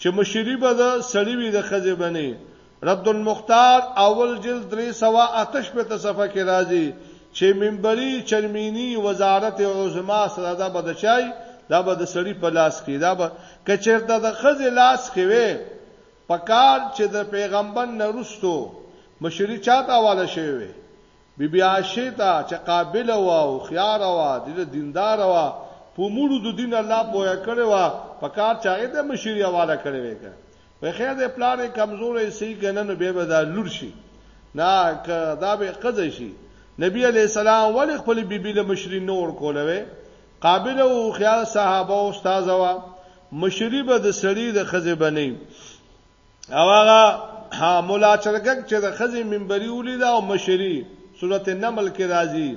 چې مشری به د سړی وی د خزه بنی رد المختار اول جلد درې سوه اته شپېته صفحه کې راځي چې منبري چرمینی وزارت عظما سره دا به د چای دا به د سړی په لاس کې دا به کچیرته د خزې لاس کې وي پکار چې د پیغمبر نرستو مشری چاته حواله شوی وي بی بی عائشه ته چې قابل و او خيار و د دیندار و په موړو د دین الله پوهه کړو پکار چاغه د مشری حواله کړی وي په خیر د پلار کمزورې سي کنه نو به دا لور شي نه که دا به قضا شي نبی علی السلام ول خپل بیبي له مشری نور کولوي قابل او خیا صحابه او استاد وا مشری به د سړی د خزه بنی او هغه ها مولا چرګک چې د خزه منبري ولیدا او مشری سورته نمل کې راځي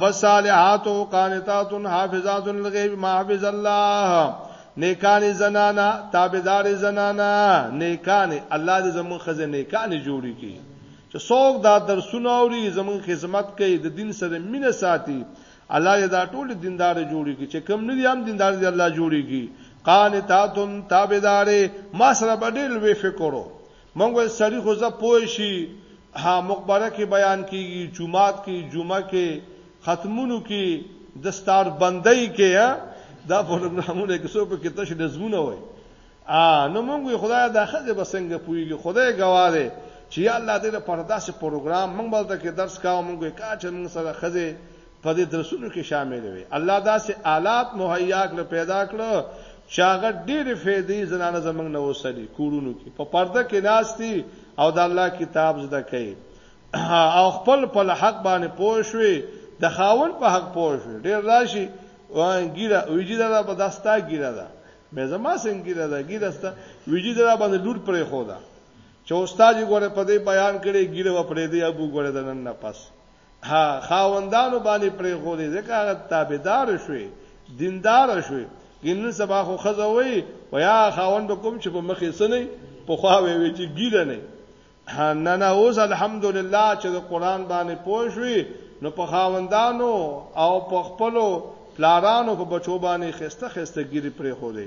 فصالحات قانتات حافظات الغیب ما حفظ الله نیکان زنانا تابعدار زنانا نیکان الله دې زمون خزه نیکان جوړی کی چې څوک دا درسونه اوري زمون خدمت کوي د دین سره مینه ساتي الله دې دا ټول دیندار جوړی کی چې کم نه دي هم دیندار دې الله جوړی کی قانتات تابعدار ما سره بدل وی فکرو موږ ویل سړي خو زه پوه شي ها مقبره کې بیان کیږي جمعات کې جمعه کې ختمونو کې د ستار بندۍ کې دا پروګرامونه کې څو په کې تش لزمونه وای ا نو موږ خدای دا خزه بسنګ پویږي خدای گواهه چې الله دې په داسې پروګرام موږ بلته کې درس کاو موږ کا چې موږ سره خزه په دې درسونو کې شامل وي الله داسې آلات مهیا کړ پیدا کړ چې هغه ډېرې فایدې زنانه زمنګ نه وسلي کورونو کې په پرده کې ناشتي او د الله کتاب زده کوي او خپل په حق باندې پوه شوي د خاون په حق پوه شوي ډېر راشي ګیره ویجی دا په داستا ګیره ده مې زما څنګه ګیره ده ګیره ستا ویجی دا باندې لور پرې خو ده چې استاد ګوره په دې بیان کړي ګیره و پرې دی ابو ګوره د نن نه پس ها خاوندانو باندې پرې خو دې ځکه هغه تابعدار شوي دیندار شوي ګینن سبا خو خزوي و یا خاوند کوم چې په مخې سنې په خوا وي چې ګیر نه نه نه اوس الحمدلله چې د قران باندې پوه شوي نو په خاوندانو او په خپلو پلارانو په بچو باندې خسته خسته ګیری پرې خو دې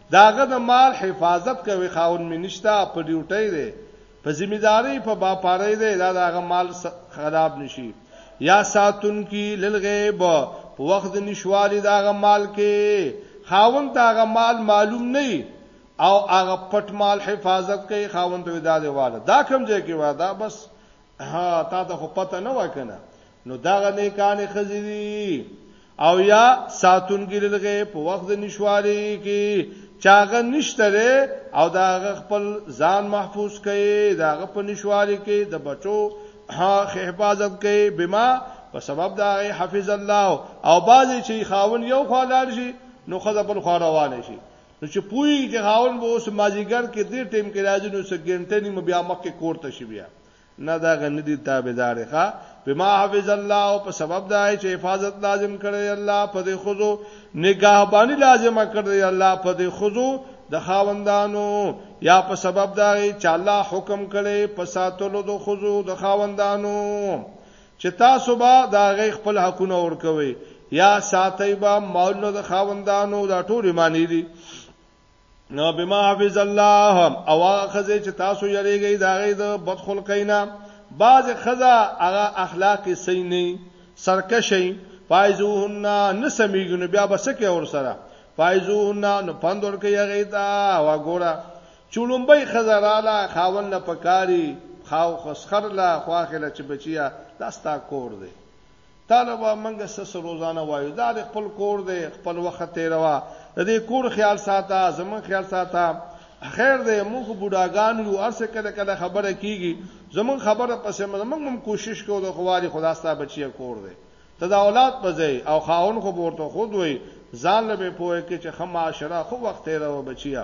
داغه د مال حفاظت کوي خاون مې نشته په ډیوټۍ دی په ذمہ داری په باپارۍ دی دا داغه مال خراب نشي یا ساتون کی للغیب په وخت نشوالی داغه مال کې خاون داغه مال معلوم نه او هغه پټ مال حفاظت کوي خاون ته داده واله دا کم ځای کې واده بس ها تا ته خو پته نه وکنه نو دا غنې کانې خزيري او یا ساتونګي لږه په وخت د نشواري کې چاغه نشته او دا خپل ځان محفوظ کړي دا په نشواري کې د بچو ها حفاظت کړي بما په سبب دا حفظ الله او بعضی چې خاون یو خالار شي نو خزه بل خو روان شي نو چې پوهېږي چې خاوند به اوس مازیګر کې دې ټیم کې راځي نو څه ګنټه نیمه بیا مخکې کور ته شي بیا نه دا غنی دي تابعدار ښا بما حفظ الله او په سبب دا چې حفاظت لازم کړی الله په دې خودو نگاهبانی لازم کړی الله په دې خودو د خاوندانو یا په سبب دا چې الله حکم کړي په ساتلو د خودو د خاوندانو چې تاسو به د هغوی خپل حقونه ورکوئ یا ساتئ به مالونه د خاوندانو، دا ټولې معنی دي. نو بما حفظ الله او هغه خزه چې تاسو یریږئ د هغوی د بدخلقۍ نه، بعضې ښځه هغه اخلاق یې صحیح نه وي، سرکشه وي، فایزوهن نه سمیږي نو بیا به څه کوې ورسره؟ فایزوهن نو پند ورکوي هغوی ته، وګوره چو لومبۍ ښځه راله خاوند له پکاري خاو خسخر له خواخله چې بچيه دا ستا کور دی تاله به منګه څه څه روزانه وايو دا دې خپل کور دی خپل وخت تېروه د دې کور خیال ساته زمون خیال ساته خیر دی موږ خو بوډاګان یو هر څه کله کله خبره کیږي زمون خبره پسې موږ هم کوشش کوو د خواري خدا ستا بچي کور دی ته دا اولاد پځي او خاون خو ورته خود وي ځان له به پوهه کې چې خما شرا خو وخت راو بچیا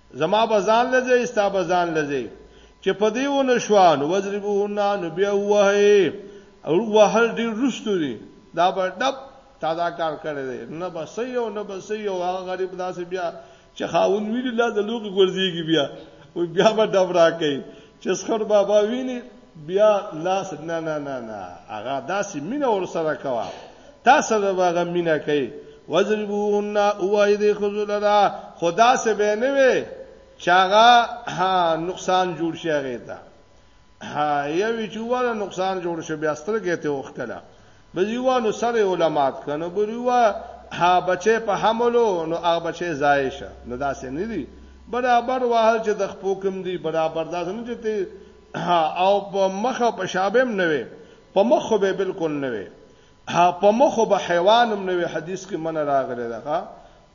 زما به ځان له ځای ستا به ځان له ځای چې په دې ونه شو نو وضربوهن نو بیا وهي او وهل ډیر رستو دي دا به ډب تا دا کار کړی دی نه به سې یو نه به سې یو هغه غریب داسې بیا چې خاون ویلی لا د لوګي ګرځيږي بیا او بیا به ډب راکې چې سخر بابا ویني بیا لاس نه نه نه نه هغه داسې مینه ور سره کوا تاسو به هغه مینه کوي وزربون اوای دې خذلرا خدا سه به نه وي چاغه نقصان جوړ شي هغه ته ها یوی چې وره نقصان جوړ شي بیا سترګې ته وختله بزیوانو سره علماات کنه بریوا ها بچې په حملو نو هغه بچې ضایع شه نو داسې نه دي برابر واه چې د خپوکم دي برابر داسې نه چې او په مخ او په شابم نه وي په مخ به بالکل نه وي په مخ به حیوانم نه وي حدیث کې من راغلی دا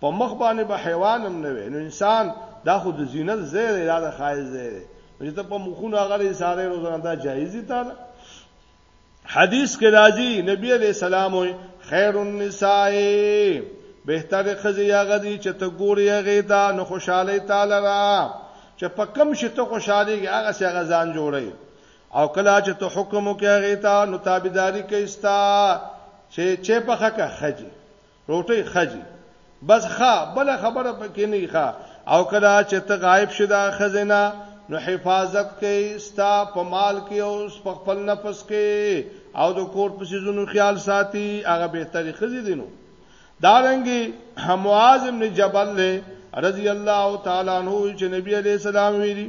په مخ باندې به حیوانم نه وي نو انسان دا خو د زینت زیر دی دا د خایز زیر دی چې ته په مخونو هغه ساره روزانه دا جایز دي تا حدیث کې راځي نبی علی السلام وي خیر النساء بهتره خزي هغه دي چې ته ګوري هغه ته نو خوشاله تعالی را چې په کم شي ته خوشاله هغه سي هغه ځان جوړي او کله چې ته حکم وکړې هغه ته نو تابعداري کوي ستا چې چې په حق خجي روټي خجي بس ښا بل خبره پکې نه ښا او کله چې ته غایب شې دا خزینه نو حفاظت کوي ستا په مال کې او په خپل نفس کې او د کور په سيزونو خیال ساتي هغه به تر خزي دینو دارنګي معاذ ابن جبل له رضی الله تعالی عنہ چې نبی علی السلام ویلي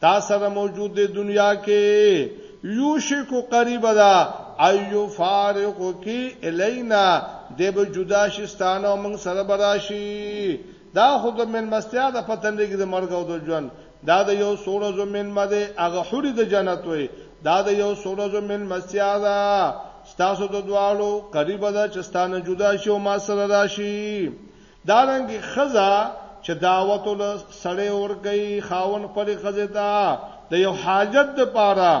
تا سره موجود دی دنیا کې یوشک قریب ده ایو فارق کی الینا دی به جدا شي ستانه موږ سره براشي دا خو د من مستیا د پتن لګي د مرګ او د ژوند دا د یو سوره زمين مده هغه حوري د جنت وي دا د یو سوره زمين مستیا ده ستاسو د دوالو قریب ده چې ستانه جدا شي او ما سره راشي دارنګ خزه چې دعوت ول سړی اور کوي خاون خپل خزه ته د یو حاجت د پاره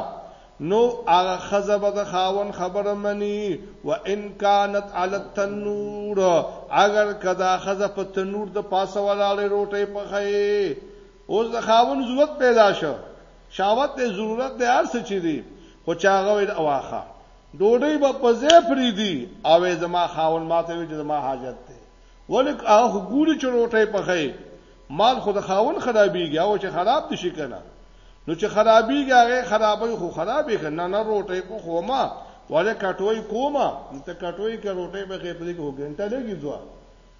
نو هغه خزه به د خاون خبره مني و ان كانت على التنور اگر کدا خزه په تنور د پاسه ولاله روټي پخې اوس د خاون ضرورت پیدا شو شاوت ته ضرورت د هر څه چي دي خو چاغه ویل اواخه ډوډۍ به په ځای پریدي او زما خاون ماته وی چې زما حاجت دی ولیک هغه ګوري چې روټۍ پخې مال خو د خاون خرابېږي او چې خراب دي شي کنه نو چې خرابېږي هغه خرابې خو خرابې کنه نه روټۍ په خوما وله کټوي کومه ته کټوي کې روټۍ به کې پرې کو ګنټه لګي ځوا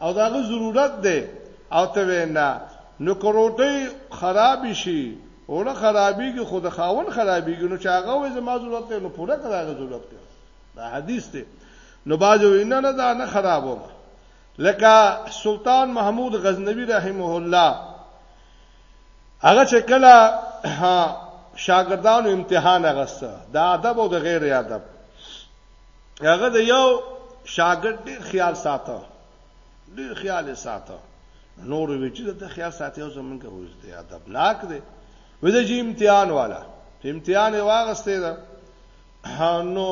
او داغه ضرورت دی او ته وینا نو کروټي خراب شي اوله خرابيږي خود خاون خرابيږي نو چې هغه وې زما ضرورت دی نو پوره کړه ضرورت دی دا حدیث دی نو باجو وینا نه دا نه خرابو لکه سلطان محمود غزنوی رحمه الله هغه چې کله شاګردانو امتحان اغسته د ادب او د غیر ادب هغه د یو شاګرد ډیر خیال ساته ډیر خیال ساته نور وی چې د خیال ساتي او زمونږ اوس دی ادبناک دی وې د جی امتحان والا امتحان یې واغستې ده نو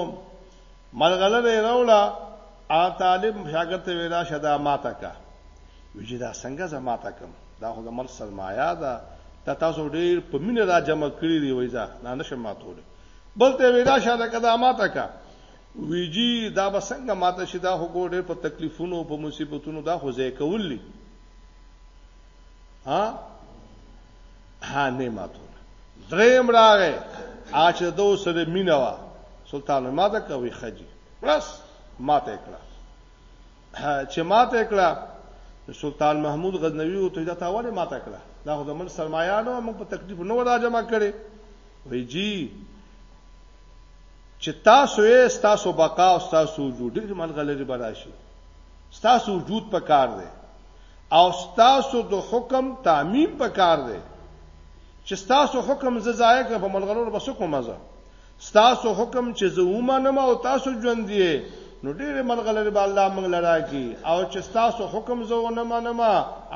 ملغله به راولا ا طالب شاګرد ته ویلا شدا ماته کا ویجی دا څنګه زما تا کم دا خو د مل سرمایا ده ته تاسو ډیر په مینه را جمع کړی دی وایزا نه نشم ماتول بل ته ویلا شاده کدا ماته کا ویجی دا بسنګ ماته شدا هو ګوډه په تکلیفونو په مصیبتونو دا خو ځای کولی ها ها نه ماتو دریم راغې اچ دو سره مینوا سلطان ماته کوي خجی بس ماته کړه چې ماته کړه سلطان محمود غزنوی او ته دا تاوله ماته کړه دا خو زمون سرمایانو موږ په تکلیف نو راځم کړي وی جی چې تاسو یې تاسو بقا او تاسو وجود ډېر ملګری براشي تاسو وجود په کار دی او تاسو د حکم تعمیم په کار دی چې تاسو حکم ززایک په ملګرو بس کوم مزه تاسو حکم چې زه ومنم او تاسو ژوند دی نو ډېر ملګری به الله موږ لرا کی او چې تاسو حکم زه ونه منم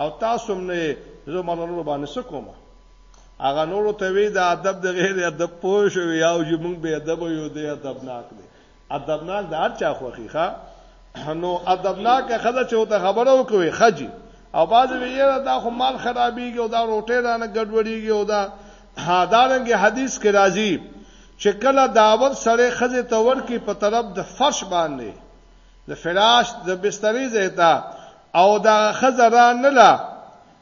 او تاسو نه زه ملګرو باندې سکوم هغه نورو ته وی دا ادب د غیر ادب پوه شو یا او موږ به ادب یو دی ادبناک دی ادبناک د هر چا خوخي ښا نو ادبناک خزه چې ته خبره وکوي خجی او باز وی یره دا خو مال خرابېږي او دا روټه رانه ګډوډېږي او دا حدارنګ حدیث کې راځي چې کله داور سره خزه ته ورکی په طرف د فرش باندې د فراش د بسترې زیتا او دا خزه را نه لا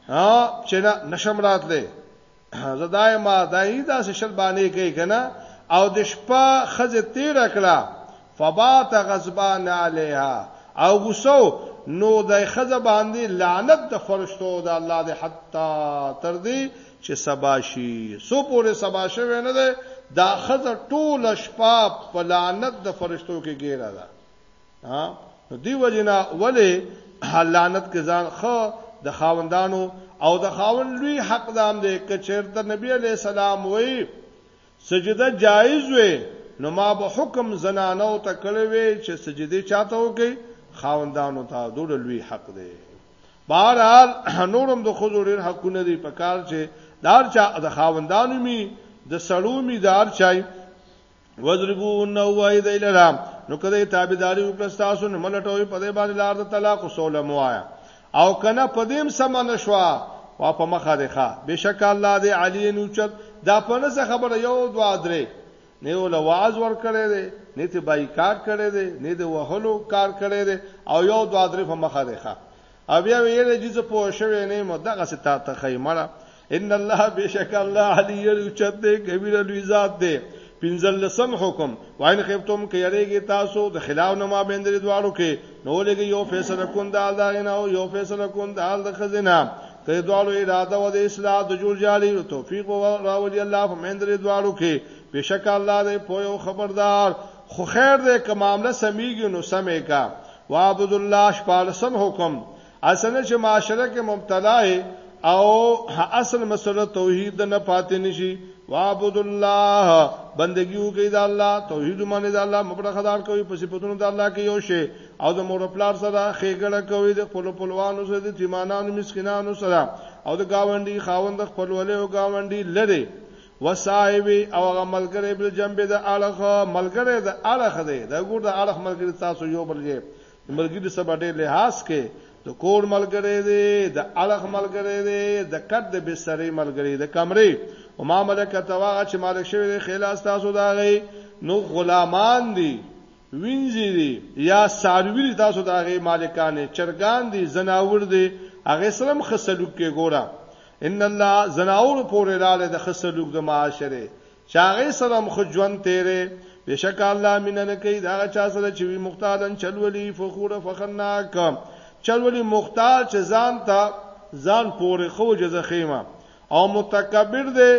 ها چې نه نشم راتله زداي ما دای دا شل باندې کوي کنه او د شپه خزه تیر کړه فبات غضبان علیها او غسو نو د خزه باندې لعنت د فرشتو د الله د حتا تر دې چې سباشي سو پورې سباشه ونه ده دا خزه ټول شپه په لعنت د فرشتو کې ګیره ده ها نو دی وجنا ولی لعنت کې ځان خو د خاوندانو او د خاون لوی حق دام دی چې چیرته نبی علی سلام وای سجده جایز وي نو ما به حکم زنانو ته کړی وي چې سجده چاته وکي خاوندانو ته دوړ لوی حق دی بهرحال نورم د خود ډیر حقونه دی په کار چې دار چا د خاوندانو می د سړو می دار چای وضربو نو وای دی لرا نو کده تابعداري وکړه تاسو نه ملټوي په دې باندې لار د طلاق سوله موایا او کنه پدیم سم نشوا وا په مخه دی ښا بشک الله دی علی نوچت دا په نس خبره یو دوا درې نه ول واعظ ور کړی دی نه ته بایکاټ کړی دی نه د وهلو کار کړی دی او یو دوا درې په مخه دی ښا او بیا ویل چې زه پوه شوې نه مو دغه ستا ته خیمړه ان الله بشک الله علی الچت دې کبیر لوی ذات دې پنځل لسم حکم واین خفتم کې یریږي تاسو د خلاف نه ما بندري دواړو کې نو لګي یو فیصله کون د الله نه او یو فیصله کون د الله خزینه ته دواړو اراده و د اصلاح د جوړ جالي توفیق و راولي الله په مندري دواړو کې بشک الله دې پویو خبردار خو خیر دې کومامله سميږي نو سمې کا وعبد الله شپالسم حکم اسنه چې معاشره کې مبتلا او اصل مسله توحید نه پاتې نشي وعبد الله بندگی وکي د الله توحید باندې د الله مبره خدار کوي په صفاتونو د الله کې یو شی او د مور پلار سره خېګړه کوي د خپل پلوانو سره د تیمانانو مسکینانو سره او د گاونډي خاوند خپلولې او گاونډي لري وصائب او هغه ملګری بل جنب د اړخ ملګری د اړخ دی د ګور د اړخ ملګری تاسو یو بل یې د ملګري سره به ډېر لحاظ کې د کور ملګری دی د اړخ ملګری دی د کټ د بسترې ملګری د کمرې او ما ملکه توا چې مالک شوی دی خلاص تاسو دا غي نو غلامان دي وینځي دي یا ساروی تاسو دا غي مالکانه چرګان دي زناور دي هغه سلام خسلوک کې ګوره ان الله زناور پورې لاله د خسلوک د معاشره چاغې سره مخ ژوند تیرې بشک الله مینه نه کوي دا چا سره چې وی مختالن چلولي فخور فخناک چلولي مختال چې ځان ته ځان پورې خو جزه خیمه او متکبر دی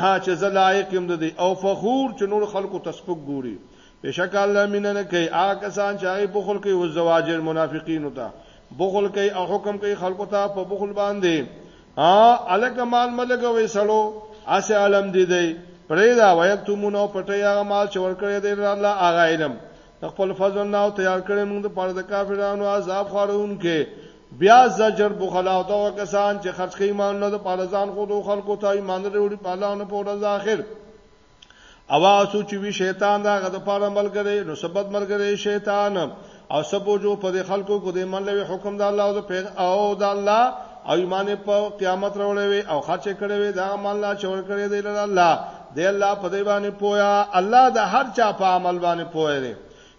ها چې زلایق هم دی او فخور چې نور خلکو تسبق ګوري بشک الله مینه نه کوي هغه کسان چې هغه بخل کوي او زواجر منافقین ته بخل کوي او حکم کوي خلکو ته په بخل باندې ها الک مال ملګوي سړو اسه علم دی دی پرې دا ویتمون او پټي هغه مال چې ورکړي دی الله هغه علم خپل فضل نه او تیار کړي موږ د پاره د کافرانو عذاب خورون کې بیا زجر بخلا او دا کسان چې خرج کوي ایمان نه د پاره ځان خو خلکو ته ایمان لري په الله نه په ورځ اخر او هغه څوک چې وی شیطان دا غد پاره ملګری نو سبد ملګری شیطان او سبو جو په خلکو کو د ایمان لوي حکم د الله او د پیغ او د الله او ایمان په قیامت راولې وي او خرچ کړي وي دا مال لا چور کړي دی له الله د الله په دی باندې پویا الله د هر چا په عمل باندې پوهه دی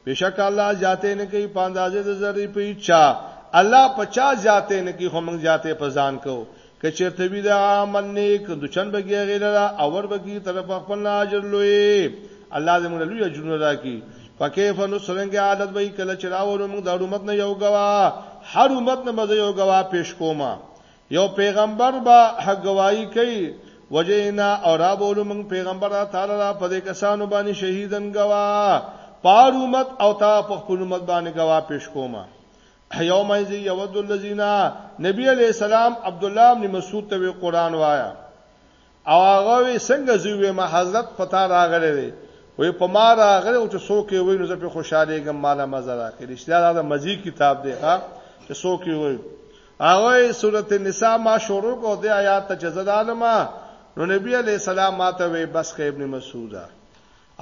بشک الله ذاته نه کوي پاندازې د ذری په چا الله 50 ذاته نه کوي هم ذاته په ځان کو که چېرته وي د عمل نیک دچن به ګیغې لره اور به کی طرف خپل نه اجر لوی الله دې موږ لوی اجرونه راکړي فکیف نو څنګه عادت به کله چې راوړو موږ د امت نه یو غوا هر امت نه به یو غوا پیش کوما یو پیغمبر به حګوایی کوي وجینا او را بولو موږ پیغمبر تعالی را په دې کسانو باندې شهیدن غوا پار امت او تا په خپل امت باندې غوا پیش کوما یوم یذ یود الذین نبی علیہ السلام عبد الله بن مسعود ته قرآن وایا او هغه وی څنګه زوی ما حضرت پتا راغلی دی وی په ما راغلی او چې څوک وی نو زه په خوشاله ګم مالا مزه راکې رښتیا دا مزي کتاب دی ها چې څوک وی هغه سورته نساء ما شروع کو دی آیات ته جزدانما نو نبی علی السلام ماته وی بس کې ابن مسعوده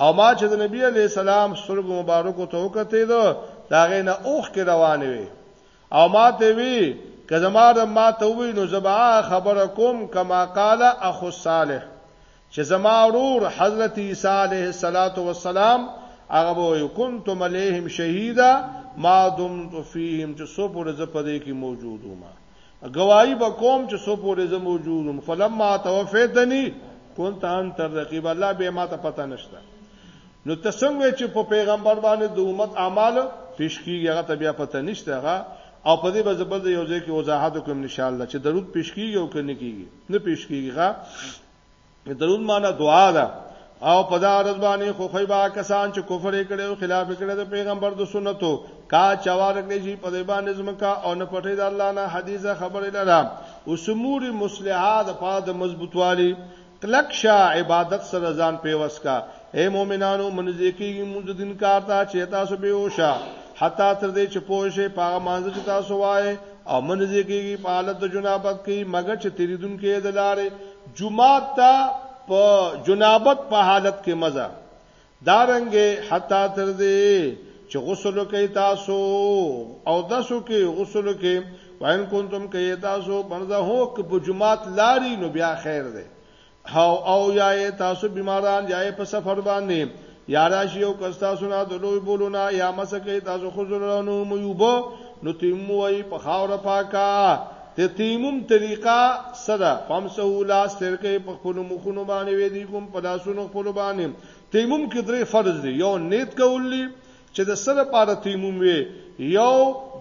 او ما چې د نبی علی السلام سترګو مبارکو ته وکتې دو دا غې نه اوخ کې روان وي او ما ته وی که زما رب ما ته وی نو زبا خبر کوم کما قال اخو صالح چې زما ورور حضرت عیسی علیه الصلاۃ والسلام هغه وی كنت مليهم شهيدا ما دمت فيهم چې سو پر زپدې کې موجود ما گواہی به کوم چې سو پورې زه موجودم فلما توفیتنی كنت انت الرقیب الله به ما ته پته نشته نو ته څنګه چې په پیغمبر باندې د امت اعمال پیش کیږي هغه ته بیا پته نشته هغه او په دې به زبر د یو ځای کې وضاحت کوم ان شاء الله چې درود پیش کیږي او کنه کیږي نه پیش کیږي درود معنا دعا ده او په دا ورځ باندې خو خیبا کسان چې کفر کړي او خلاف کړي د پیغمبر د سنتو کا چوار کړي شي په دې باندې زمکا او نه پټي د الله نه حدیثه خبره لرا او سمور مصلحات د پاره د مضبوطوالي کلک شا عبادت سره ځان پیوس کا اے مؤمنانو منځي کې موږ دین کار ته چې تاسو به وشا حتا تر دې چې پوه شي په مانځ چې تاسو وای او من زیږیږي په حالت د جنابت کې مګر چې تیریدون کې د لارې جمعات ته په جنابت په حالت کې مزه دارنګه حتا تر دې چې غسل کوي تاسو او داسو کې غسل کې وان کنتم کوي تاسو بنځه هو ک په جمعات لاري نو بیا خیر دی هاو او یا تاسو بیماران یا په سفر باندې یا راشي او کستا سنا د لوی بولونه یا مسکه تاسو خو زرونو میوبو نو تیموي په خاور پاکا ته تیمم طریقه صدا فمسو لا سرکه په خپل مخونو باندې وې دي کوم په لاسونو خپل باندې تیمم کې درې فرض دي یو نیت کولی چې د څه لپاره تیموم وي، یو،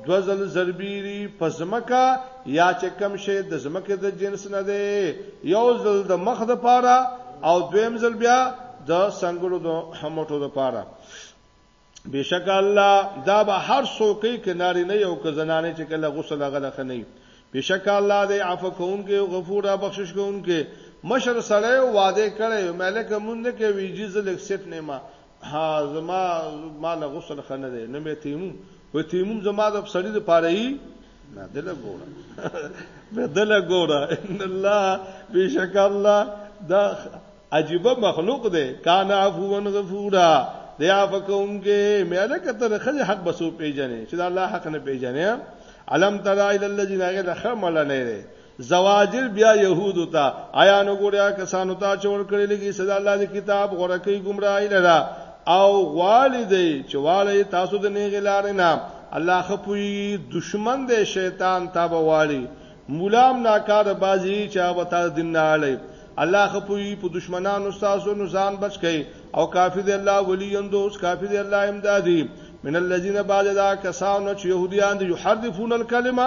دوه ځل ضربیري په ځمکه یا چې کوم شی د ځمکې د جنس نه دی، یو ځل د مخ لپاره او دویم ځل بیا د څنګلو د مټو لپاره. بېشکه الله دا به هر څوک کوي که نارینه یې او که زنانه چې کله غسل هغه له ښه نه وي. بېشکه الله دی عفو کوونکی او غفور را بخشش کوونکی. مشر سړی واده کړی وي ملکه مونږ نه کوي جي زه لږ سیټ نه یم ها زما ما له غسل خنه دی نه مې تیمم و تیمم زما د سړی د پاره ای نه دل ګوره بدل ګوره ان الله بشک الله دا عجیب مخلوق دی کان عفوون غفورا دی عفو کوونکې مې نه کتر خځه حق بسو پیژنې چې دا الله حق نه پیژنې علم ترى الى الذين غير خمل نه زواجر بیا يهودو ته آیا نو ګوریا کسانو ته چې ور کړی لګي صدا الله د کتاب غره کوي گمراهی لرا او غواړي دی چې واړی تاسو د نه غلار نه الله خپوي دشمن دی شیطان تا به واړي مولام ناکار بازی چا وتا دین نه اړي الله خپوي په دشمنانو تاسو نو ځان بچ کئ او کافی دی الله ولی اندوس کافی دی الله امدادي من الذين بعد ذا کسانو چې يهوديان دي يحرفون الكلمه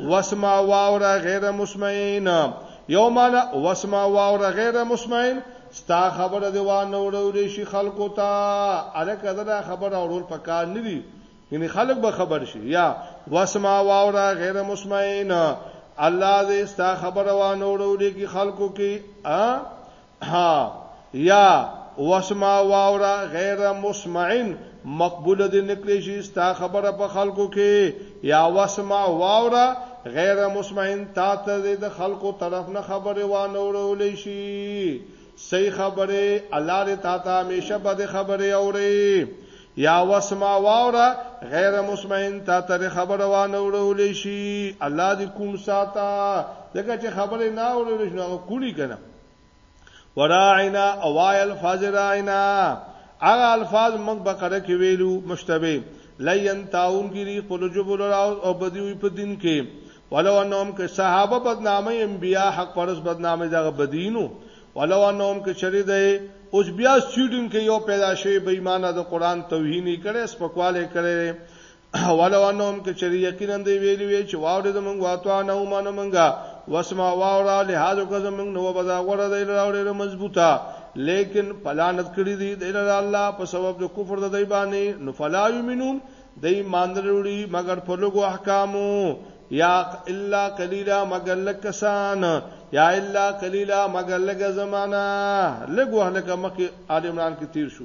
وسما واوره غیر مسمعین یو معنا وسما واوره غیر مسمعین ستا خبره دی وانه وروړي شي خلکو ته الکه دا خبره اورول پکار نه دي یعنی خلک به خبر شي یا وسما واوره غیر مسمعین الله دې ستا خبره وانه وروړي کی خلکو کې ا ها یا وسما واورا غیر مسمعن مقبول دې نکړي شي ستا خبره په خلکو کې یا وسما واورا غیر مسمعن تا ته دې د خلکو طرف نه خبره وانه ورولې شي صحیح خبره الله دې تا ته همیشه بد خبره اوري یا وسما واورا غیر مسمعن تا ته خبره وانه ورولې شي الله دې کوم ساته دغه چې خبره نه اورول شي نو کونی کنه وراعنا اوای الفاظ راعنا هغه الفاظ موږ بقره کې ویلو مشتبه لین تاون ګری خپل جبل او بدیوی په دین کې ولو انهم کې صحابه بدنامي انبیا حق پرس بدنامي دغه بدینو ولو انهم کې چری دی اوس بیا سویډن کې یو پیدا شوی بې ایمانه د قران توهینی کړي سپکواله کړي ولو انهم که چری یقینا دی ویلی وی چې واورې د مونږ واتوا نه ومنه مونږه وسما واورا لحاظ وکړه مونږ نو بدا غوړه دی راوړې مضبوطه لیکن پلانت کړی دی د الله په سبب د کفر د دی باندې نو فلا یمنون د ایمان وروړي مگر په لوګو احکامو یا الا قلیلا مگر لکسان یا الا قلیلا مگر لګ زمانہ لګ وهله کمکه آل عمران کې تیر شو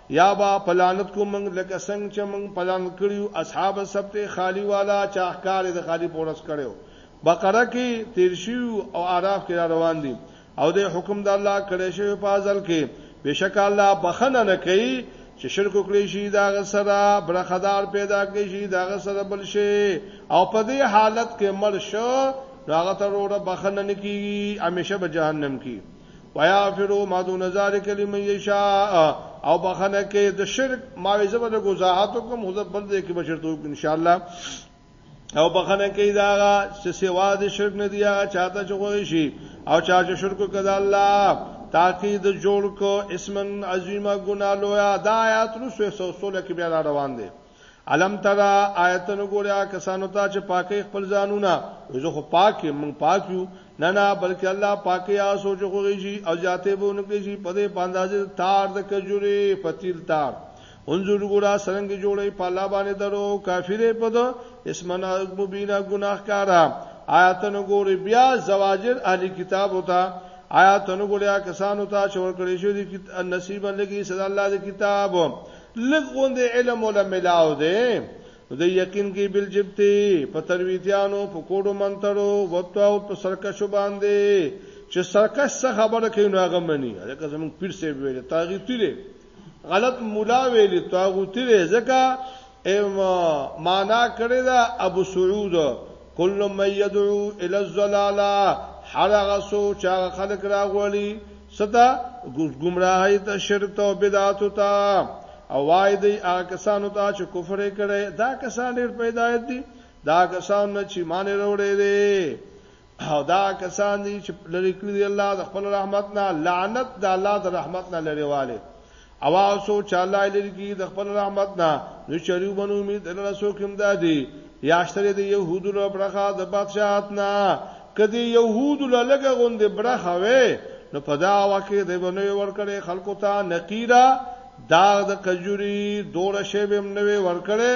یا با په لعنت کو موږ لکه څنګه چې موږ په لعنت کړیو اصحاب السبت خالی والا چې احکار د خالی پورس کړو بقره کې تیر شیو او اعراف کې روان دي او د حکم د الله کړی شی په ازل کې بشک الله بخنه نه کوي چې شرک وکړي شي دا غسره برخدار پیدا کوي شي دا غسره بل شي او په دې حالت کې مر شو راغته وروره بخنه نه کیږي همیشه به جهنم کې ويغفروا ما دون ذلك لمن يشاء او بخنه کې د شرک معاوضه به د گزاحت کوم هو بل دې کې بشرته ان شاء الله او بخنه کې دا چې سوا د شرک نه دی هغه چاته چغوي شي او چا چې شرک کړه الله تاکي د جوړ کو اسمن عظیمه ګنا لویا دا آیات رسو 116 کې بیا روان دي علم ترا آیتن ګوریا کسانو ته چې پاکي خپل ځانونه زه خو پاک یم مونږ پاک یو نه نه بلکې الله پاکي یا سوچ خوږي شي او ذاته بونه کې شي په دې پاندازې تار د کجوري پتیل تار انظر ګورا سرنګ جوړي په الله باندې درو کافرې په دو اسمنا مبینا ګناهکارا آیتن ګوري بیا زواجر اهلي کتاب وتا آیتن ګوریا کسانو ته چې ورکړې شو دي نصیب لګي صدا الله دې کتاب لږ غوندې علم ولا ملاو دی نو د یقین کې بل جبته په ترویتیانو په کوډو منترو وته او په سرکشو باندې چې سرکش څه خبره کوي نو هغه مني ځکه زموږ پیر سی ویل طاغوتی دی غلط مولا ویل طاغوتی دی ځکه معنا کړی دا ابو سعود کل من يدعو الى الضلاله هر هغه سو چې هغه خلق راغولي ستا ګمراهی ته شرک ته بدعت ته او وای دی هغه کسانو ته چې کفر کړي دا کسان ډېر پیدایت دي دا کسان نه چې مان وروړي دي او دا کسان دي چې لری کړی الله د خپل رحمت نه لعنت د الله د رحمت نه لري والي او هغه څوک چې الله یې لرې کړي د خپل رحمت نه، نو چرې ومنو امید د لره څوک امدادي یا شته د یهودو له برخه د بادشاهت نه، که د یهودو له لږه غوندې برخه وی، نو په دغه وخت کې دی به نه وی ورکړی خلکو ته نقیرا داغ د کجوري، دوړه شی به هم نه وی ورکړی،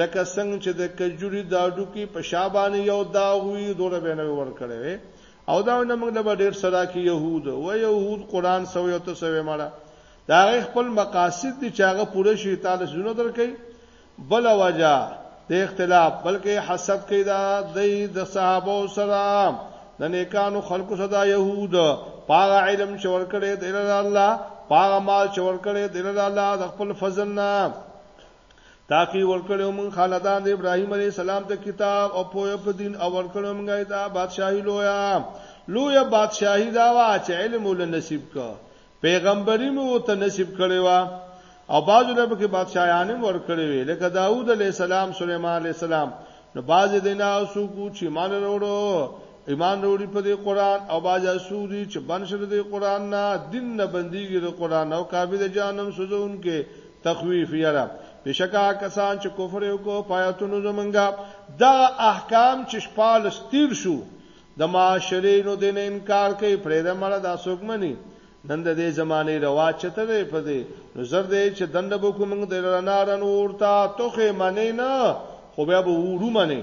لکه څنګه چې د کجوري د هډوکي په شا باندې یو داغ وي، دوړه به یې نه وی ورکړی. او دا نه موږ له ډیر سره کې يهود و يهود قران سو یو ته سوي مړه دا غي خپل مقاصد دي چې هغه پوره شي تعالی زونه درکې بل وجہ د اختلاف بلکې حسد کې دا د صحابه سره د نیکانو خلقو صدا يهود پاغه علم شور کړي د الله پاغه مال شور کړي د الله د خپل فضل نه تاکي ورکړو مون خاندان د ابراهيم عليه السلام ته کتاب او پوهه په دین او ورکړو مونږ ته بادشاہي لویا لویا بادشاہي دا وا چې علم ول نصیب ک پیغمبري مو ته نصیب کړي وا او بعضو له پکې بادشاہانم ورکړي وي لکه داوود عليه السلام سليمان عليه السلام نو بعض دینه او سو کو چې مان وروړو ایمان وروړي په دې قران او باج اسوري چې بن شر دې قران نه دین نه بنديږي د قران او کابه د جهنم سوزون کې تخویف یرا بشکا کسان چې کفر یو کو پایتونو زمنګا دا احکام چې شپال ستیر شو د معاشرې نو دین انکار کوي پرې د مړه دا سوګمنی نن د دې زمانه رواج چته دی په دې نو زر دې چې دنه به کوم د رنارن ورتا توخه منی نه خو بیا به ورو منی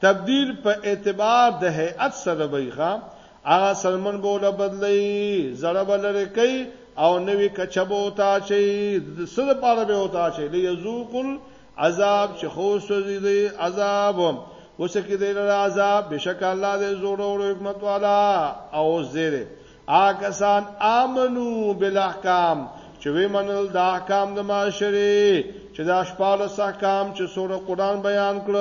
تبدیل په اعتبار د هیئت سره به وي ښه، هغه څرمن به ورله بدلوي، زړه به لرې کوي او نوې کچه به ورته اچوي، د څه لپاره به یې ورته اچوي؟ لیذوقوا العذاب، چې ښه وسوځي دوی عذاب، وڅکي دوی لره عذاب، بېشکه الله دی زوړور او حکمت والا او زیری. آکسان آمنو بالاحکام چې وی منل د احکام د معاشره چې دا شپاله احکام چې سوره قران بیان کړ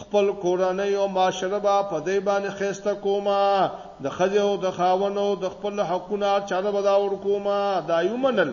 خپل کورنۍ او معاشره به په دې باندې خسته کومه د خځو د خاونو د خپل حقونو چاله بداور کومه دا یو منل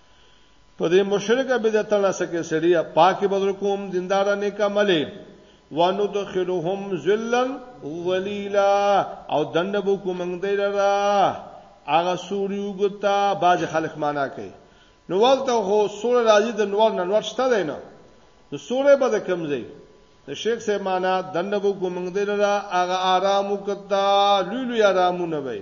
په دې مشرکه بدعتانه سکه سړیا پاکي بدر کوم دیندار نیک عمله وندخلهم ذلا ذلیلا او دنه بو کوم موږ دی لرا هغه سوري وګتا باز خلک معنا کوي نو ولته هو سور راځي د نور نه نور شته دی نه نو سورې به د کمزې د شیخ سه معنا دنه بو کوم موږ دی لرا هغه آرام وکتا لولو آرامونه وي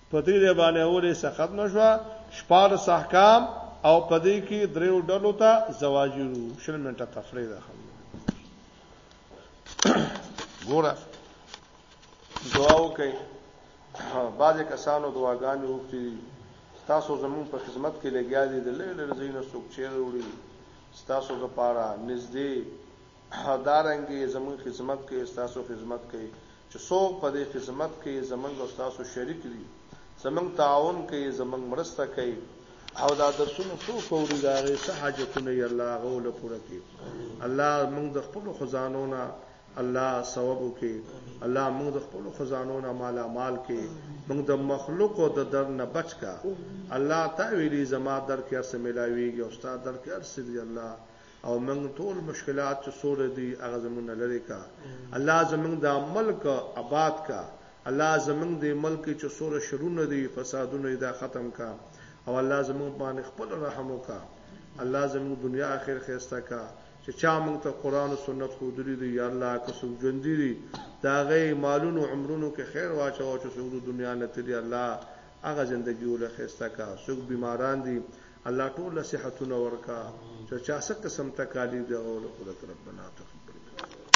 په دې دی باندې اولې څه ختم شو شپارس احکام او په دې کې دریو ډلو ته زواجرو شل منټه تفریح ده ګوره دعا وکړئ بعضې کسانو دعاګانې وکړي تاسو زمون په خدمت کې لګیا دي د لږ لږ زینو څوک چیر وړي تاسو لپاره نږدې دا رنګه زموږ خدمت کوي ستاسو خدمت کوي چې څوک په دې خدمت کې زموږ او ستاسو شریک دي زموږ تعاون کوي زموږ مرسته کوي او دا درسونه څوک اوري دا غي څه حاجتونه یې الله غو له پوره کوي الله موږ د خپل خزانو نه الله ثواب وکي الله موږ د خپل خزانو نه مالا مال کې موږ د مخلوق او د در نه بچ کا الله تا ویلي زما در کې ارسه ملاويږي او استاد در کې ارسه دی الله او موږ ټول مشکلات چې سوره دي هغه زموږ نه لري کا الله زموږ دا ملک آباد کا الله زموږ دې ملک چې سوره شرونه دي فسادونه دا ختم کا او الله زموږ باندې خپل رحم وکا الله زموږ دنیا اخر خيسته کا چې چا موږ ته قران او سنت خو دري دي یا الله که څوک ژوند دي دا غي مالونو عمرونو کې خیر واچو چې څوک دنیا نه تلي الله هغه زندګی وله خسته کا سوک بیماران دی الله ټول له صحتونه ورکا چا چا سه قسم تکالیف دی هغه له قدرت ربنا تقبل